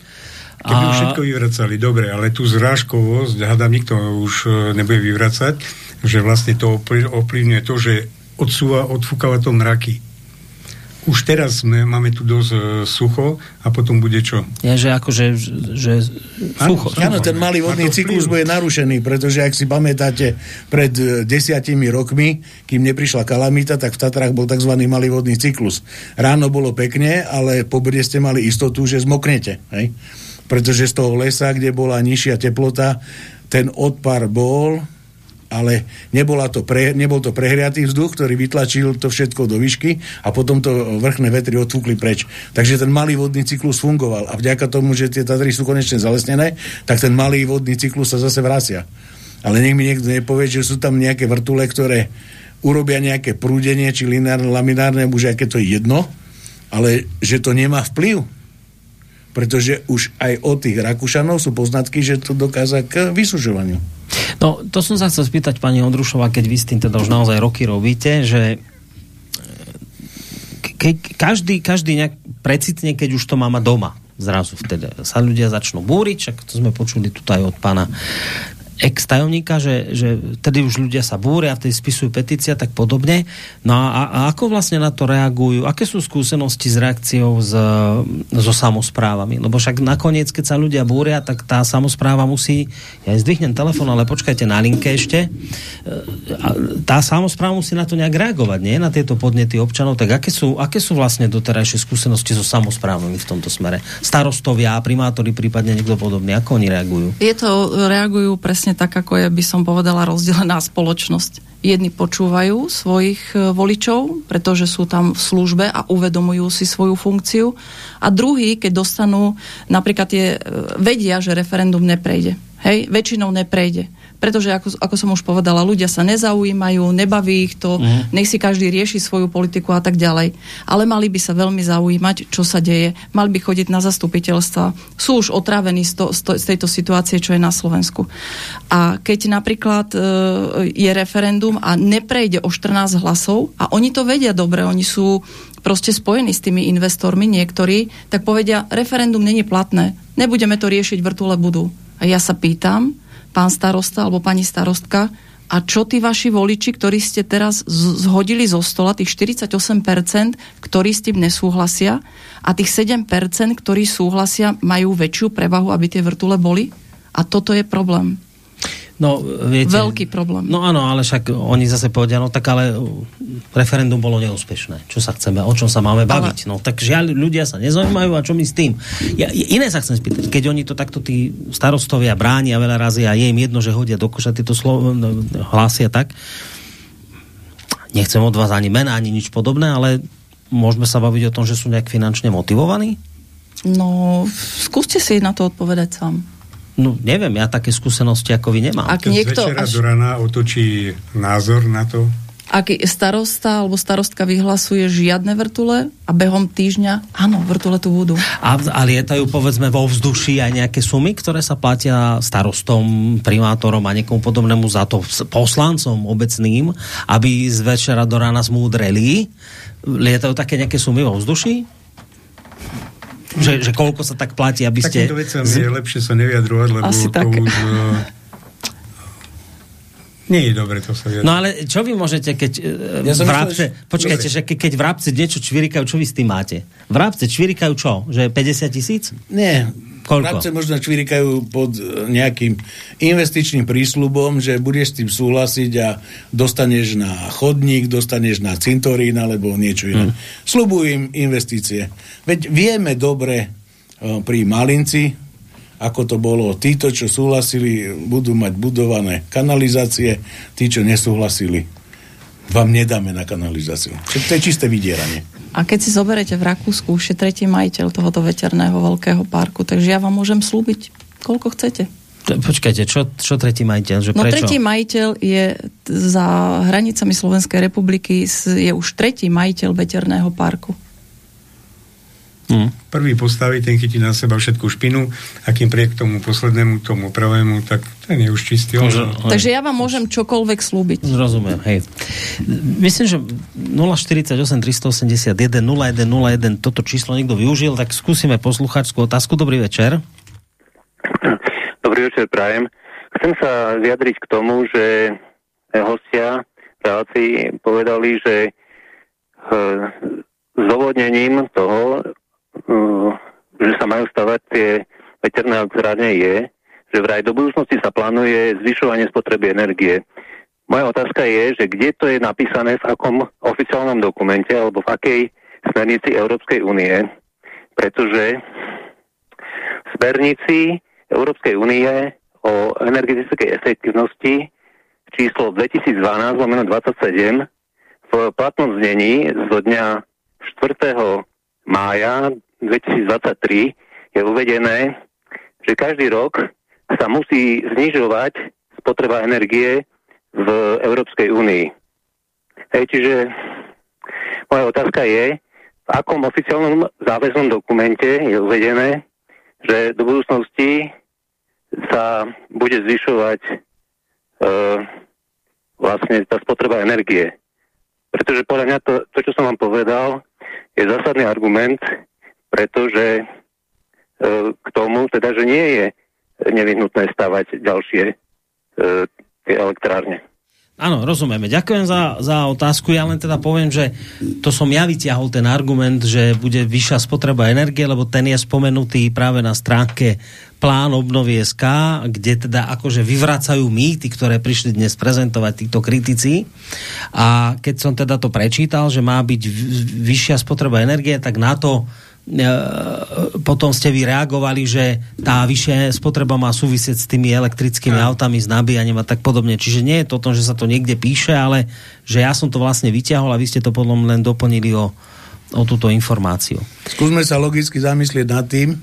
Keby a... všetko vyvracali, dobre, ale tú zrážkovosť, hádam, nikto už e, nebude vyvracať, že vlastne to ovplyvňuje to, že odsúva, odfúkava to mraky už teraz sme, máme tu dosť uh, sucho a potom bude čo? Ja, že akože že sucho. Áno, ten malý vodný cyklus bude narušený, pretože ak si pamätáte, pred uh, desiatimi rokmi, kým neprišla kalamita, tak v Tatrách bol tzv. malý vodný cyklus. Ráno bolo pekne, ale po brde ste mali istotu, že zmoknete. Hej? Pretože z toho lesa, kde bola nižšia teplota, ten odpar bol, ale nebola to pre, nebol to prehriatý vzduch, ktorý vytlačil to všetko do výšky a potom to vrchné vetry odfúkli preč. Takže ten malý vodný cyklus fungoval a vďaka tomu, že tie Tatry sú konečne zalesnené, tak ten malý vodný cyklus sa zase vracia. Ale nech mi niekto nepovie, že sú tam nejaké vrtule, ktoré urobia nejaké prúdenie, či lineárne, laminárne, už aké to je jedno, ale že to nemá vplyv. Pretože už aj od tých Rakúšanov sú poznatky, že to dokáza k vysužovaniu. No, to som sa chcel spýtať pani Ondrušová, keď vy s tým teda už naozaj roky robíte, že ke, každý, každý nejak precitne, keď už to má doma zrazu vtedy. Sa ľudia začnú búriť, však to sme počuli tu aj od pána ex-tajomníka, že, že tedy už ľudia sa búria, tej spisujú petícia tak podobne. No a, a ako vlastne na to reagujú? Aké sú skúsenosti s reakciou z, so samozprávami? Lebo však nakoniec, keď sa ľudia búria, tak tá samozpráva musí, ja zdvihnem telefon, ale počkajte na linke ešte, e, tá samozpráva musí na to nejak reagovať, nie? Na tieto podnety občanov. Tak aké sú, aké sú vlastne doterajšie skúsenosti so samozprávami v tomto smere? Starostovia, primátori, prípadne niekto podobný, ako oni reagujú? Je to, reagujú presne presne tak, ako je, by som povedala, rozdelená spoločnosť. Jedni počúvajú svojich e, voličov, pretože sú tam v službe a uvedomujú si svoju funkciu. A druhý, keď dostanú, napríklad je, e, vedia, že referendum neprejde. Hej, väčšinou neprejde pretože ako, ako som už povedala, ľudia sa nezaujímajú, nebaví ich to, uh-huh. nech si každý rieši svoju politiku a tak ďalej. Ale mali by sa veľmi zaujímať, čo sa deje. Mali by chodiť na zastupiteľstva. Sú už otrávení z, to, z, to, z tejto situácie, čo je na Slovensku. A keď napríklad e, je referendum a neprejde o 14 hlasov, a oni to vedia dobre, oni sú proste spojení s tými investormi niektorí, tak povedia, referendum není platné, nebudeme to riešiť, vrtule budú. A ja sa pýtam, pán starosta alebo pani starostka, a čo tí vaši voliči, ktorí ste teraz zhodili zo stola, tých 48%, ktorí s tým nesúhlasia a tých 7%, ktorí súhlasia, majú väčšiu prevahu, aby tie vrtule boli? A toto je problém. No, viete, Veľký problém. No áno, ale však oni zase povedia, no tak ale referendum bolo neúspešné. Čo sa chceme, o čom sa máme baviť? Ale... No tak žiaľ, ľudia sa nezaujímajú a čo my s tým? Ja, iné sa chcem spýtať, keď oni to takto tí starostovia bránia veľa razy a je im jedno, že hodia do koša tieto slovo, hlásia tak, nechcem od vás ani mena, ani nič podobné, ale môžeme sa baviť o tom, že sú nejak finančne motivovaní? No, skúste si na to odpovedať sám. No neviem, ja také skúsenosti ako vy nemám. Ak niekto z až... do rana otočí názor na to? Ak starosta alebo starostka vyhlasuje žiadne vrtule a behom týždňa, áno, vrtule tu budú. A, a lietajú povedzme vo vzduši aj nejaké sumy, ktoré sa platia starostom, primátorom a niekomu podobnému za to poslancom obecným, aby z večera do rána zmúdreli. Lietajú také nejaké sumy vo vzduši? Že, že koľko sa tak platí, aby ste... Takýmto vecam z... je lepšie sa nevyjadrovať, lebo Asi to tak. už... Uh, nie je dobre to sa vyjadrovať. No ale čo vy môžete, keď uh, ja vrabce... Myslel, počkajte, že ke, keď vrabce niečo čvirikajú, čo vy s tým máte? Vrabce čvirikajú čo? Že 50 tisíc? Nie, Koľko? Možno čvirikajú pod e, nejakým investičným prísľubom, že budeš s tým súhlasiť a dostaneš na chodník, dostaneš na cintorín alebo niečo iné. Hmm. Slubujú im investície. Veď vieme dobre e, pri Malinci, ako to bolo. Títo, čo súhlasili, budú mať budované kanalizácie, tí, čo nesúhlasili, vám nedáme na kanalizáciu. To je čisté vydieranie. A keď si zoberete v Rakúsku, už je tretí majiteľ tohoto veterného veľkého parku, takže ja vám môžem slúbiť, koľko chcete. Počkajte, čo, čo tretí majiteľ? Že no prečo? tretí majiteľ je za hranicami Slovenskej republiky je už tretí majiteľ veterného parku. Hmm. Prvý postaví, ten chytí na seba všetku špinu a kým prie k tomu poslednému, tomu prvému, tak ten je už čistý. Môže, Takže ja vám môžem čokoľvek slúbiť. Rozumiem, hej. Myslím, že 048 381 0101 toto číslo niekto využil, tak skúsime posluchačskú otázku. Dobrý večer. Dobrý večer, prajem. Chcem sa vyjadriť k tomu, že hostia relácii povedali, že zdôvodnením toho Eh, že sa majú stavať tie veterné elektrárne je, že vraj do budúcnosti sa plánuje zvyšovanie spotreby energie. Moja otázka je, že kde to je napísané, v akom oficiálnom dokumente alebo v akej smernici Európskej únie, pretože v smernici Európskej únie o energetickej efektivnosti číslo 2012 27 v platnom znení zo dňa 4. mája 2023 je uvedené, že každý rok sa musí znižovať spotreba energie v Európskej únii. Hej, čiže moja otázka je, v akom oficiálnom záväznom dokumente je uvedené, že do budúcnosti sa bude zvyšovať e, vlastne tá spotreba energie. Pretože podľa mňa to, to, čo som vám povedal, je zásadný argument, pretože e, k tomu, teda, že nie je nevyhnutné stavať ďalšie tie elektrárne. Áno, rozumieme. Ďakujem za, za otázku. Ja len teda poviem, že to som ja vyťahol ten argument, že bude vyššia spotreba energie, lebo ten je spomenutý práve na stránke plán obnovy SK, kde teda akože vyvracajú mýty, ktoré prišli dnes prezentovať títo kritici. A keď som teda to prečítal, že má byť vyššia spotreba energie, tak na to E, potom ste vy reagovali, že tá vyššia spotreba má súvisieť s tými elektrickými autami, s nabíjaním a tak podobne. Čiže nie je to o tom, že sa to niekde píše, ale že ja som to vlastne vyťahol a vy ste to potom len doplnili o, o túto informáciu. Skúsme sa logicky zamyslieť nad tým,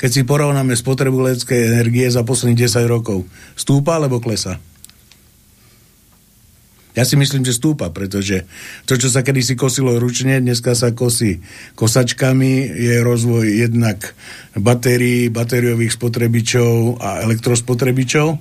keď si porovnáme spotrebu leteckej energie za posledných 10 rokov. Stúpa alebo klesa? Ja si myslím, že stúpa, pretože to, čo sa kedysi kosilo ručne, dneska sa kosí kosačkami, je rozvoj jednak batérií, batériových spotrebičov a elektrospotrebičov.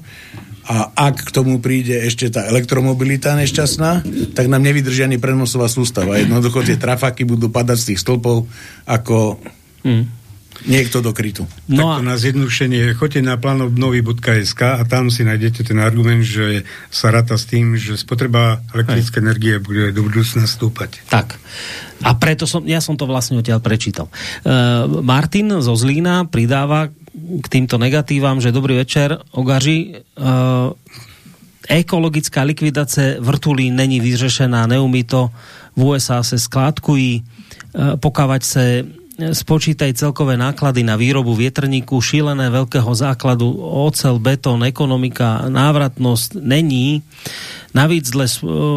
A ak k tomu príde ešte tá elektromobilita nešťastná, tak nám nevydrží ani prenosová sústava. Jednoducho tie trafaky budú padať z tých stĺpov ako... Hmm niekto do krytu. No a... na zjednodušenie, choďte na planobnovy.sk a tam si nájdete ten argument, že sa ráta s tým, že spotreba elektrické energie bude do budúcna stúpať. Tak. A preto som, ja som to vlastne odtiaľ prečítal. Uh, Martin zo Zlína pridáva k týmto negatívam, že dobrý večer, Ogaži, uh, ekologická likvidace vrtulí není vyřešená, neumí to, v USA se skládkují, uh, pokávať se spočítaj celkové náklady na výrobu vietrníku, šílené veľkého základu, ocel, betón, ekonomika, návratnosť není. Navíc dle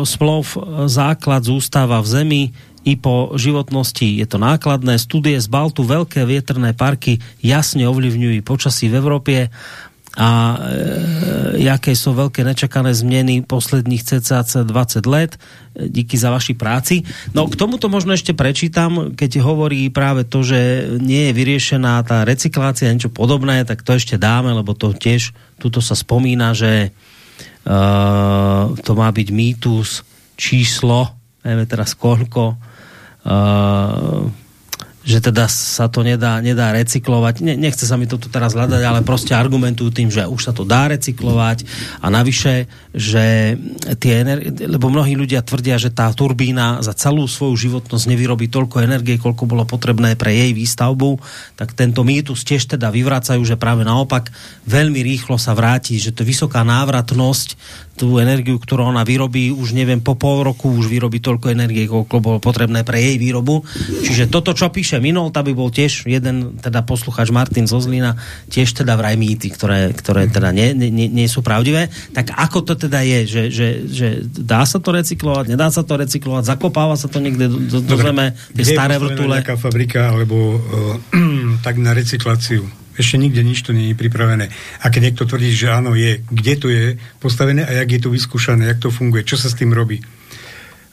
splov základ zústava v zemi, i po životnosti je to nákladné. Studie z Baltu, veľké vietrné parky jasne ovlivňujú počasí v Európe a e, jaké sú veľké nečakané zmeny posledných cca 20 let. Díky za vaši práci. No k tomuto možno ešte prečítam, keď hovorí práve to, že nie je vyriešená tá recyklácia, niečo podobné, tak to ešte dáme, lebo to tiež, tuto sa spomína, že uh, to má byť mýtus číslo, neviem teraz koľko, uh, že teda sa to nedá, nedá recyklovať. Ne, nechce sa mi to tu teraz hľadať, ale proste argumentujú tým, že už sa to dá recyklovať a navyše, že tie energie, lebo mnohí ľudia tvrdia, že tá turbína za celú svoju životnosť nevyrobí toľko energie, koľko bolo potrebné pre jej výstavbu, tak tento mýtus tiež teda vyvracajú, že práve naopak veľmi rýchlo sa vráti, že to je vysoká návratnosť tú energiu, ktorú ona vyrobí, už neviem, po pol roku už vyrobí toľko energie, koľko bolo potrebné pre jej výrobu. Čiže toto, čo píše Minolta, by bol tiež jeden teda posluchač Martin Zozlina, tiež teda vraj mýty, ktoré, ktoré teda nie, nie, nie sú pravdivé. Tak ako to teda je, že, že, že dá sa to recyklovať, nedá sa to recyklovať, zakopáva sa to niekde do, do, do zeme, tie staré vrtule? nejaká fabrika alebo uh, tak na recykláciu? Ešte nikde nič to nie je pripravené. A keď niekto tvrdí, že áno, je, kde to je postavené a jak je to vyskúšané, jak to funguje, čo sa s tým robí.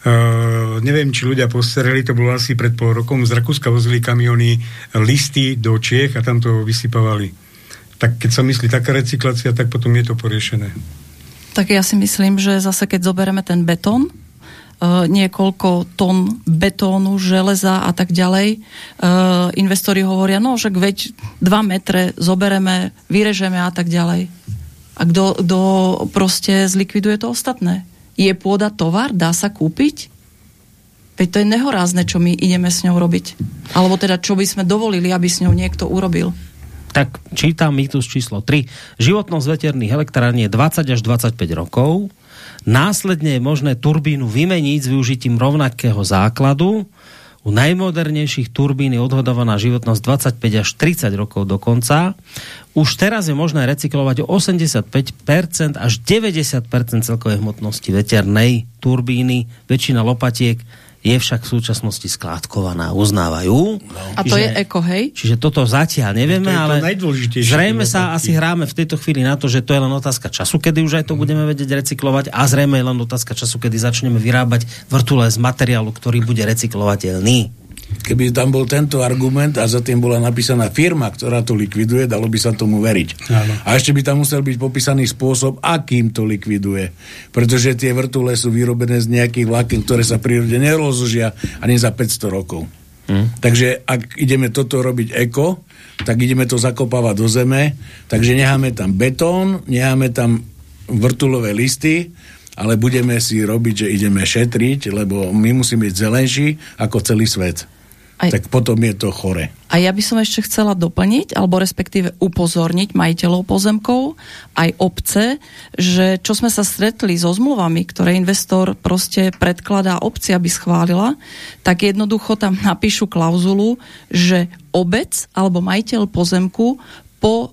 Uh, neviem, či ľudia postereli, to bolo asi pred pol rokom, z Rakúska vozili kamiony listy do Čiech a tam to vysypávali. Tak keď sa myslí taká recyklácia, tak potom je to poriešené. Tak ja si myslím, že zase keď zoberieme ten betón, E, niekoľko tón betónu, železa a tak ďalej. E, investori hovoria, no však veď 2 metre zobereme, vyrežeme a tak ďalej. A kto proste zlikviduje to ostatné? Je pôda tovar? Dá sa kúpiť? Veď to je nehorázne, čo my ideme s ňou robiť. Alebo teda, čo by sme dovolili, aby s ňou niekto urobil. Tak čítam mýtus číslo 3. Životnosť veterných elektrární je 20 až 25 rokov Následne je možné turbínu vymeniť s využitím rovnakého základu. U najmodernejších turbín je odhodovaná životnosť 25 až 30 rokov dokonca. Už teraz je možné recyklovať o 85% až 90% celkovej hmotnosti veternej turbíny. Väčšina lopatiek je však v súčasnosti skládkovaná, uznávajú. No. A to čiže, je eko, hej? Čiže toto zatiaľ nevieme, to ale zrejme sa asi hráme v tejto chvíli na to, že to je len otázka času, kedy už aj to mm. budeme vedieť recyklovať a zrejme je len otázka času, kedy začneme vyrábať vrtule z materiálu, ktorý bude recyklovateľný. Keby tam bol tento argument a za tým bola napísaná firma, ktorá to likviduje, dalo by sa tomu veriť. Áno. A ešte by tam musel byť popísaný spôsob, akým to likviduje. Pretože tie vrtule sú vyrobené z nejakých vlákien, ktoré sa prírode nerozložia ani za 500 rokov. Hm. Takže ak ideme toto robiť eko, tak ideme to zakopávať do zeme, takže necháme tam betón, necháme tam vrtulové listy, ale budeme si robiť, že ideme šetriť, lebo my musíme byť zelenší ako celý svet. Aj, tak potom je to chore. A ja by som ešte chcela doplniť, alebo respektíve upozorniť majiteľov pozemkov, aj obce, že čo sme sa stretli so zmluvami, ktoré investor proste predkladá obci, aby schválila, tak jednoducho tam napíšu klauzulu, že obec alebo majiteľ pozemku po e,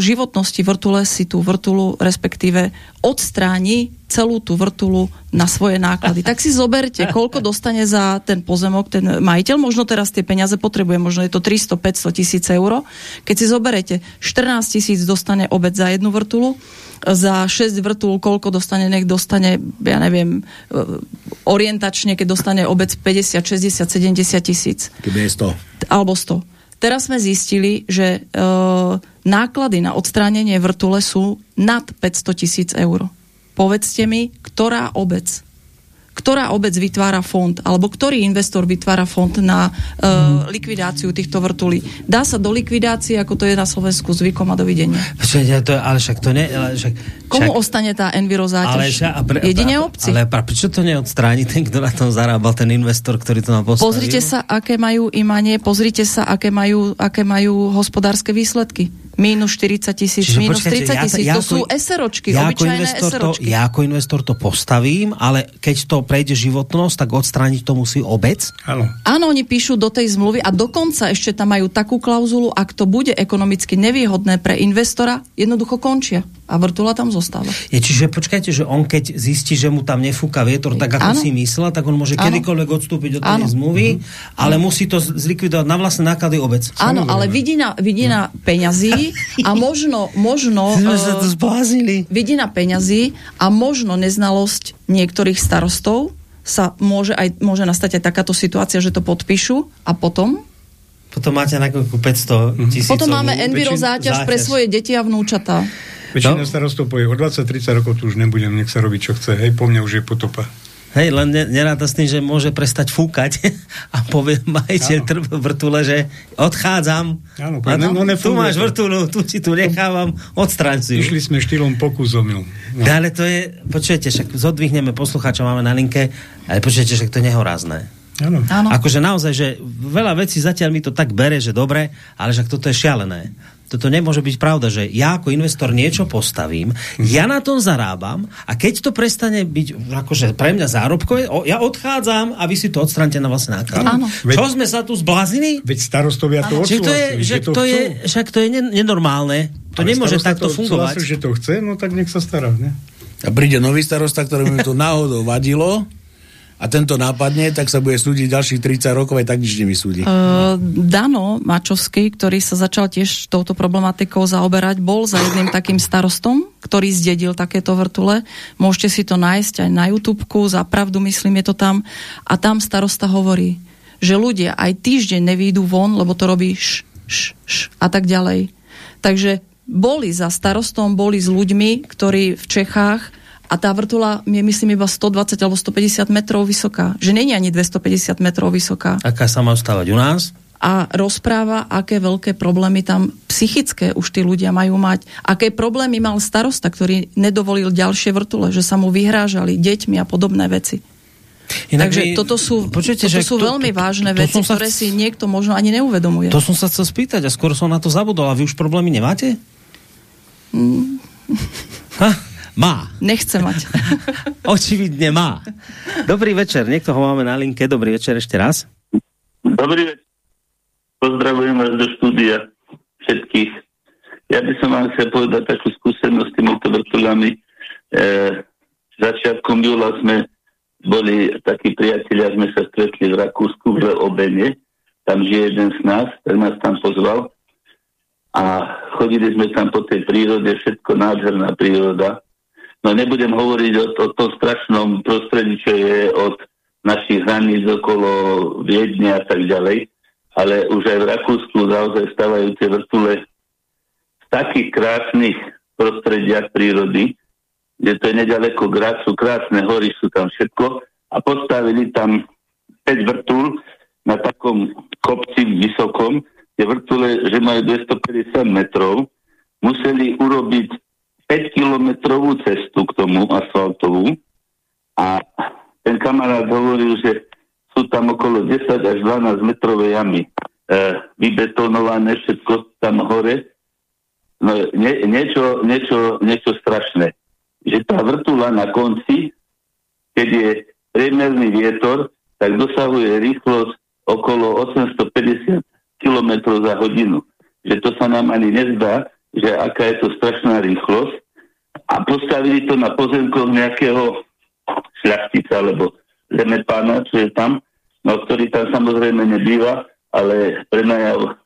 životnosti vrtule si tú vrtulu respektíve odstráni celú tú vrtulu na svoje náklady. Tak si zoberte, koľko dostane za ten pozemok ten majiteľ. Možno teraz tie peniaze potrebuje, možno je to 300-500 tisíc eur. Keď si zoberete, 14 tisíc dostane obec za jednu vrtulu, za 6 vrtul, koľko dostane, nech dostane, ja neviem, e, orientačne, keď dostane obec 50, 60, 70 tisíc. Keby je 100. Alebo 100 Teraz sme zistili, že e, náklady na odstránenie vrtule sú nad 500 tisíc eur. Povedzte mi, ktorá obec ktorá obec vytvára fond, alebo ktorý investor vytvára fond na uh, likvidáciu týchto vrtulí. Dá sa do likvidácie, ako to je na Slovensku zvykom a dovidenia. Však, to, ale však to ne... Ale však, Komu však, ostane tá enviro záťaž? Jedine obci. Ale, ale prečo to neodstráni ten, kto na tom zarábal, ten investor, ktorý to nám postavil? Pozrite sa, aké majú imanie, pozrite sa, aké majú, aké majú hospodárske výsledky Minus 40 tisíc, minus počkajte, 30 tisíc, ja, ja to sú SROčky, ja obyčajné investor to, ja ako investor to postavím, ale keď to prejde životnosť, tak odstrániť to musí obec? Áno. Áno, oni píšu do tej zmluvy a dokonca ešte tam majú takú klauzulu, ak to bude ekonomicky nevýhodné pre investora, jednoducho končia a vrtula tam zostáva. Je, čiže počkajte, že on keď zistí, že mu tam nefúka vietor tak, ako ano. si myslel, tak on môže ano. kedykoľvek odstúpiť od tej zmluvy, mhm. ale ano. musí to zlikvidovať na vlastné náklady obec. Áno, ale vidí na, vidí na peňazí a možno, možno Sme sa to zbláznili. vidí na peňazí a možno neznalosť niektorých starostov sa môže, aj, môže nastať aj takáto situácia, že to podpíšu a potom potom máte na 500 tisíc. Potom máme enviro záťaž, záťaž pre svoje deti a vnúčatá. Väčšina no? starostov povie, o 20-30 rokov tu už nebudem, nech sa robí, čo chce. Hej, po mne už je potopa. Hej, len neráta s tým, že môže prestať fúkať a povie majiteľ vrtule, že odchádzam. Áno, no, no, tu máš vrtulu, tu si tu nechávam, odstraň si Išli sme štýlom pokusom. No. Ale to je, počujete, však zodvihneme poslucháča, máme na linke, ale počujete, že to je nehorázne. Áno. Akože naozaj, že veľa vecí zatiaľ mi to tak bere, že dobre, ale však toto je šialené toto nemôže byť pravda, že ja ako investor niečo postavím, ja na tom zarábam a keď to prestane byť akože pre mňa zárobkové, ja odchádzam a vy si to odstránte na vlastné náklady. Čo sme sa tu zbláznili? Veď starostovia to odsúhlasili, to je, že, to, to je, však to je nenormálne. To Ale nemôže takto to fungovať. že to chce, no tak nech sa stará. Ne? A príde nový starosta, ktorému to náhodou vadilo a tento nápadne, tak sa bude súdiť ďalších 30 rokov, aj tak nič nevysúdi. Uh, Dano Mačovský, ktorý sa začal tiež touto problematikou zaoberať, bol za jedným takým starostom, ktorý zdedil takéto vrtule. Môžete si to nájsť aj na YouTube, za pravdu myslím je to tam. A tam starosta hovorí, že ľudia aj týždeň nevýjdu von, lebo to robí š, š, š a tak ďalej. Takže boli za starostom, boli s ľuďmi, ktorí v Čechách a tá vrtula je myslím iba 120 alebo 150 metrov vysoká. Že není ani 250 metrov vysoká. Aká sa má stávať u nás? a rozpráva, aké veľké problémy tam psychické už tí ľudia majú mať. Aké problémy mal starosta, ktorý nedovolil ďalšie vrtule, že sa mu vyhrážali deťmi a podobné veci. Inak Takže toto sú, počujete, toto sú to, veľmi to, vážne to, to veci, ktoré si niekto možno ani neuvedomuje. To som sa chcel spýtať a skoro som na to zabudol. A vy už problémy nemáte? Mm. Má. Nechce mať. Očividne má. Dobrý večer, niekto ho máme na linke. Dobrý večer ešte raz. Dobrý večer. Pozdravujem vás do štúdia všetkých. Ja by som vám chcel povedať takú skúsenosť s týmito vrtulami. E, začiatkom júla sme boli takí priatelia, sme sa stretli v Rakúsku v Obene. Tam žije jeden z nás, tak nás tam pozval. A chodili sme tam po tej prírode, všetko nádherná príroda. No nebudem hovoriť o, o tom strašnom prostredí, čo je od našich hraníc okolo Viedne a tak ďalej, ale už aj v Rakúsku naozaj stávajú tie vrtule v takých krásnych prostrediach prírody, kde to je nedaleko Graz, sú krásne hory, sú tam všetko a postavili tam 5 vrtul na takom kopci vysokom, tie vrtule, že majú 250 metrov, museli urobiť 5-kilometrovú cestu k tomu asfaltovú a ten kamarát hovoril, že sú tam okolo 10 až 12 metrové jamy. E, vybetonované všetko tam hore. No, nie, niečo, niečo, niečo strašné. Že tá vrtula na konci, keď je priemerný vietor, tak dosahuje rýchlosť okolo 850 km za hodinu. Že to sa nám ani nezdá, že aká je to strašná rýchlosť. A postavili to na pozemkoch nejakého šľachtica alebo zemepána, čo je tam, no ktorý tam samozrejme nebýva, ale prenajal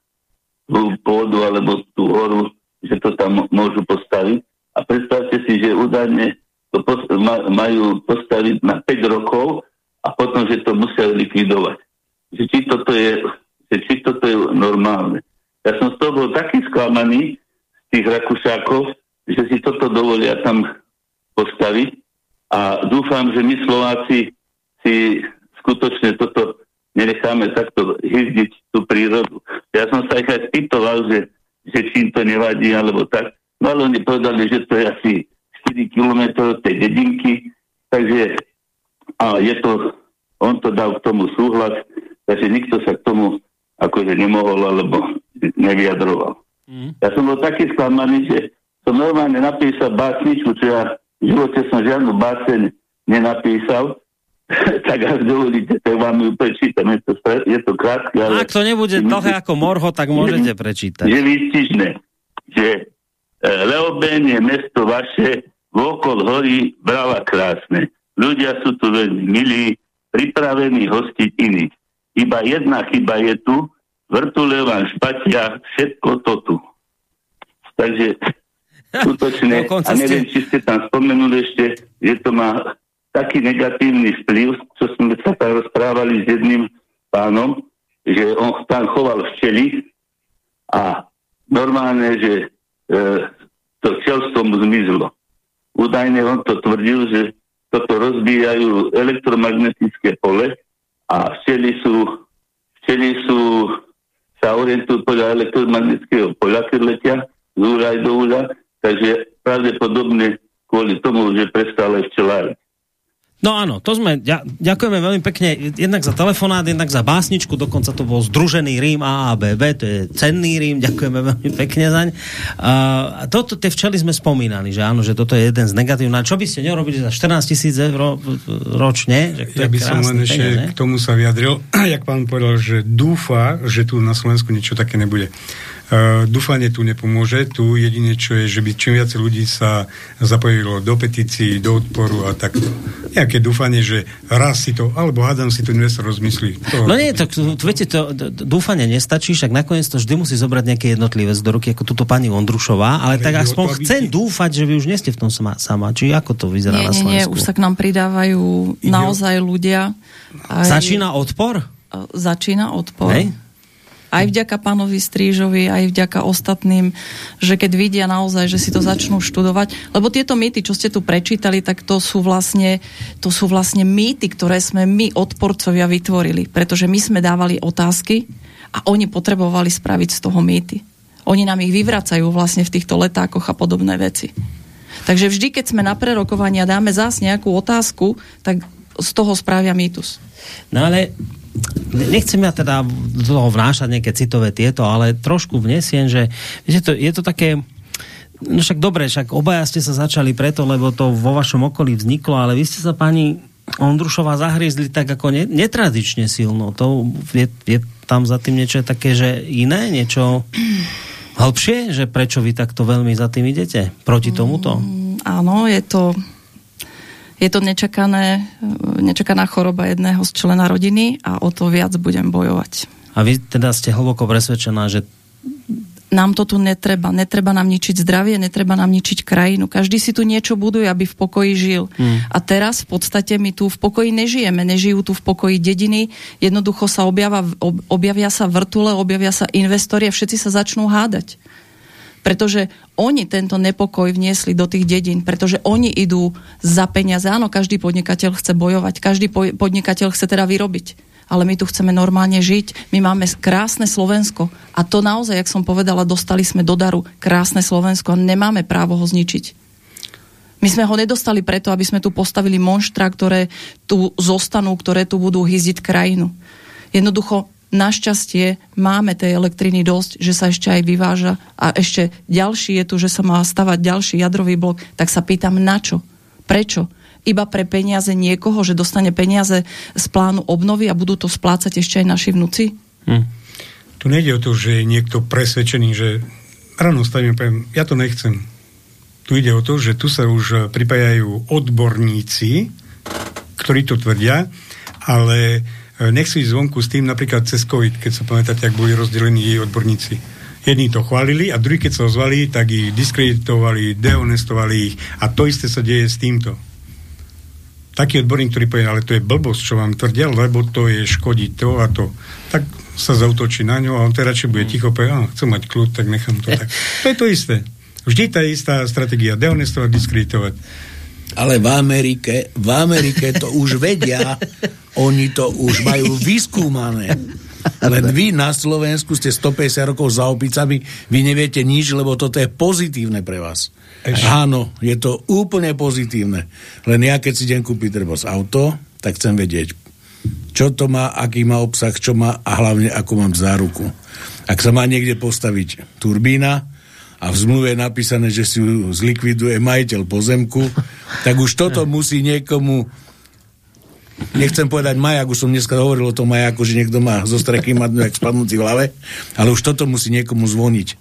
tú pôdu alebo tú horu, že to tam môžu postaviť. A predstavte si, že údajne to post- majú postaviť na 5 rokov a potom, že to musia likvidovať. Že či toto je, že či toto je normálne. Ja som z toho bol taký sklamaný, tých Rakúšákov, že si toto dovolia tam postaviť a dúfam, že my Slováci si skutočne toto nenecháme takto hýzdiť tú prírodu. Ja som sa ich aj spýtoval, že, že čím to nevadí, alebo tak. No ale oni povedali, že to je asi 4 km tej dedinky, takže a je to, on to dal k tomu súhlas, takže nikto sa k tomu akože nemohol, alebo nevyjadroval. Mm. Ja som bol taký sklamaný, že som normálne napísal básničku, čo ja v živote som žiadnu báseň nenapísal, tak ak dovolíte, tak vám ju prečítam. Je to, je to krátke, ale... Ak to nebude dlhé ako morho, tak môžete prečítať. Je výstižné, že e, Leoben je mesto vaše, vokol horí brava krásne. Ľudia sú tu veľmi milí, pripravení hostiť iných. Iba jedna chyba je tu, vrtule vám špatia všetko to tu. Takže skutočne, a neviem, či ste tam spomenuli ešte, že to má taký negatívny vplyv, čo sme sa tam rozprávali s jedným pánom, že on tam choval včely a normálne, že e, to včelstvo mu zmizlo. Údajne on to tvrdil, že toto rozbíjajú elektromagnetické pole a včely sú, včely sú sa orientujú podľa elektromagnetického poľa, keď letia z úľa do úľa, takže pravdepodobne kvôli tomu, že prestali včelári. No áno, to sme, ďakujeme veľmi pekne jednak za telefonát, jednak za básničku, dokonca to bol združený Rím A a B, B, to je cenný Rím, ďakujeme veľmi pekne zaň. A toto, tie včely sme spomínali, že áno, že toto je jeden z negatívnych. Čo by ste nerobili za 14 tisíc eur ročne? Že ja by som len ešte k tomu sa vyjadril, jak pán povedal, že dúfa, že tu na Slovensku niečo také nebude. Uh, dúfanie tu nepomôže. Tu jedine, čo je, že by čím viac ľudí sa zapojilo do petícií, do odporu a takto. Nejaké dúfanie, že raz si to, alebo hádam si to investor rozmyslí. To... No nie, to, viete, to dúfanie nestačí, však nakoniec to vždy musí zobrať nejaké jednotlivé z do ruky, ako túto pani Ondrušová, ale, ale tak aspoň chcem dúfať, že vy už nie ste v tom sama. sama. Či ako to vyzerá nie, na Slovensku? Nie, nie, už sa k nám pridávajú naozaj ľudia. Aj... Začína odpor? Začína odpor. Hej? Aj vďaka pánovi Strížovi, aj vďaka ostatným, že keď vidia naozaj, že si to začnú študovať. Lebo tieto mýty, čo ste tu prečítali, tak to sú vlastne, to sú vlastne mýty, ktoré sme my odporcovia vytvorili. Pretože my sme dávali otázky a oni potrebovali spraviť z toho mýty. Oni nám ich vyvracajú vlastne v týchto letákoch a podobné veci. Takže vždy, keď sme na prerokovania dáme zás nejakú otázku, tak z toho spravia mýtus. No ale nechcem ja teda do toho vnášať nejaké citové tieto, ale trošku vnesiem, že viete, to, je to také no však dobre, však obaja ste sa začali preto, lebo to vo vašom okolí vzniklo, ale vy ste sa pani Ondrušová zahryzli tak ako ne, netradične silno. To je, je tam za tým niečo také, že iné, niečo hĺbšie, že prečo vy takto veľmi za tým idete? Proti tomuto? Mm, áno, je to je to nečakané, nečakaná choroba jedného z člena rodiny a o to viac budem bojovať. A vy teda ste hlboko presvedčená, že nám to tu netreba. Netreba nám ničiť zdravie, netreba nám ničiť krajinu. Každý si tu niečo buduje, aby v pokoji žil. Hmm. A teraz v podstate my tu v pokoji nežijeme. Nežijú tu v pokoji dediny. Jednoducho sa objavia, objavia sa vrtule, objavia sa investori a všetci sa začnú hádať pretože oni tento nepokoj vniesli do tých dedín, pretože oni idú za peniaze. Áno, každý podnikateľ chce bojovať, každý podnikateľ chce teda vyrobiť. Ale my tu chceme normálne žiť. My máme krásne Slovensko. A to naozaj, jak som povedala, dostali sme do daru krásne Slovensko a nemáme právo ho zničiť. My sme ho nedostali preto, aby sme tu postavili monštra, ktoré tu zostanú, ktoré tu budú hyziť krajinu. Jednoducho, našťastie máme tej elektriny dosť, že sa ešte aj vyváža a ešte ďalší je tu, že sa má stavať ďalší jadrový blok, tak sa pýtam na čo? Prečo? Iba pre peniaze niekoho, že dostane peniaze z plánu obnovy a budú to splácať ešte aj naši vnúci? Hm. Tu nejde o to, že je niekto presvedčený, že ráno stavím poviem, ja to nechcem. Tu ide o to, že tu sa už pripájajú odborníci, ktorí to tvrdia, ale nechcú ísť zvonku s tým napríklad cez COVID, keď sa pamätáte, ak boli rozdelení jej odborníci. Jedni to chválili a druhí, keď sa ozvali, tak ich diskreditovali, dehonestovali ich a to isté sa deje s týmto. Taký odborník, ktorý povie, ale to je blbosť, čo vám tvrdia, lebo to je škodiť to a to. Tak sa zautočí na ňo a on teraz radšej bude ticho, povie, chcem mať kľud, tak nechám to tak. To je to isté. Vždy tá istá stratégia, dehonestovať, diskreditovať. Ale v Amerike, v Amerike to už vedia, oni to už majú vyskúmané. Len vy na Slovensku ste 150 rokov za opicami, vy neviete nič, lebo toto je pozitívne pre vás. Ešte. Áno, je to úplne pozitívne. Len ja, keď si idem kúpiť treba z auto, tak chcem vedieť, čo to má, aký má obsah, čo má a hlavne ako mám záruku. Ak sa má niekde postaviť turbína, a v zmluve je napísané, že si ju zlikviduje majiteľ pozemku, tak už toto musí niekomu nechcem povedať majak, už som dneska hovoril o tom majaku, že niekto má zo streky mať nejak spadnúci v hlave, ale už toto musí niekomu zvoniť.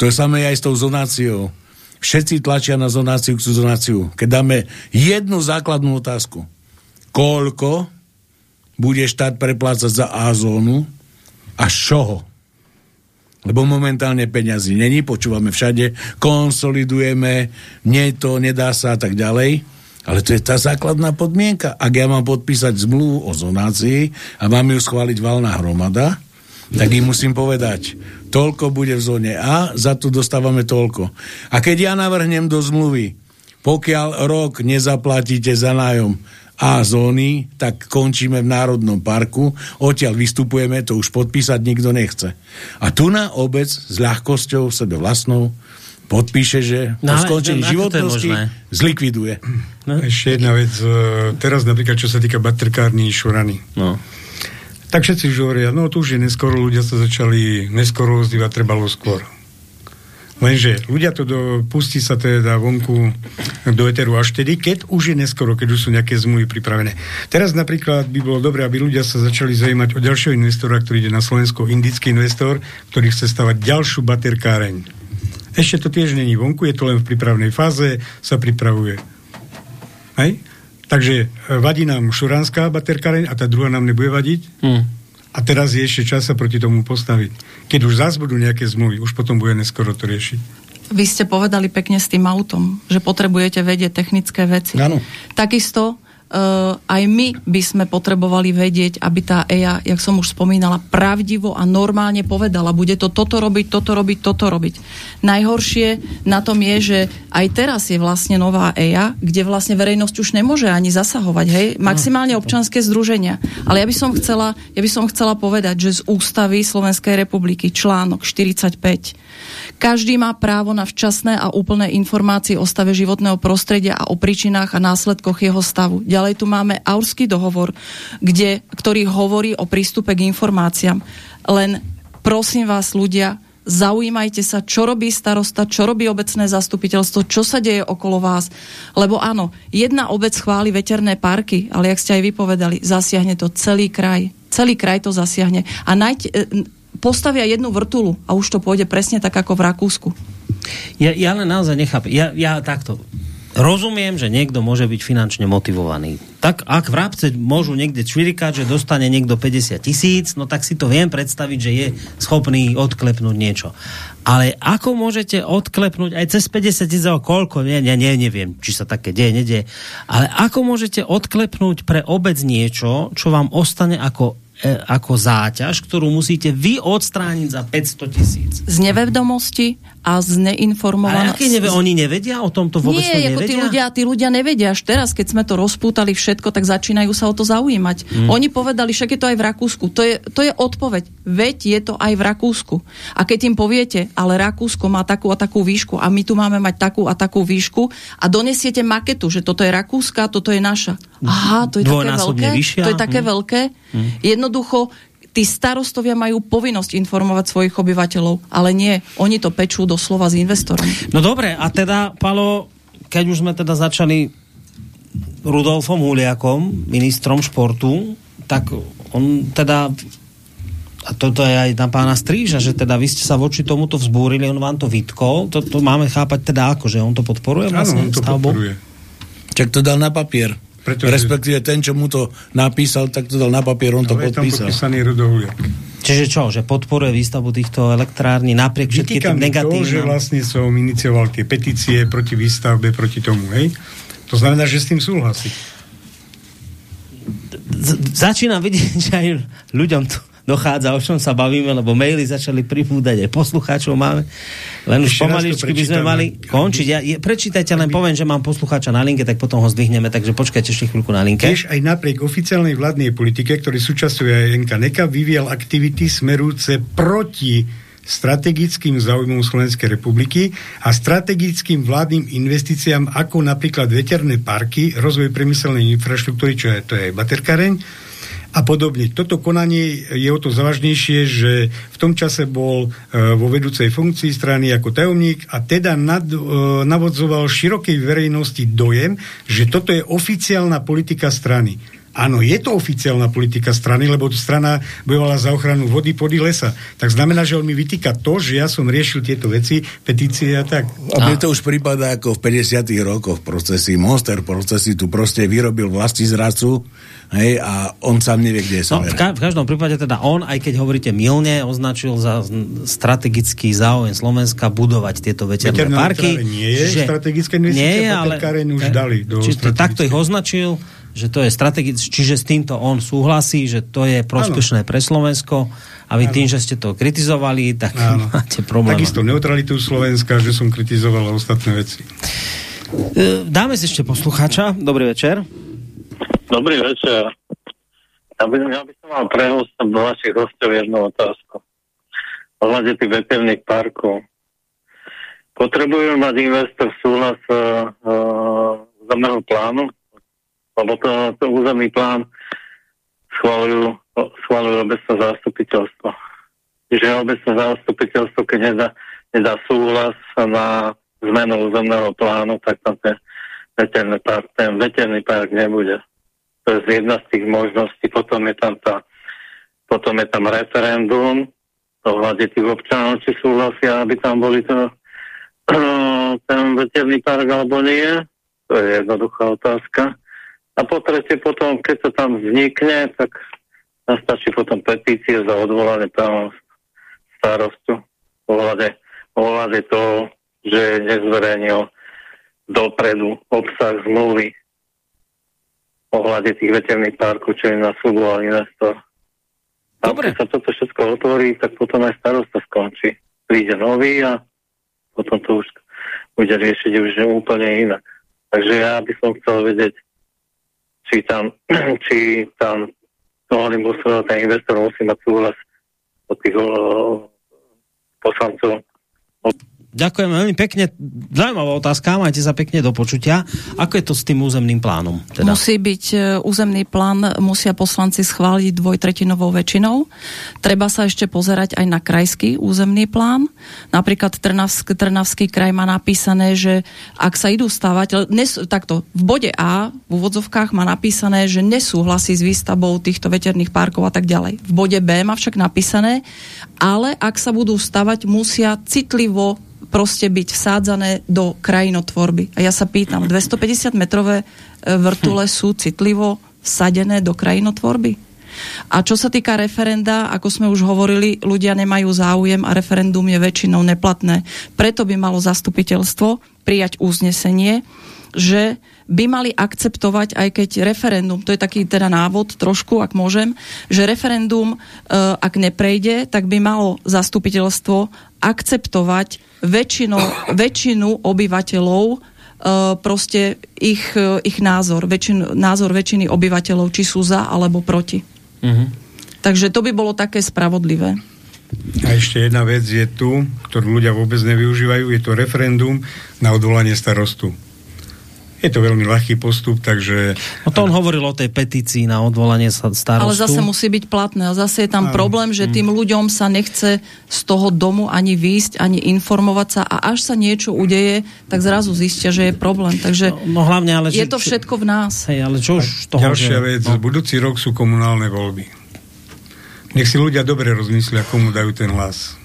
To je samé aj s tou zonáciou. Všetci tlačia na zonáciu, chcú zonáciu. Keď dáme jednu základnú otázku, koľko bude štát preplácať za A zónu a z čoho? Lebo momentálne peňazí není, počúvame všade, konsolidujeme, nie to, nedá sa a tak ďalej. Ale to je tá základná podmienka. Ak ja mám podpísať zmluvu o zonácii a mám ju schváliť valná hromada, tak im musím povedať, toľko bude v zóne A, za to dostávame toľko. A keď ja navrhnem do zmluvy, pokiaľ rok nezaplatíte za nájom a zóny, tak končíme v Národnom parku, odtiaľ vystupujeme, to už podpísať nikto nechce. A tu na obec s ľahkosťou sebe vlastnou podpíše, že no, po skončení no, životnosti zlikviduje. No. Ešte jedna vec, e, teraz napríklad, čo sa týka baterkárny Šurany. No. Tak všetci už hovoria, no tu už je neskoro, ľudia sa začali neskoro ozývať, trebalo skôr. Lenže ľudia to do, pustí sa teda vonku do eteru až tedy, keď už je neskoro, keď už sú nejaké zmluvy pripravené. Teraz napríklad by bolo dobré, aby ľudia sa začali zaujímať o ďalšieho investora, ktorý ide na Slovensko, indický investor, ktorý chce stavať ďalšiu baterkáreň. Ešte to tiež není vonku, je to len v prípravnej fáze, sa pripravuje. Hej? Takže e, vadí nám šuranská baterkáreň a tá druhá nám nebude vadiť. Hmm. A teraz je ešte čas sa proti tomu postaviť. Keď už zás budú nejaké zmluvy, už potom bude neskoro to riešiť. Vy ste povedali pekne s tým autom, že potrebujete vedieť technické veci. Áno. Takisto aj my by sme potrebovali vedieť, aby tá EIA, jak som už spomínala, pravdivo a normálne povedala, bude to toto robiť, toto robiť, toto robiť. Najhoršie na tom je, že aj teraz je vlastne nová EIA, kde vlastne verejnosť už nemôže ani zasahovať, hej, maximálne občanské združenia. Ale ja by som chcela, ja by som chcela povedať, že z ústavy Slovenskej republiky článok 45 každý má právo na včasné a úplné informácie o stave životného prostredia a o príčinách a následkoch jeho stavu. Ďalej tu máme Aurský dohovor, kde, ktorý hovorí o prístupe k informáciám. Len prosím vás ľudia, zaujímajte sa, čo robí starosta, čo robí obecné zastupiteľstvo, čo sa deje okolo vás. Lebo áno, jedna obec chváli veterné parky, ale jak ste aj vypovedali, zasiahne to celý kraj. Celý kraj to zasiahne. A najte, postavia jednu vrtulu a už to pôjde presne tak ako v Rakúsku. Ja, ja len naozaj nechápem. Ja, ja takto rozumiem, že niekto môže byť finančne motivovaný. Tak ak v rábce môžu niekde čvirikať, že dostane niekto 50 tisíc, no tak si to viem predstaviť, že je schopný odklepnúť niečo. Ale ako môžete odklepnúť aj cez 50 tisíc, koľko, nie, nie, nie, neviem, či sa také deje, nedie, ale ako môžete odklepnúť pre obec niečo, čo vám ostane ako ako záťaž, ktorú musíte vy odstrániť za 500 tisíc. Z nevedomosti a z neinformovanosti. Ale neve, oni nevedia o tomto vôbec Nie, to ako tí ľudia, tí ľudia nevedia. Až teraz, keď sme to rozpútali všetko, tak začínajú sa o to zaujímať. Mm. Oni povedali, však je to aj v Rakúsku. To je, to je odpoveď. Veď je to aj v Rakúsku. A keď im poviete, ale Rakúsko má takú a takú výšku a my tu máme mať takú a takú výšku a donesiete maketu, že toto je Rakúska, toto je naša. Aha, to je také veľké. vyššia. To je také Hm. veľké. Jednoducho, tí starostovia majú povinnosť informovať svojich obyvateľov, ale nie, oni to pečú doslova s investorom. No dobre, a teda, Palo, keď už sme teda začali Rudolfom Huliakom, ministrom športu, tak on teda a toto je aj na pána Stríža, že teda vy ste sa voči tomuto vzbúrili, on vám to vytkol. To, to máme chápať teda ako, že on to podporuje vlastne Áno, on to stavbu? podporuje. Čak to dal na papier. Pretože- Respektíve ten, čo mu to napísal, tak to dal na papier, on to Ale je tam podpísal. podpísaný Rudohuliak. Čiže čo, že podporuje výstavbu týchto elektrární napriek všetkým tým mi to, negatívnym... že vlastne som inicioval tie petície proti výstavbe, proti tomu, hej? To znamená, že s tým súhlasí. Z- začínam vidieť, že aj ľuďom to dochádza, o čom sa bavíme, lebo maily začali pribúdať, aj poslucháčov máme. Len už Ešte pomaličky by sme mali končiť. Ja, je, prečítajte, len poviem, že mám poslucháča na linke, tak potom ho zdvihneme, takže počkajte ešte chvíľku na linke. Tiež aj napriek oficiálnej vládnej politike, ktorý súčasťuje aj NKNK, vyvíjal aktivity smerujúce proti strategickým záujmom Slovenskej republiky a strategickým vládnym investíciám, ako napríklad veterné parky, rozvoj priemyselnej infraštruktúry, čo je, to je aj baterkareň, a podobne. Toto konanie je o to závažnejšie, že v tom čase bol e, vo vedúcej funkcii strany ako tajomník a teda nad, e, navodzoval širokej verejnosti dojem, že toto je oficiálna politika strany. Áno, je to oficiálna politika strany, lebo strana bojovala za ochranu vody, pody, lesa. Tak znamená, že on mi vytýka to, že ja som riešil tieto veci, petície a tak. A mne to už prípada ako v 50 rokoch procesy, monster procesy, tu proste vyrobil vlasti zradcu, hej, a on sám nevie, kde je No, v, ka- v každom prípade teda on, aj keď hovoríte milne, označil za strategický záujem Slovenska budovať tieto veterné Veterné parky. nie je strategická investícia, nie je, ale, už dali do či, to, takto ich označil, že to je strategické, čiže s týmto on súhlasí, že to je prospešné pre Slovensko a vy tým, že ste to kritizovali, tak Áno. máte problém. Takisto neutralitu Slovenska, že som kritizoval ostatné veci. E, Dáme si ešte poslucháča. Dobrý večer. Dobrý večer. Ja by, ja by som mal pre host- vašich hostov jednu otázku. Ohľade tých veterných parkov. Potrebujeme mať investor súhlas uh, uh, územného plánu, lebo to, to územný plán schvalujú obecné zastupiteľstvo. Čiže obecné zastupiteľstvo, keď nedá, nedá súhlas na zmenu územného plánu, tak tam ten veterný park, ten veterný park nebude. To je jedna z tých možností. Potom je tam tá, potom je tam referendum ohľade tých občanov, či súhlasia, aby tam boli to, ten veterný park alebo nie. To je jednoduchá otázka. A po tretie potom, keď to tam vznikne, tak nastačí potom petície za odvolanie právom starostu ohľade, ohľade toho, že nezverejnil dopredu obsah zmluvy ohľade tých veterných parkov, čo im nasľuboval investor. A keď sa toto všetko otvorí, tak potom aj starosta skončí. Príde nový a potom to už bude riešiť už úplne inak. Takže ja by som chcel vedieť, či tam, či tam to musel, ten investor musí mať súhlas od tých o, poslancov. Ďakujem veľmi pekne. Zaujímavá otázka, majte sa pekne do počutia. Ako je to s tým územným plánom? Teda? Musí byť e, územný plán, musia poslanci schváliť dvojtretinovou väčšinou. Treba sa ešte pozerať aj na krajský územný plán. Napríklad Trnavsk, Trnavský kraj má napísané, že ak sa idú stavať, nes, takto, v bode A, v úvodzovkách má napísané, že nesúhlasí s výstavbou týchto veterných parkov a tak ďalej. V bode B má však napísané, ale ak sa budú stavať, musia citlivo proste byť vsádzané do krajinotvorby. A ja sa pýtam, 250 metrové e, vrtule sú citlivo vsadené do krajinotvorby? A čo sa týka referenda, ako sme už hovorili, ľudia nemajú záujem a referendum je väčšinou neplatné. Preto by malo zastupiteľstvo prijať uznesenie, že by mali akceptovať, aj keď referendum, to je taký teda návod trošku, ak môžem, že referendum, e, ak neprejde, tak by malo zastupiteľstvo akceptovať väčšinu, väčšinu obyvateľov, e, proste ich, e, ich názor, väčšin, názor väčšiny obyvateľov, či sú za alebo proti. Mm-hmm. Takže to by bolo také spravodlivé. A ešte jedna vec je tu, ktorú ľudia vôbec nevyužívajú, je to referendum na odvolanie starostu. Je to veľmi ľahký postup, takže... No to on hovoril o tej petícii na odvolanie starostu. Ale zase musí byť platné. A zase je tam Áno. problém, že tým mm. ľuďom sa nechce z toho domu ani výjsť, ani informovať sa a až sa niečo udeje, tak zrazu zistia, že je problém. Takže no, no hlavne, ale je to všetko v nás. Hej, ale čo už toho, Ďalšia že... vec, no. budúci rok sú komunálne voľby. Nech si ľudia dobre rozmyslia, komu dajú ten hlas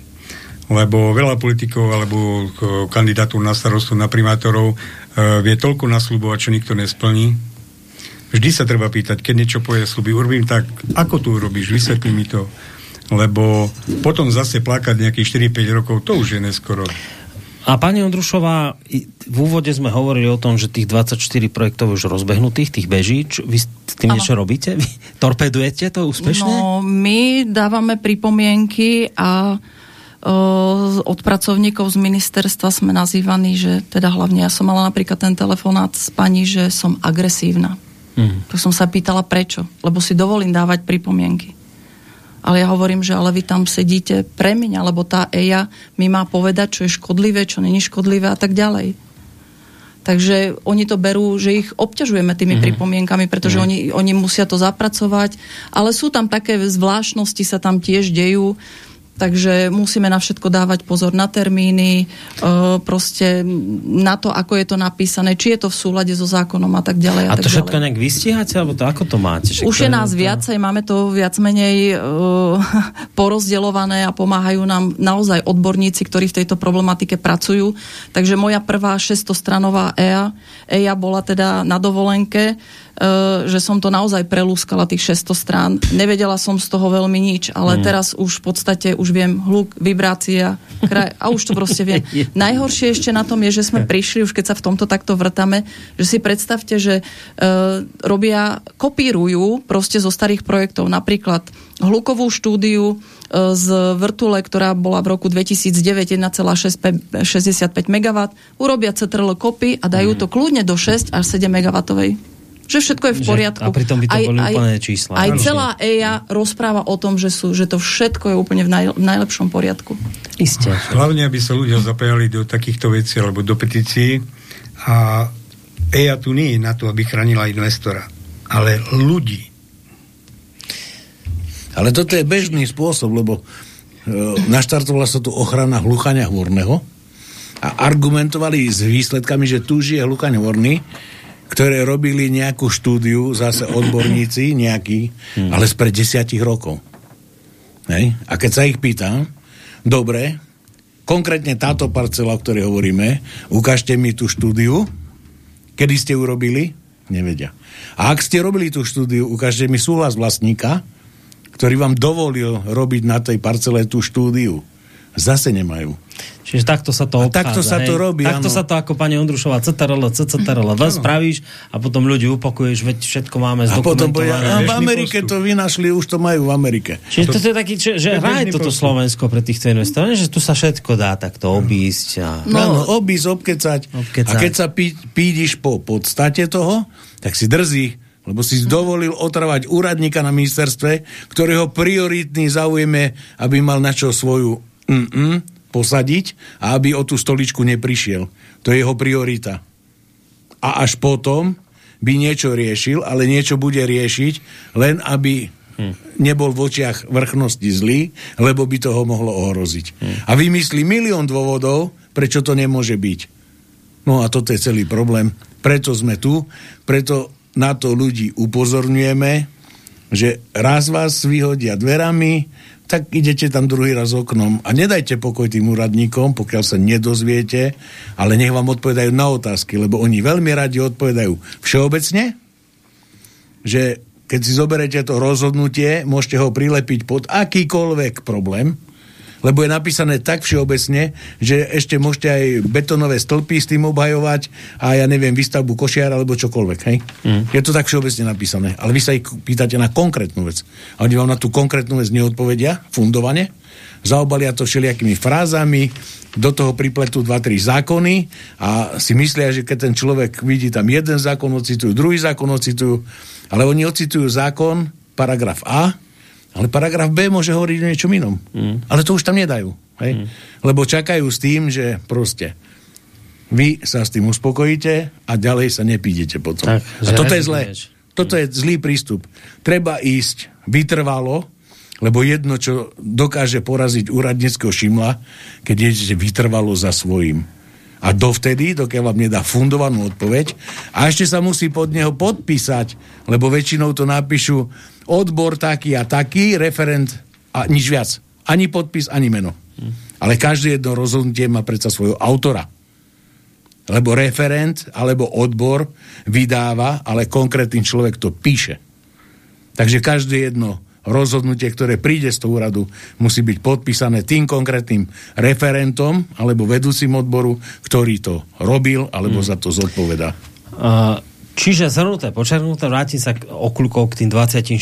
lebo veľa politikov alebo kandidátov na starostu, na primátorov vie toľko nasľubovať, čo nikto nesplní. Vždy sa treba pýtať, keď niečo povie sluby, urobím tak, ako to urobíš, vysvetlí mi to. Lebo potom zase plakať nejakých 4-5 rokov, to už je neskoro. A pani Ondrušová, v úvode sme hovorili o tom, že tých 24 projektov už rozbehnutých, tých beží. Čo, vy s tým ano. niečo robíte? Vy torpedujete to úspešne? No, my dávame pripomienky a od pracovníkov z ministerstva sme nazývaní, že teda hlavne ja som mala napríklad ten telefonát s pani, že som agresívna. Mm. Tak som sa pýtala prečo, lebo si dovolím dávať pripomienky. Ale ja hovorím, že ale vy tam sedíte pre mňa, lebo tá EIA mi má povedať, čo je škodlivé, čo není škodlivé a tak ďalej. Takže oni to berú, že ich obťažujeme tými mm. pripomienkami, pretože mm. oni, oni musia to zapracovať. Ale sú tam také zvláštnosti, sa tam tiež dejú. Takže musíme na všetko dávať pozor na termíny, e, proste na to, ako je to napísané, či je to v súlade so zákonom a tak ďalej. A, a to všetko nejak vystíhate, alebo to ako to máte? Však Už je nás to... viacej, máme to viac menej uh, porozdeľované a pomáhajú nám naozaj odborníci, ktorí v tejto problematike pracujú. Takže moja prvá šestostranová EA, EA bola teda na dovolenke, že som to naozaj prelúskala tých 600 strán. Nevedela som z toho veľmi nič, ale mm. teraz už v podstate už viem hluk, vibrácia kraj, a už to proste viem. Najhoršie ešte na tom je, že sme prišli, už keď sa v tomto takto vrtame, že si predstavte, že uh, robia, kopírujú proste zo starých projektov, napríklad hlukovú štúdiu uh, z vrtule, ktorá bola v roku 2009 1,65 MW, urobia CTRL kopy a dajú mm. to kľudne do 6 až 7 MW že všetko je v poriadku. a pritom by to aj, boli aj, úplné čísla. Aj celá EIA rozpráva o tom, že, sú, že to všetko je úplne v, naj, v najlepšom poriadku. Isté. Hlavne, aby sa ľudia zapájali do takýchto vecí alebo do petícií a EIA tu nie je na to, aby chránila investora, ale ľudí. Ale toto je bežný spôsob, lebo e, naštartovala sa tu ochrana hluchania hvorného a argumentovali s výsledkami, že tu žije hluchaň hvorný ktoré robili nejakú štúdiu, zase odborníci nejakí, hmm. ale spred desiatich rokov. Hej? A keď sa ich pýtam, dobre, konkrétne táto parcela, o ktorej hovoríme, ukážte mi tú štúdiu, kedy ste urobili, nevedia. A ak ste robili tú štúdiu, ukážte mi súhlas vlastníka, ktorý vám dovolil robiť na tej parcele tú štúdiu. Zase nemajú. Čiže takto sa to obchádza, takto sa to robí, Takto áno. sa to ako pani Ondrušová CTRL, CTRL, spravíš a potom ľudí upokuješ, veď všetko máme. A, potom, a v Amerike postup. to vynašli, už to majú v Amerike. Čiže to, to je taký, že, že hraj toto postup. Slovensko pre týchto investorov, že tu sa všetko dá takto obísť. A... No, no obísť, obkecať. obkecať. A keď sa pí, pídiš po podstate toho, tak si drzí, lebo si dovolil otravať úradníka na ministerstve, ktorého prioritný zaujeme, aby mal na čo svoju mm-mm, posadiť a aby o tú stoličku neprišiel. To je jeho priorita. A až potom by niečo riešil, ale niečo bude riešiť, len aby hm. nebol v očiach vrchnosti zlý, lebo by toho mohlo ohroziť. Hm. A vymyslí milión dôvodov, prečo to nemôže byť. No a toto je celý problém. Preto sme tu, preto na to ľudí upozorňujeme, že raz vás vyhodia dverami, tak idete tam druhý raz oknom. A nedajte pokoj tým úradníkom, pokiaľ sa nedozviete, ale nech vám odpovedajú na otázky, lebo oni veľmi radi odpovedajú všeobecne, že keď si zoberete to rozhodnutie, môžete ho prilepiť pod akýkoľvek problém, lebo je napísané tak všeobecne, že ešte môžete aj betonové stĺpy s tým obhajovať a ja neviem, výstavbu košiara alebo čokoľvek. Hej? Mm. Je to tak všeobecne napísané. Ale vy sa ich pýtate na konkrétnu vec. A oni vám na tú konkrétnu vec neodpovedia fundovane, zaobalia to všelijakými frázami, do toho pripletú dva, tri zákony a si myslia, že keď ten človek vidí tam jeden zákon, ocitujú, druhý zákon ocitujú, ale oni ocitujú zákon, paragraf A, ale paragraf B môže hovoriť o niečom inom. Mm. Ale to už tam nedajú. Hej? Mm. Lebo čakajú s tým, že proste vy sa s tým uspokojíte a ďalej sa nepídete potom. Tak, a toto je zlé. Toto je zlý prístup. Treba ísť vytrvalo, lebo jedno, čo dokáže poraziť úradníckého šimla, keď idete vytrvalo za svojím. A dovtedy, dokiaľ vám nedá fundovanú odpoveď, a ešte sa musí pod neho podpísať, lebo väčšinou to napíšu odbor taký a taký, referent a nič viac. Ani podpis, ani meno. Ale každé jedno rozhodnutie má predsa svojho autora. Lebo referent alebo odbor vydáva, ale konkrétny človek to píše. Takže každé jedno rozhodnutie, ktoré príde z toho úradu, musí byť podpísané tým konkrétnym referentom alebo vedúcim odboru, ktorý to robil alebo mm. za to zodpoveda. Uh, Čiže zhrnuté, počernuté, vrátim sa k okľukov k tým 24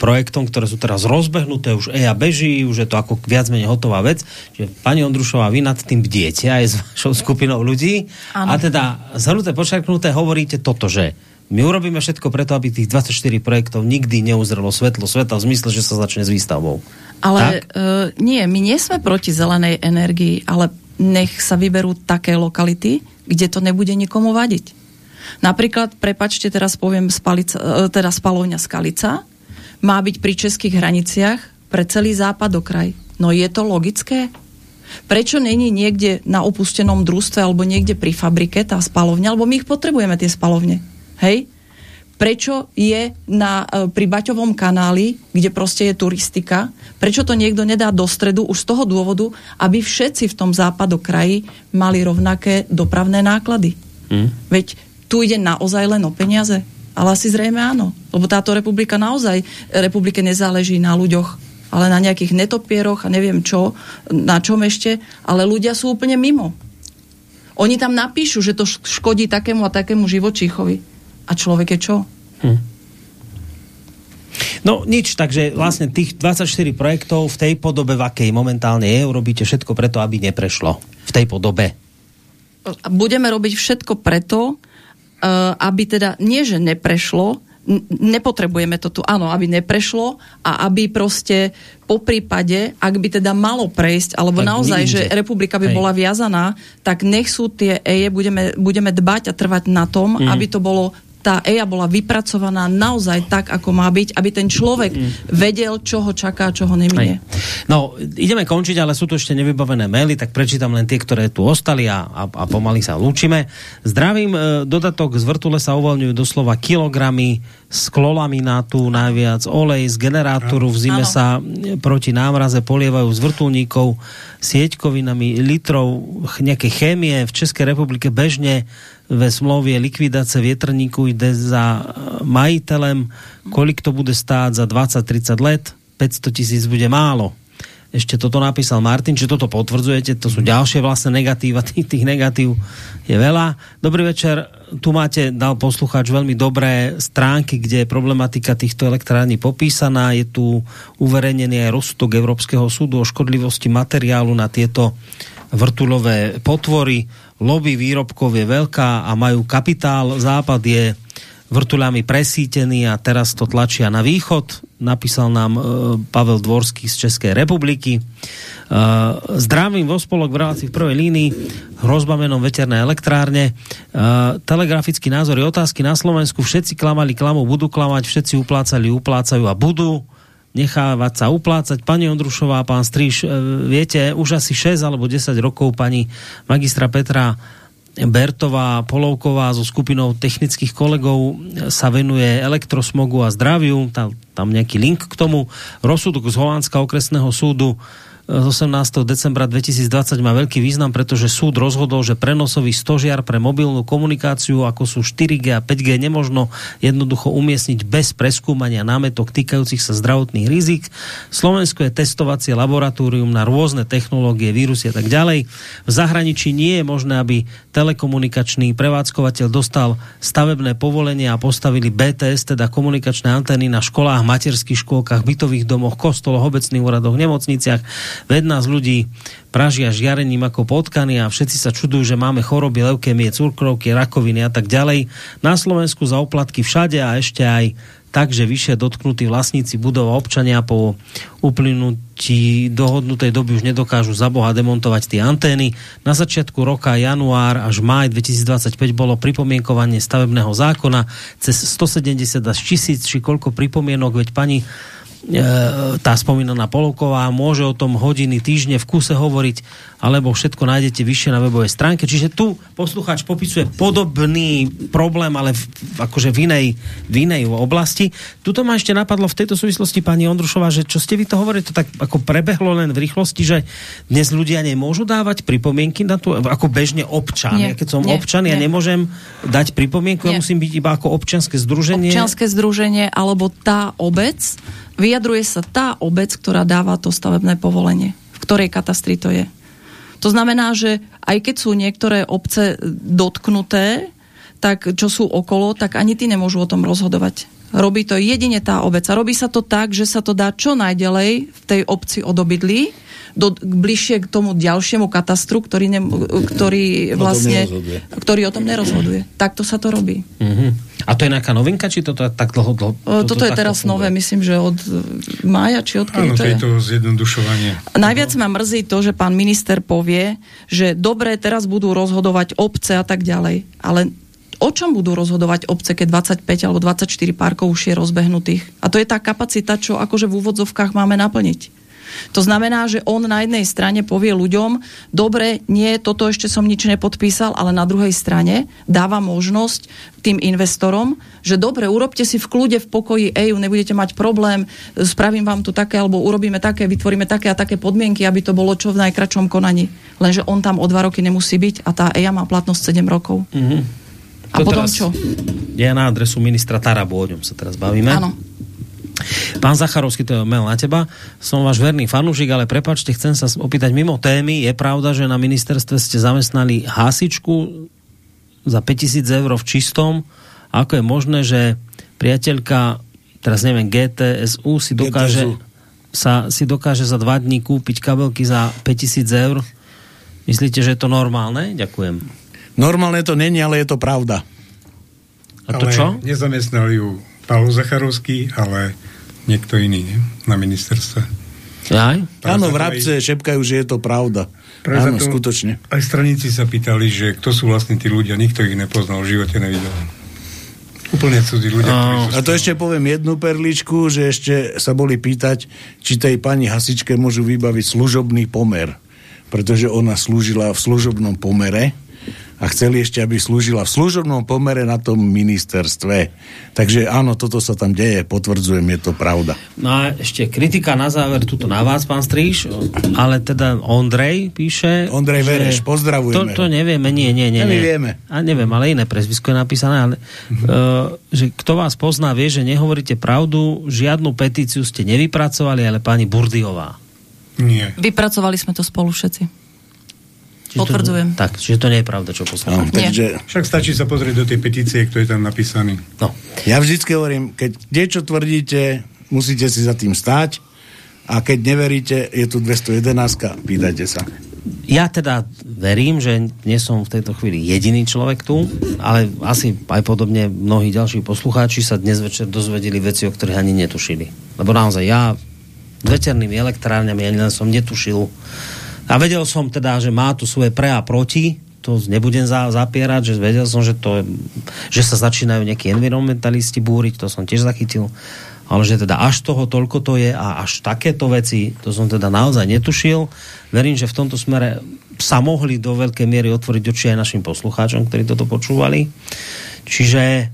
projektom, ktoré sú teraz rozbehnuté, už EA beží, už je to ako viac menej hotová vec. Čiže pani Ondrušová, vy nad tým bdiete aj s vašou skupinou ľudí. Ano. A teda zhrnuté, počerknuté hovoríte toto, že my urobíme všetko preto, aby tých 24 projektov nikdy neuzrelo svetlo sveta v zmysle, že sa začne s výstavbou. Ale uh, nie, my nie sme proti zelenej energii, ale nech sa vyberú také lokality, kde to nebude nikomu vadiť. Napríklad, prepačte, teraz poviem spalica, e, teda spalovňa Skalica, má byť pri českých hraniciach pre celý západ okraj. No je to logické? Prečo není niekde na opustenom družstve alebo niekde pri fabrike tá spalovňa? Lebo my ich potrebujeme, tie spalovne. Hej? Prečo je na, e, pri Baťovom kanáli, kde proste je turistika, prečo to niekto nedá do stredu už z toho dôvodu, aby všetci v tom západokraji mali rovnaké dopravné náklady? Hmm. Veď tu ide naozaj len o peniaze? Ale asi zrejme áno. Lebo táto republika naozaj, republike nezáleží na ľuďoch, ale na nejakých netopieroch a neviem čo, na čom ešte, ale ľudia sú úplne mimo. Oni tam napíšu, že to škodí takému a takému živočíchovi. A človek je čo? Hm. No nič, takže vlastne tých 24 projektov v tej podobe, v akej momentálne je, urobíte všetko preto, aby neprešlo. V tej podobe. Budeme robiť všetko preto, Eh, aby teda nie, že neprešlo, nepotrebujeme to tu, áno, aby neprešlo a aby proste po prípade, ak by teda malo prejsť, alebo tak naozaj, že republika by Hej. bola viazaná, tak nech sú tie Eje, budeme, budeme dbať a trvať na tom, mm. aby to bolo tá EIA bola vypracovaná naozaj tak, ako má byť, aby ten človek mm. vedel, čo ho čaká, čo ho neminie. No, ideme končiť, ale sú tu ešte nevybavené maily, tak prečítam len tie, ktoré tu ostali a, a, a pomaly sa lúčime. Zdravím, e, dodatok z vrtule sa uvoľňujú doslova kilogramy z klolaminátu najviac, olej z generátoru, v zime ano. sa proti námraze polievajú z vrtulníkov sieťkovinami litrov nejaké chémie v Českej republike bežne ve smlouvě likvidace větrníku jde za eh, majitelem, kolik to bude stát za 20-30 let, 500 tisíc bude málo. Ešte toto napísal Martin, či toto potvrdzujete, to sú ďalšie vlastne negatíva, tých, tých negatív je veľa. Dobrý večer, tu máte, dal poslucháč veľmi dobré stránky, kde je problematika týchto elektrární popísaná, je tu uverejnený aj rozsudok Európskeho súdu o škodlivosti materiálu na tieto vrtulové potvory lobby výrobkov je veľká a majú kapitál. Západ je vrtuľami presítený a teraz to tlačia na východ. Napísal nám e, Pavel Dvorský z Českej republiky. E, zdravím vo spolok v relácii v prvej línii hrozba menom veterné elektrárne. E, telegrafický názor je otázky na Slovensku. Všetci klamali klamu, budú klamať, všetci uplácali, uplácajú a budú nechávať sa uplácať. Pani Ondrušová, pán Stríš, e, viete, už asi 6 alebo 10 rokov pani magistra Petra Bertová Polovková so skupinou technických kolegov sa venuje elektrosmogu a zdraviu. Tam, tam nejaký link k tomu. Rozsudok z Holandska okresného súdu z 18. decembra 2020 má veľký význam, pretože súd rozhodol, že prenosový stožiar pre mobilnú komunikáciu, ako sú 4G a 5G, nemožno jednoducho umiestniť bez preskúmania námetok týkajúcich sa zdravotných rizik. Slovensko je testovacie laboratórium na rôzne technológie, vírusy a tak ďalej. V zahraničí nie je možné, aby telekomunikačný prevádzkovateľ dostal stavebné povolenie a postavili BTS, teda komunikačné antény na školách, materských škôlkach, bytových domoch, kostoloch, obecných úradoch, nemocniciach. Ved nás ľudí pražia žiarením ako potkany a všetci sa čudujú, že máme choroby, leukémie, cukrovky, rakoviny a tak ďalej. Na Slovensku za oplatky všade a ešte aj takže vyššie dotknutí vlastníci budov a občania po uplynutí dohodnutej doby už nedokážu za Boha demontovať tie antény. Na začiatku roka január až máj 2025 bolo pripomienkovanie stavebného zákona cez 170 až 1000 či koľko pripomienok, veď pani tá spomínaná Polovková môže o tom hodiny, týždne v kuse hovoriť, alebo všetko nájdete vyššie na webovej stránke. Čiže tu poslucháč popisuje podobný problém, ale v, akože v inej, v inej oblasti. Tuto ma ešte napadlo v tejto súvislosti pani Ondrušová, že čo ste vy to hovorili, to tak ako prebehlo len v rýchlosti, že dnes ľudia nemôžu dávať pripomienky na to, ako bežne občan. Nie, ja keď som nie, občan, nie. ja nemôžem dať pripomienku, nie. ja musím byť iba ako občianske združenie. Občianske združenie alebo tá obec, vyjadruje sa tá obec, ktorá dáva to stavebné povolenie, v ktorej katastri to je. To znamená, že aj keď sú niektoré obce dotknuté, tak čo sú okolo, tak ani ty nemôžu o tom rozhodovať. Robí to jedine tá obec. A robí sa to tak, že sa to dá čo najďalej v tej obci odobydlí do, bližšie k tomu ďalšiemu katastru, ktorý, ne, ktorý vlastne, o ktorý o tom nerozhoduje. Takto sa to robí. Mm-hmm. A to je nejaká novinka, či toto tak dlho... dlho to, toto je teraz funguje? nové, myslím, že od mája, či od Áno, to je? to zjednodušovanie. Najviac ma mrzí to, že pán minister povie, že dobre, teraz budú rozhodovať obce a tak ďalej, ale o čom budú rozhodovať obce, keď 25 alebo 24 parkov už je rozbehnutých? A to je tá kapacita, čo akože v úvodzovkách máme naplniť. To znamená, že on na jednej strane povie ľuďom, dobre, nie, toto ešte som nič nepodpísal, ale na druhej strane dáva možnosť tým investorom, že dobre, urobte si v kľude, v pokoji EU, nebudete mať problém, spravím vám tu také, alebo urobíme také, vytvoríme také a také podmienky, aby to bolo čo v najkračom konaní. Lenže on tam o dva roky nemusí byť a tá EIA má platnosť 7 rokov. Mm-hmm. A to potom čo? Je na adresu ministra Tarabu, o ňom sa teraz bavíme. Áno. Pán Zacharovský, to je mail na teba. Som váš verný fanúšik, ale prepačte, chcem sa opýtať mimo témy. Je pravda, že na ministerstve ste zamestnali hasičku za 5000 eur v čistom? Ako je možné, že priateľka, teraz neviem, GTSU si dokáže, sa, si dokáže za dva dní kúpiť kabelky za 5000 eur? Myslíte, že je to normálne? Ďakujem. Normálne to není, ale je to pravda. A to ale čo? Nezamestnali ju Pavel Zacharovský, ale niekto iný nie? na ministerstve. Aj? Áno, vrabce aj... šepkajú, že je to pravda. Áno, to, skutočne. Aj straníci sa pýtali, že kto sú vlastne tí ľudia, nikto ich nepoznal, v živote nevidel. Úplne cudzí ľudia. A, a to ešte poviem jednu perličku, že ešte sa boli pýtať, či tej pani hasičke môžu vybaviť služobný pomer. Pretože ona slúžila v služobnom pomere a chceli ešte, aby slúžila v služobnom pomere na tom ministerstve. Takže áno, toto sa tam deje, potvrdzujem, je to pravda. No a ešte kritika na záver, tuto na vás, pán Stríš, ale teda Ondrej píše... Ondrej Vereš, pozdravujeme. To, to nevieme, nie, nie, nie. nie. vieme. A neviem, ale iné prezvisko je napísané, ale uh, že kto vás pozná, vie, že nehovoríte pravdu, žiadnu petíciu ste nevypracovali, ale pani Burdiová. Nie. Vypracovali sme to spolu všetci. Čiže Potvrdzujem. To, tak, čiže to nie je pravda, čo poslal. No, takže... Však stačí sa pozrieť do tej petície, kto je tam napísaný. No. Ja vždycky hovorím, keď niečo tvrdíte, musíte si za tým stáť a keď neveríte, je tu 211, pýtajte sa. Ja teda verím, že nie som v tejto chvíli jediný človek tu, ale asi aj podobne mnohí ďalší poslucháči sa dnes večer dozvedeli veci, o ktorých ani netušili. Lebo naozaj ja veternými elektrárňami ani len som netušil, a vedel som teda, že má tu svoje pre a proti, to nebudem za, zapierať, že vedel som, že, to, že sa začínajú nejakí environmentalisti búriť, to som tiež zachytil, ale že teda až toho toľko to je a až takéto veci, to som teda naozaj netušil. Verím, že v tomto smere sa mohli do veľkej miery otvoriť oči aj našim poslucháčom, ktorí toto počúvali. Čiže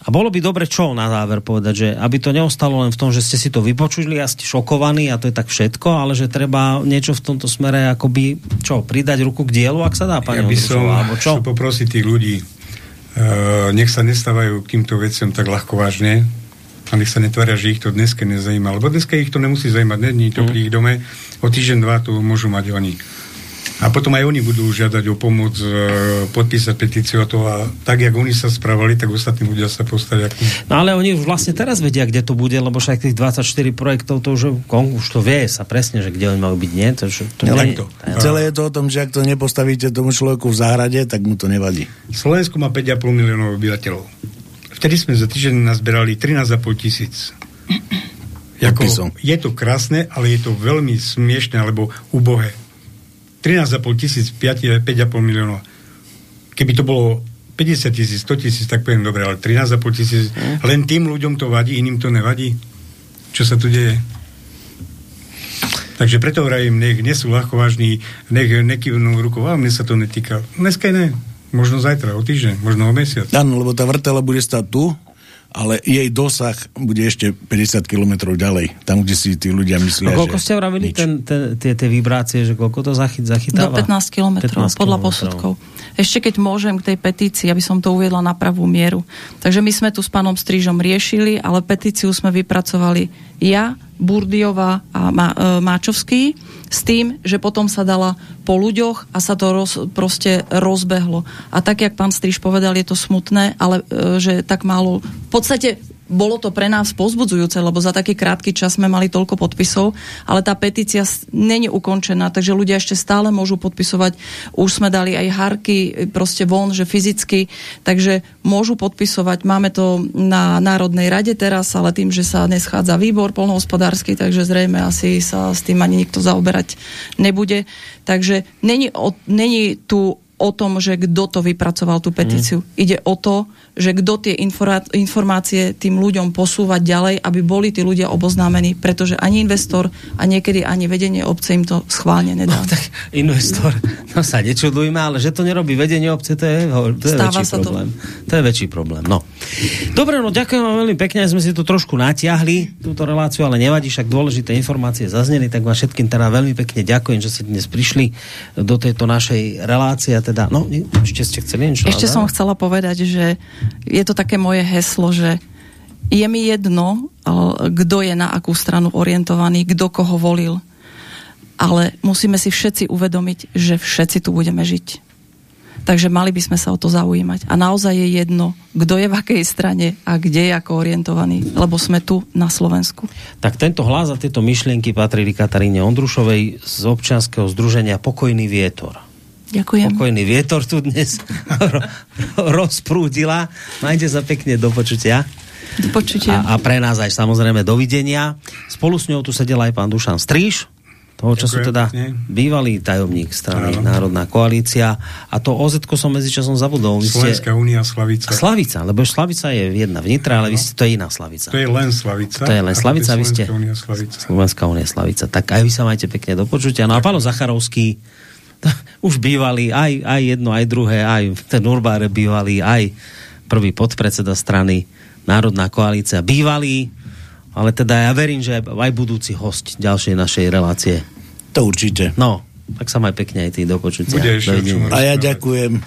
A bolo by dobre čo na záver povedať, že aby to neostalo len v tom, že ste si to vypočuli a ste šokovaní a to je tak všetko, ale že treba niečo v tomto smere akoby čo, pridať ruku k dielu, ak sa dá, pani Ja by som alebo čo? poprosiť tých ľudí, uh, nech sa nestávajú k týmto veciam tak ľahko vážne a nech sa netvária, že ich to dneska nezajíma. Lebo dneska ich to nemusí zajímať, není to pri ich dome. O týždeň, dva to môžu mať oni. A potom aj oni budú žiadať o pomoc, e, podpísať petíciu a to a tak, jak oni sa správali, tak ostatní ľudia sa postavia. No ale oni už vlastne teraz vedia, kde to bude, lebo však tých 24 projektov to už, už to vie sa presne, že kde oni majú byť, nie? To, že, to nie, to. Celé je to o tom, že ak to nepostavíte tomu človeku v záhrade, tak mu to nevadí. Slovensko má 5,5 miliónov obyvateľov. Vtedy sme za týždeň nazberali 13,5 tisíc. Jako, Podpisom. je to krásne, ale je to veľmi smiešne alebo ubohé. 13,5 tisíc, 5,5 miliónov. Keby to bolo 50 tisíc, 100 tisíc, tak poviem dobre, ale 13,5 tisíc, len tým ľuďom to vadí, iným to nevadí. Čo sa tu deje? Takže preto vravím, nech nie sú ľahkovážni, nech nekývnú rukou, a mne sa to netýka. Dneska ne, možno zajtra, o týždeň, možno o mesiac. Áno, lebo tá vrtela bude stať tu, ale jej dosah bude ešte 50 km ďalej, tam, kde si tí ľudia myslia, A koľko že... ste vravili ten, ten, tie, tie vibrácie, že koľko to zachyt, Do zachytáva? 15 kilometrov, 15 podľa kilometrov. posudkov. Ešte keď môžem k tej petícii, aby som to uviedla na pravú mieru. Takže my sme tu s pánom Strížom riešili, ale petíciu sme vypracovali ja, Burdiová a Ma- e, Máčovský s tým, že potom sa dala po ľuďoch a sa to roz, proste rozbehlo. A tak, jak pán Stríž povedal, je to smutné, ale e, že tak málo... V podstate bolo to pre nás pozbudzujúce, lebo za taký krátky čas sme mali toľko podpisov, ale tá petícia není ukončená, takže ľudia ešte stále môžu podpisovať. Už sme dali aj harky e, proste von, že fyzicky, takže môžu podpisovať. Máme to na Národnej rade teraz, ale tým, že sa neschádza výbor polnohospodársky, takže zrejme asi sa s tým ani nikto zaoberať nebude. Takže není, není tu o tom, že kto to vypracoval tú petíciu. Mm. Ide o to, že kto tie informácie tým ľuďom posúvať ďalej, aby boli tí ľudia oboznámení, pretože ani investor a niekedy ani vedenie obce im to schválne nedá. No, tak investor, no sa nečudujme, ale že to nerobí vedenie obce, to je, to je Stáva väčší sa to. problém. To. je väčší problém, no. Dobre, no ďakujem vám veľmi pekne, sme si tu trošku natiahli, túto reláciu, ale nevadí, však dôležité informácie zazneli, tak vám všetkým teda veľmi pekne ďakujem, že ste dnes prišli do tejto našej relácie, a teda, no, ešte ste chceli niečo? Ešte som chcela povedať, že je to také moje heslo, že je mi jedno, ale kto je na akú stranu orientovaný, kto koho volil. Ale musíme si všetci uvedomiť, že všetci tu budeme žiť. Takže mali by sme sa o to zaujímať. A naozaj je jedno, kto je v akej strane a kde je ako orientovaný, lebo sme tu na Slovensku. Tak tento hlas a tieto myšlienky patrili Kataríne Ondrušovej z občianskeho združenia Pokojný vietor. Ďakujem. Pokojný vietor tu dnes ro- rozprúdila. Majte sa pekne do počutia. Do počutia. A, a pre nás aj samozrejme dovidenia. Spolu s ňou tu sedel aj pán Dušan Stríž, toho času Ďakujem teda pekne. bývalý tajomník strany Áno. Národná koalícia. A to oz som medzičasom zabudol. Vy ste... Slovenská únia Slavica. Slavica, lebo Slavica je jedna vnitra, ale vy ste, to je iná Slavica. To je len Slavica. To je len a Slavica, vy ste... Slovenská únia Slavica. Slovenská únia Slavica. Tak aj vy sa majte pekne do počutia. No a Pálo Zacharovský, už bývalý, aj, aj jedno, aj druhé, aj ten Urbáre bývalý, aj prvý podpredseda strany Národná koalícia bývalý, ale teda ja verím, že aj, budúci host ďalšej našej relácie. To určite. No, tak sa maj pekne aj ty do počutia. A ja ďakujem.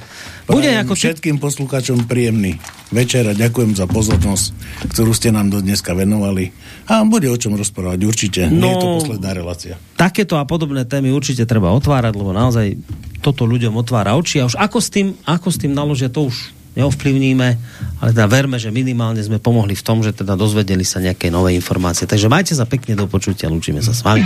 Bude ako všetkým poslucháčom príjemný večer a ďakujem za pozornosť, ktorú ste nám do dneska venovali. A bude o čom rozprávať, určite. No, Nie je to No. posledná relácia. takéto a podobné témy určite treba otvárať, lebo naozaj toto ľuďom otvára oči a už ako s tým, ako s tým naložia, to už neovplyvníme, ale teda verme, že minimálne sme pomohli v tom, že teda dozvedeli sa nejaké nové informácie. Takže majte sa pekne do počutia, lúčime sa s vami.